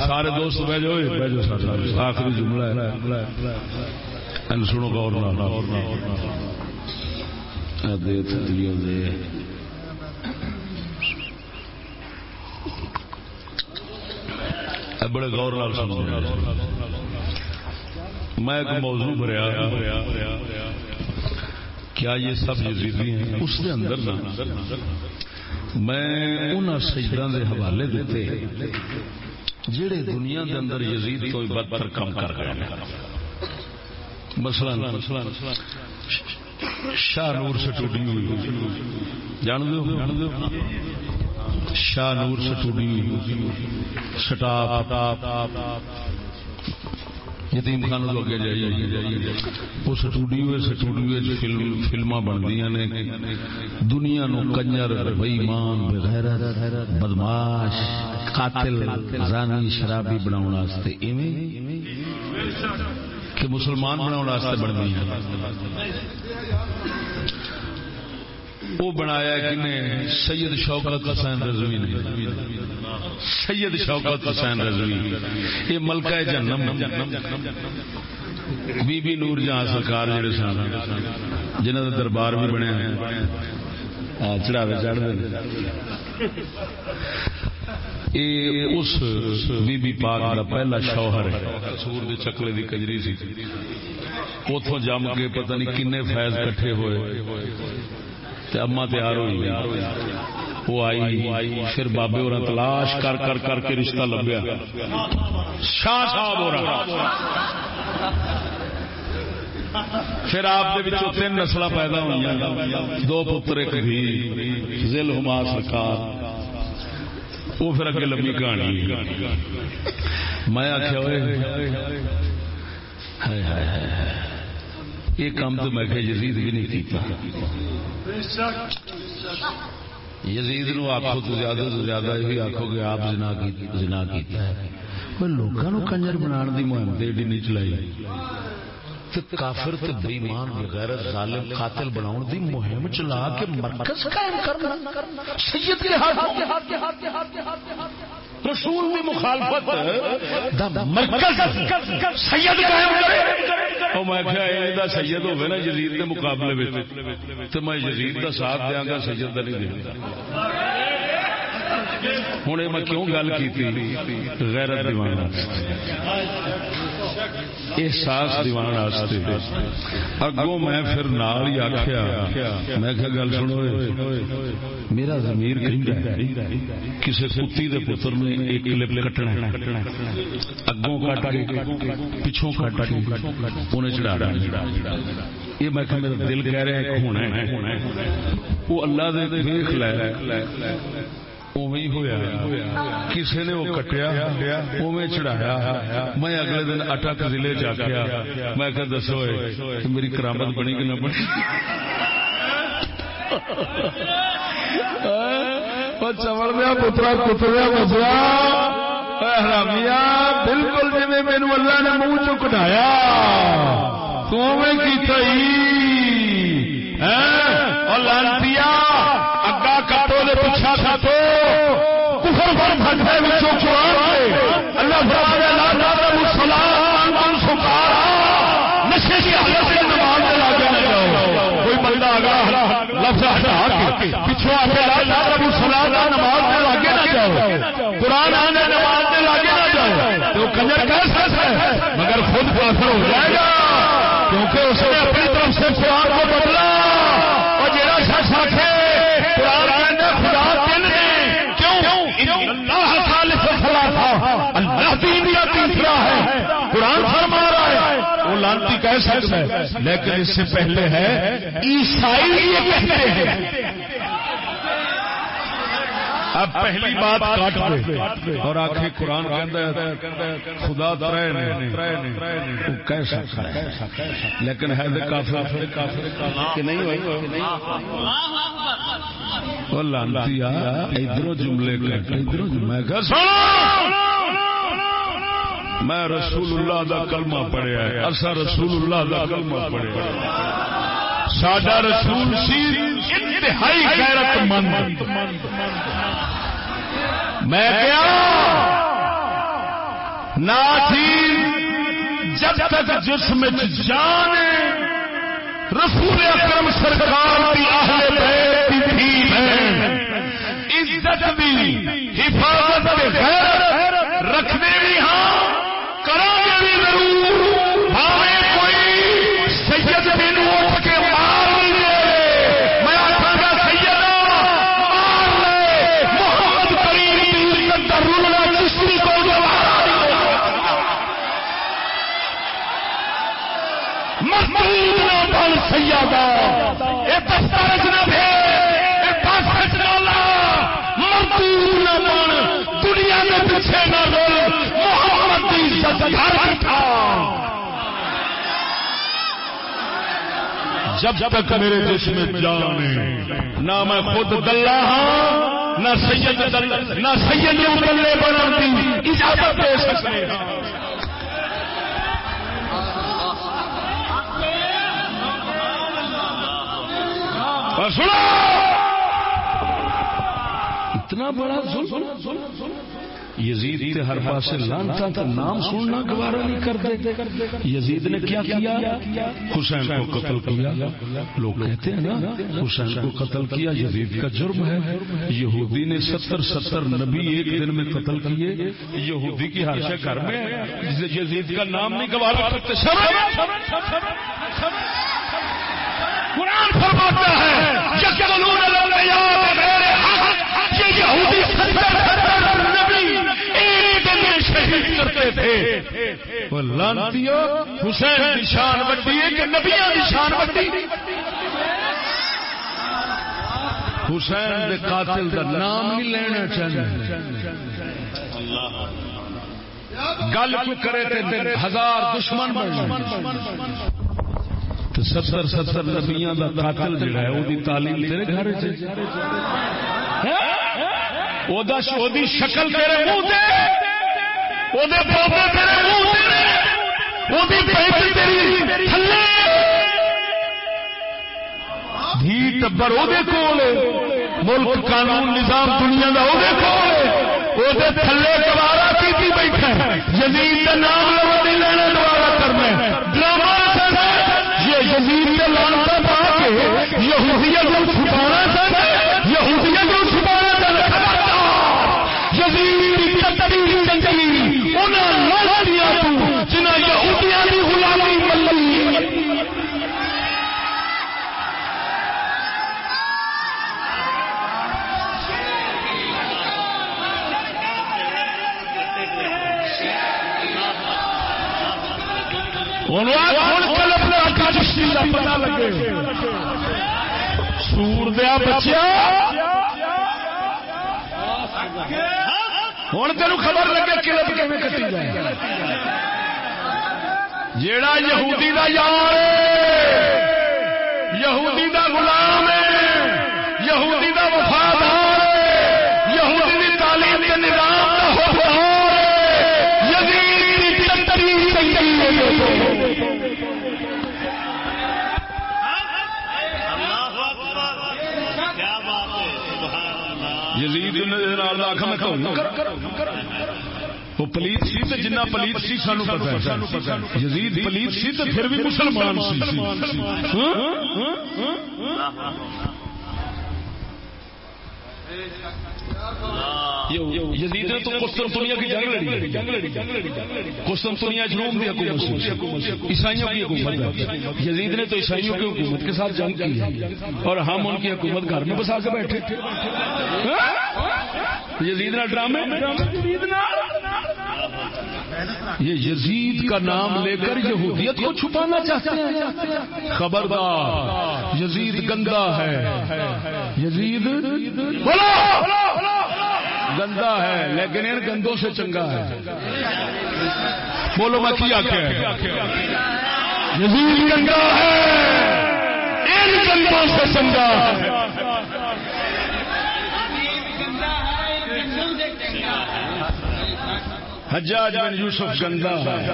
سارے دوست بہ جاؤ بہ جاؤ سارے۔ آخری جملہ ہے۔ سنو گور دے دے۔ بڑے غور لال سن میں ایک موضوع بھریا۔ کیا یہ سب یزیدی ہیں؟ اس کے اندر نا، میں ان سجدہ دے حوالے دیتے جڑے دنیا دے اندر یزید تو بدتر کام کر گئے مثلا، شاہ نور سٹوڈی ہوئی۔ جان دو شاہ نور سٹوڈی سٹاپ۔ یتیم خان تو اگے جائیے وہ سٹوڈیو سٹوڈیو فلم فلما بنتی نے۔ دنیا نو کنجر، بےمان بغیر بدماش، قاتل زانی شرابی بناؤ کہ مسلمان بناؤ بنتی وہ بنایا کہ سید شوکت حسین رضوی نے۔ سید شوکت حسین رضوی۔ یہ ملکہ جنم بی بی نور جہاں سرکار جڑے سن جنہ کا دربار بھی بنیا چڑھاوے چڑھ اس بی بی پاک کا پہلا شوہر سور دے چکلے دی کجری سی۔ اتوں جم کے پتہ نہیں کنے فیض کٹھے ہوئے۔ اما تیار ہوئی وہ آئی پھر بابے اور تلاش کر کر کر کے رشتہ لبیا۔ شاہ صاحب ہو رہا پھر آپ تین نسل پیدا ہوئی دو پتر، ایک بھی ذل ہما سرکار۔ وہ پھر اگے لمبی کہانی میں آخیا یہ کام تو میں یزید بھی نہیں کیتا۔ یزید نو آخو تو زیادہ تو زیادہ یہ آخو گے آپ جنا کیتا ہے لوگوں کنجر بنا دی مہم تو ایڈی نہیں چلائی۔ کافر تے بےمان بغیر ظالم قاتل بناؤ دی مہم چلا کے مرکز قائم کرنا۔ سید کے ہاتھ رسول دی مخالفت مرکز سید قائم کرے۔ میں کیا سید ہوگا نا جزید کے مقابلے تو میں جزید کا ساتھ دیا گا سید کا نہیں دیا ہوں میں کیوں گل کی غیرت دیوانہ احساس دیوان اگوں میں پھر نال ہی آخیا میں کہ گل سنو میرا زمیر کسی کتی دے پتر نے ایک کلپ کٹنا اگوں کٹ پچھوں کٹ انہیں چڑھا یہ میں کہ میرا دل کہہ رہا ہے ہونا وہ اللہ دے دیکھ لے۔ کسی نے وہ کٹیا اوے چڑھایا۔ میں اگلے دن اٹک ضلع چکیا میں کہ دسو میری کرامت بنی کہ نہ بنی؟ چمڑ دیا پترا کتریا بچیا حرامیا بالکل جی میرے اللہ نے منہ چ کٹایا تو لانتی اگا کٹو نے پوچھا تھا تو کفر پر بھٹے بچوں قرآن اللہ فرمانے لا تقربوا الصلاة وانتم سکارا نشے کی حالت میں نماز میں لاگے نہ جاؤ کوئی بندہ اگر لفظ ہٹا کے پیچھے آ کے لا تقربوا الصلاة نماز میں لاگے نہ جاؤ قرآن آنے نماز میں لاگے نہ جاؤ تو کنجر کہہ سکتا ہے مگر خود کافر ہو جائے گا کیونکہ اس نے اپنی طرف سے قرآن کو بدلا اور جڑا شخص آخے قرآن فرما رہا ہے وہ لانتی ہے، لیکن اس سے پہلے ہے، عیسائی یہ کہتے ہیں۔ اب پہلی بات کاٹ دے اور آخر قرآن خدا کہہ سکتا ہے؟ لیکن ہے کافر کہ نہیں ہوئی؟ لانتی ادھر جملے ادھر میں میں رسول اللہ دا کلمہ پڑھیا ہے۔ اصا رسول اللہ دا کلمہ پڑھیا ہے۔ ساڈا رسول سی انتہائی غیرت مند میں کیا نہ تھی جب تک جسم جان رسول اکرم سرکار کی اہل بیت کی تھی ہے۔ عزت بھی جب تک میرے جسم میں جان ہے نہ میں خود دلہ ہاں نہ سید نہ سید نے دلے بنا دی، اجازت دے سکتے ہیں۔ اور سنو۔ اتنا بڑا ظلم۔ یزید کے ہر پاس لانتا کا نام سننا گوارا نہیں کرتے یزید نے کیا کیا؟ حسین کو قتل کیا۔ لوگ کہتے ہیں نا، حسین کو قتل کیا، یزید کا جرم ہے۔ یہودی نے ستر ستر نبی ایک دن میں قتل کیے۔ یہودی کی ہر شے گھر میں جسے یزید کا نام نہیں گوارا کرتے قرآن فرماتا ہے یقتلون الانبیاء بغیر یہودی ستر ستر نبی ایک دن میں کرتے تھے۔ وہ لانتیو حسین نشان بٹی ہے کہ نبیاں نشان بٹی حسین دے قاتل دا نام نہیں لینا چاہیے۔ گل کو کرے تے ہزار دشمن بن تو ستر ستر نبیاں دا قاتل جڑا ہے وہ تعلیم تیرے گھر چی ہاں؟ شکل تیرے منہ دھی ٹبر او ملک قانون نظام دنیا کا وہ تھلے دوبارہ کی بیٹھا ہے یزید دا نام لو نہیں لینا پتا لگے۔ سور دیا بچیا۔ ہوں تین خبر لگے کلب کیون کٹی جائے۔ جیڑا یہودی دا یار وہ پلیت سی تو جنہ پلیت سی سانو پتا یزید پلیت سی تو پھر بھی مسلمان سی یزید نے تو قسطنطنیہ کی جنگ لڑی قسطنطنیہ روم کی حکومت عیسائیوں کی حکومت یزید نے تو عیسائیوں کی حکومت کے ساتھ جنگ کی ہے۔ اور ہم ان کی حکومت گھر میں بسا کے بیٹھے۔ یزید نہ ڈرامے؟ یہ یزید کا نام لے کر یہودیت کو چھپانا چاہتے ہیں۔ خبردار، یزید گندا ہے۔ یزید گندا ہے، لیکن ان گندوں سے چنگا ہے۔ بولو میں کیا یزید گندا ہے، ان گندوں سے چنگا ہے۔ حجاج بن یوسف گندا ہے۔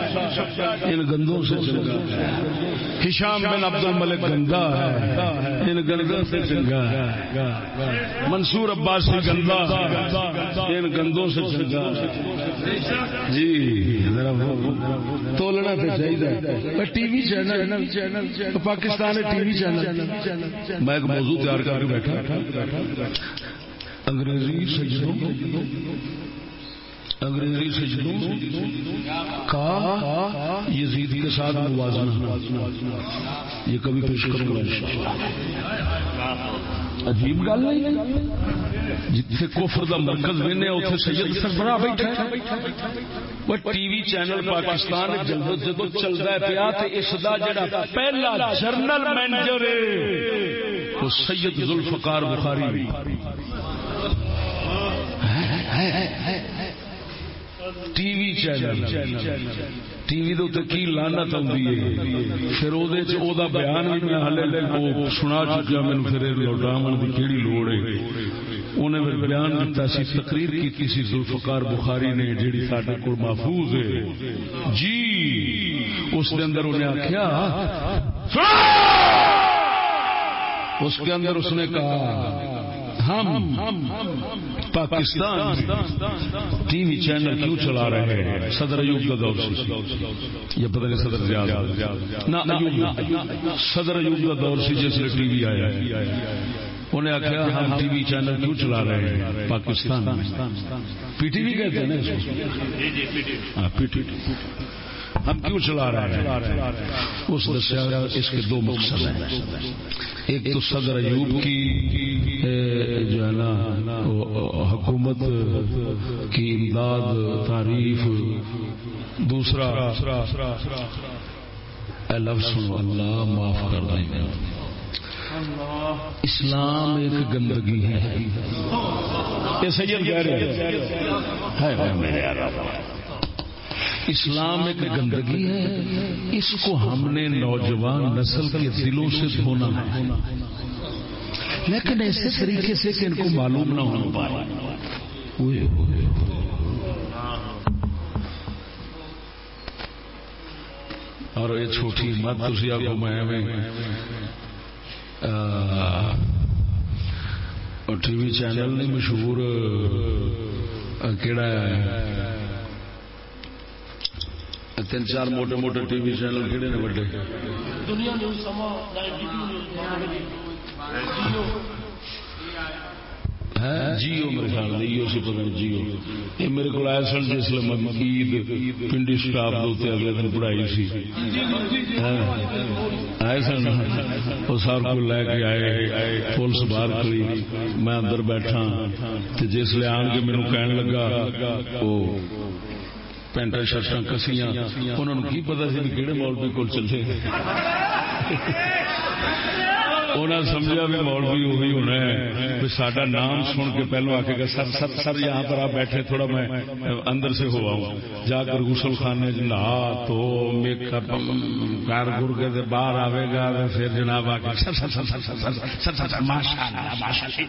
ان گندوں سے چنگا ہے۔ ہشام بن عبد الملک گندا ہے۔ ان گندوں سے چنگا ہے۔ منصور عباسی گندا ہے۔ ان گندوں سے چنگا ہے۔ جی ذرا تولنا تو چاہیے TV channel Pakistan TV channel. میں ایک موضوع تیار کر کے بیٹھا۔ انگریزی سجدوں انگریزی سجدوں کا یزید کے ساتھ موازنہ۔ یہ کبھی پیش کروں گا عجیب گل نہیں جتنے کفر دا مرکز بنے اتنے سید سربراہ بیٹھا ٹی وی چینل پاکستان جب جب چلتا ہے پیا تو اس کا جڑا پہلا جرنل مینیجر وہ سید ذوالفقار بخاری۔ ہے۔ TV channel. ٹی وی دے کی لانت آئی پھر وہ بیان بھی میں ہلے سنا چکا مینو پھر لوٹاو کی کہڑی لوڑ ہے؟ انہیں پھر بیان دیتا سی، تقریر کی سی ذوالفقار بخاری نے، جیڑی سارے کو محفوظ ہے۔ جی اس کے اندر انہیں آخیا اس کے اندر اس نے کہا ہم پاکستان ٹی وی چینل کیوں چلا رہے ہیں؟ صدر ایوب کا دور سے۔ یہ پتہ نہیں صدر زیادہ نہ صدر ایوب کا دور سے جس نے ٹی وی آیا انہیں آخیا ہم ٹی وی چینل کیوں چلا رہے ہیں؟ پاکستان پی ٹی وی کہتے ہیں نا ہاں، پی ٹی وی۔ ہم کیوں چلا رہے ہیں؟ اس دسیا اس کے دو مقصد ہیں۔ ایک تو صدر ایوب کی جو ہے نا حکومت کی امداد تعریف۔ دوسرا لفظ اللہ معاف کر دیں۔ گے اسلام ایک گندگی ہے۔ یہ سید کہہ رہے ہیں۔ اسلام ایک گندگی ہے۔ اس کو ہم نے نوجوان نسل کے دلوں سے دھونا ہے۔ لیکن ایسے طریقے سے کہ ان کو معلوم نہ ہو پائے۔ اور یہ چھوٹی مت تھی آپ میں ٹی وی چینل نہیں مشہور کہڑا ہے؟ تین چار موٹے موٹے ٹی وی چینل کہڑے نے بڑے جیو میرے خیال جیو سی پتا جیو۔ یہ میرے کو سن جس عید پنڈی اسٹاف اگلے دن پڑھائی سی۔ آئے سن؟ وہ سر کو لے کے آئے پولیس باہر کھڑی میں اندر بیٹھا جس لے آن کے میرے کہن لگا وہ پینٹ شرٹ کسیاں انہوں کی پتا سی کہڑے مولوی کو چلے انہیں سمجھا بھی مولوی وہی ہونا ہے سڈا نام سن کے پہلو آ کے سر سر سر یہاں پر آپ بیٹھے تھوڑا میں اندر سے ہوا ہوں جا کر غسل خانے نہا تو میک اپ کار گر کے باہر آئے گا پھر جناب آ کے سر سر سر سر سر سر سر سر ماشاء اللہ ماشاء اللہ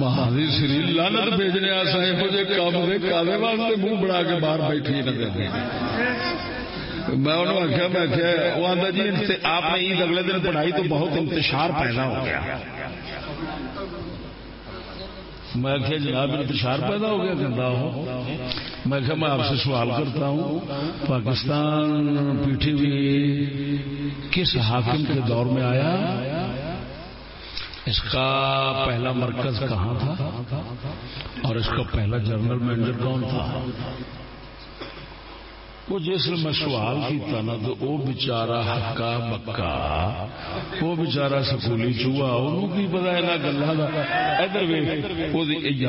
مہاوی سری لانت بھیجنے کالے واسطے منہ بنا کے باہر بیٹھی میں انہوں آخیا میں آخیا وہ آتا جی آپ نے عید اگلے دن پڑھائی تو بہت انتشار پیدا ہو گیا۔ میں کہ جناب انتشار پیدا ہو گیا گندا ہو میں کہ میں آپ سے سوال کرتا ہوں پاکستان پی ٹی وی کس حاکم کے دور میں آیا اس کا پہلا مرکز کہاں تھا اور اس کا پہلا جنرل مینیجر کون تھا وہ جس نے میں سوال کیتا نا تو وہ بچارا ہکا بکا وہ بچارا سکولی چوہا، انہوں کی پتا ہے نا گلا ادھر وہ جی، جی؟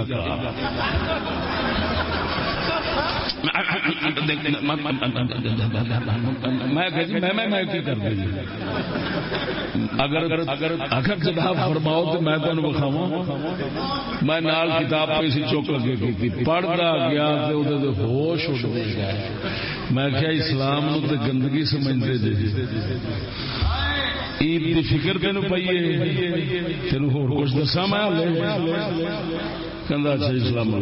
اگر جناب فرماؤ تو میں تمہیں بخاوا میں نال کتاب پہ سی چوک لگے کی پڑھتا گیا ہوش اٹھ گیا میں کیا اسلام نو تے گندگی سمجھتے جی عید کی فکر تین پی تین ہوش دسا میں کہ اچھا اسلام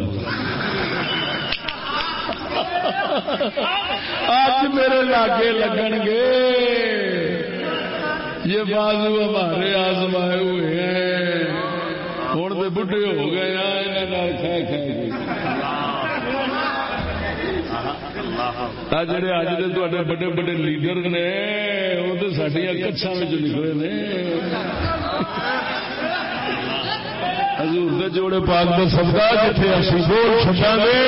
اج میرے لاگے لگن گے۔ یہ بازو ہمارے آزمائے ہوئے ہیں۔ ہوں تو بڈھے ہو گئے جڑے اج دے بڑے بڑے لیڈر نے وہ تو سڈیا کچھا نکلے نے حضور دے جوڑے پاک دے سبدا جتھے اسی بول چھٹا گے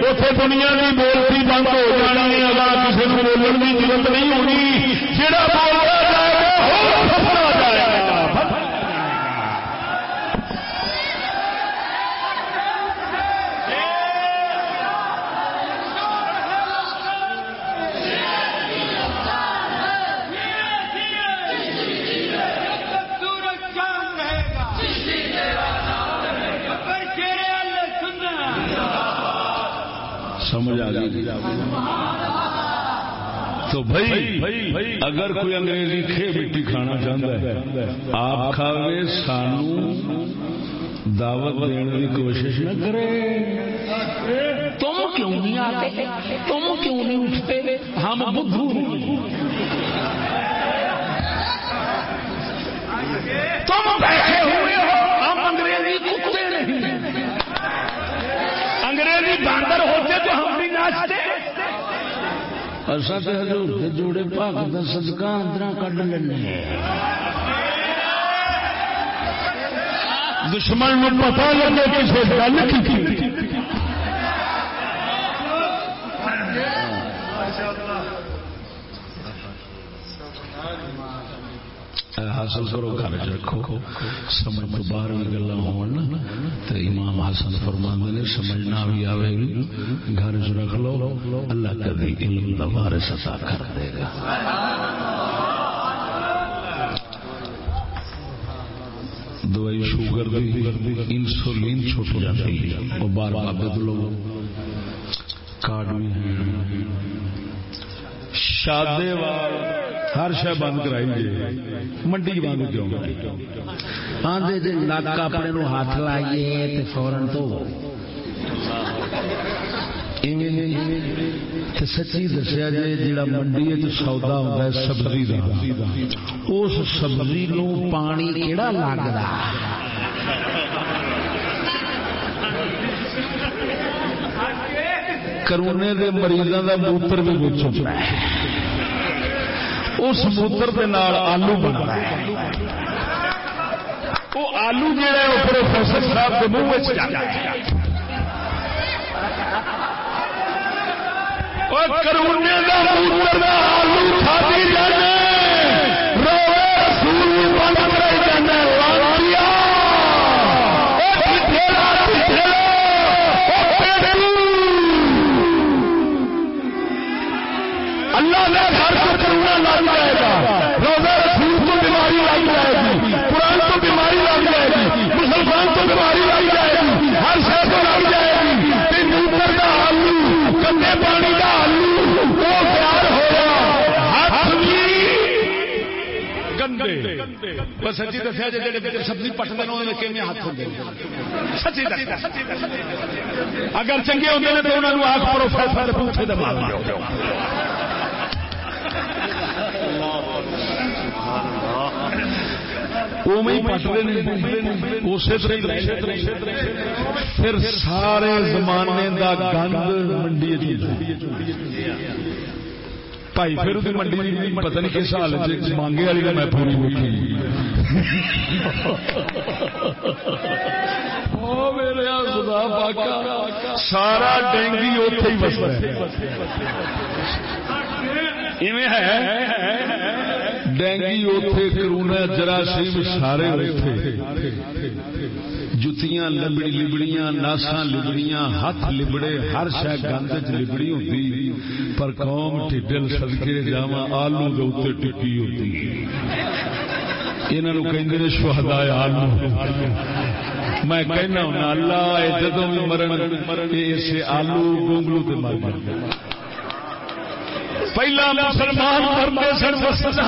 اتنے دنیا کی بولتی بند ہو جانی اگر کسی کو بولنے کی ضرورت نہیں ہونی جہاں بولتا جائے گا جائے تو بھائی اگر کوئی انگریزی کھے مٹی کھانا چاہتا ہے آپ کھاوے سانو دعوت دینے کی کوشش نہ کرے۔ تم کیوں نہیں آتے؟ تم کیوں نہیں اٹھتے؟ ہم بدھو تم بیٹھے ہوئے ہو ہم انگریزی کتے نہیں انگریزی باندر ہوتے تو ہم بھی ناچتے اصا تو حضور کے جوڑے پاک کا صدقہ اندر کڈ لینے دشمن میں پتا لگے کسی گل کی۔ حاصل کرو، گھر رکھو۔ سمجھ تو باہر بھی گلا ہو امام حسن فرما نے سمجھنا بھی آئے گی۔ گھر چ رکھ لو، اللہ کبھی علم کا وارث عطا کر دے گا۔ دوائی شوگر انسولین چھوٹ جاتی ہے۔ وہ بار بار بدلو۔ کارڈ بھی ہیں شادے ہر شہ بند کرائی جی منڈی بند کیوں؟ آدھے نک اپنے نو ہاتھ لائیے فورن تو۔ سچی دسیا جی جا منڈی سودا ہوتا ہے سبزی کا اس سبزی نو پانی کہڑا لگتا کرونے دے مریضوں دا موتر بھی بچ چکا ہے۔ اس موتر دے نال آلو بنتا ہے۔ وہ آلو جہا ہے وہ پروفیسر صاحب کے منہ کرونے دا موتر دا آلو کھا جانا گندے۔ سچی دسیا جی سبزی پٹتے پٹنے والے ہاتھ ہوتے سچی اگر چنگے ہوتے ہیں تو انہوں نے آخ پروفیسر پوچھے دبا پھر سارے زمانے دا گند منڈی بھائی پھر اس منڈی پتہ نہیں کس حال مانگے والی میں پوری ہوئی سارا ڈینگی اتے ہی بس ڈینگی اتے کرونا جراثیم سارے جتیاں لبڑی لبڑیاں ناساں لبڑیاں ہاتھ لبڑے ہر شہ گند لبڑی ہوتی پر قوم ٹھڈل سدکے جا آلو کے ٹکی ہوتی آلو۔ میں کہنا ہوں اللہ بھی مرن اسے آلو گونگلو تے مر پہلا مسلمان سن مسجد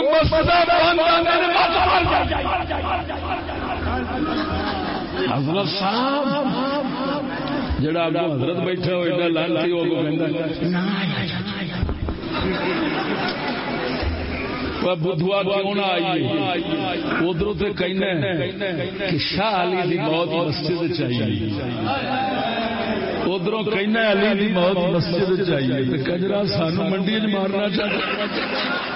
مسجد حضرت صاحب جڑا حضرت بیٹھا ہو ایڈا لانتی ہو کو کہندا بدھوا کیوں نہ ادھر تو کہنا کہ شاہ علی دی موت مسجد چاہیے ادھر کہنا علی دی موت مسجد چاہیے کجرا سانو منڈی مارنا چاہیے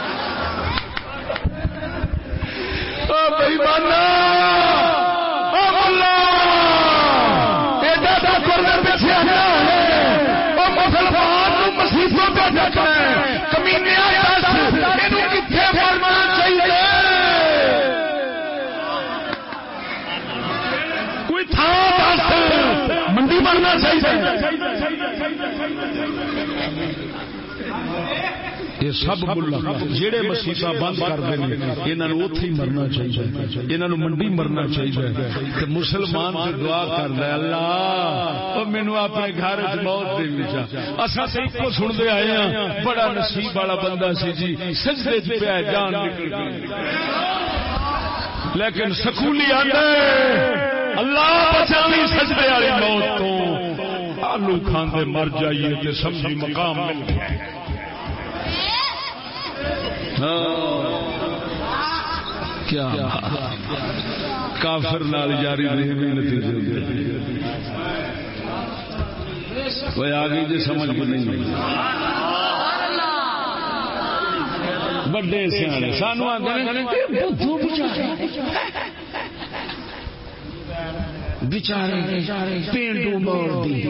یہ سب جہے مسیطا بند کرتے ہیں یہاں اتے ہی مرنا چاہیے۔ یہاں منڈی مرنا چاہیے۔ مسلمان دعا کر دے اللہ مینو اپنے گھر موت دے اصا تو سنتے آئے ہیں بڑا نصیب والا بندہ سی جی سجدے چ پیا جان لیکن سکولی آدھے اللہ بچانی سجدے والی موت تو۔ آلو کھاندے مر جائیے تے سمجھی مقام مل گیا۔ ہاں۔ کیا کافر نال جاری رہی نتیجے وہ آگے جی سمجھ کو نہیں بڑے سیانے، سانو بچارے پینڈو موڑ دی.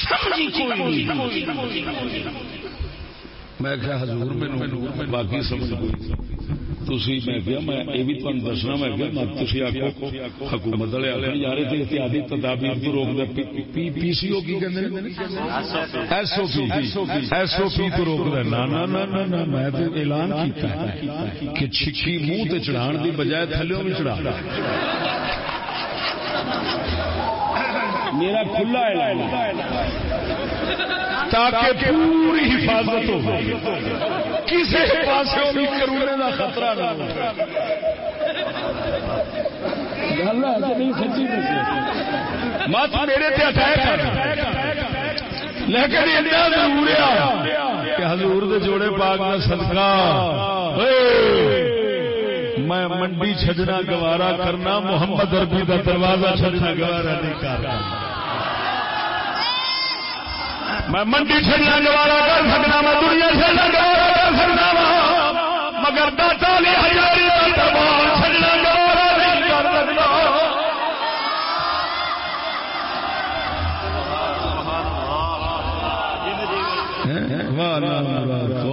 سمجھی کوئی میں کیا حضور میں باقی سمجھ گئی میں کیا میں یہ بھی تمہیں دسنا، میں کیا حکومت والے یار احتیاطی تدابیر کو روک دے، پی پی سی او کی S O P S O پی تو روک دے. نا نا نا نا میں اعلان کیتا کہ چھکی منہ تے چڑھان دی بجائے تھلے بھی چڑھا میرا کھلا اعلان تاکہ پوری حفاظت ہو کسی پاس بھی کرونے کا خطرہ نہ مت میرے تے اٹیک لیکن اتنا ضرور کہ حضور دے جوڑے پاک کا صدقہ۔ میں منڈی چھجنا گوارا کرنا، محمد اربی کا دروازہ چھجنا گوارا نہیں کرنا میں منڈی چڑنا گوارا کر سکنا، میں دنیا چڑنا گوارا کر سکنا مگر داتا نے ہزاری کا دربار چڑنا گوارا نہیں کر سکتا۔ واہ واہ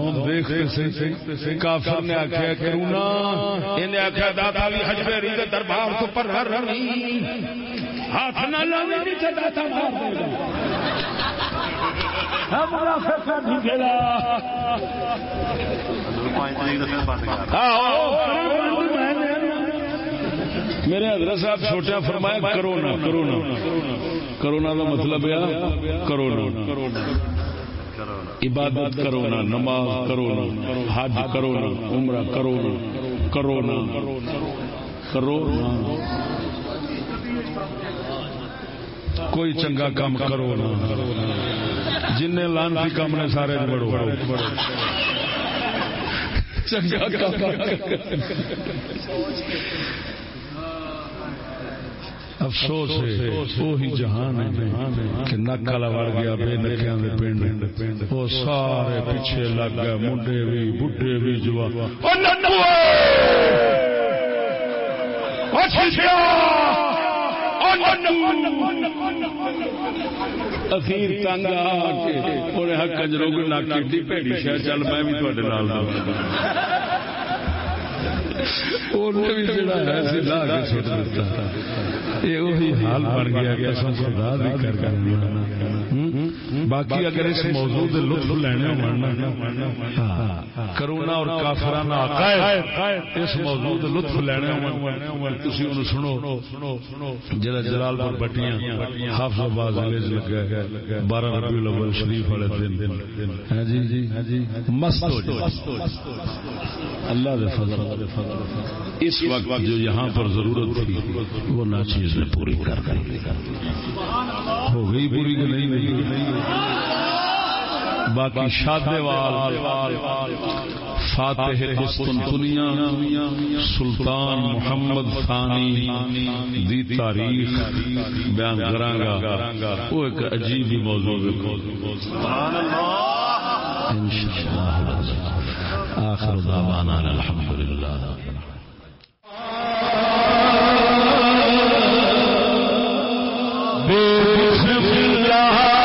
سی کافر نے آخیا کرونا انہیں آخیا داتا بھی ہجبیری کے دربار تو پر ہاتھ نہ لانے داتا مار دے گا۔ ہاں، ہاں، ہاں۔ میرے حضرت صاحب چھوٹے فرمایا، کرونا کرونا کرونا کا مطلب ہے، کرونا عبادت کرونا، نماز کرونا، حج کرونا، عمرہ کرونا کرونا کرونا۔ کوئی چنگا کام کرو نا جن لانتی کام نے سارے بڑو چنگا افسوس وہی جہان کہ نک والا وڑ گیا بے نکیا پنڈ۔ وہ سارے پیچھے لگ گئے منڈے بھی بڈھے بھی جوان۔ اخیر تنگ آ کے کنجروں کو نک ایڈی پیڑی شہ چل میں بھی تھوڑے نال یہ حال بن گیا قسم خدا کر باقی اگر اس موضوع دے لطف لینے ہوں کرونا اور کافرانہ عقائد اس موضوع دے لطف لینے ہوں تسی انہوں سنو جڑا جلال پور بٹیاں حافظ آباد ضلع لگا بارہ ربیع الاول شریف والے دن۔ ہاں جی جی مست ہو جائے۔ اللہ دے فضل۔ اس وقت جو یہاں پر ضرورت تھی وہ ناچیز نے پوری کر کر ہو گئی پوری کہ نہیں ہوئی؟ باقی شادے وال فاتح قسطنطنیہ سلطان محمد ثانی دی تاریخ بیان کرانگا وہ ایک عجیب ہی موضوع ہے۔ انشاءاللہ۔ آخر دعوانا الحمدللہ۔ بسم الله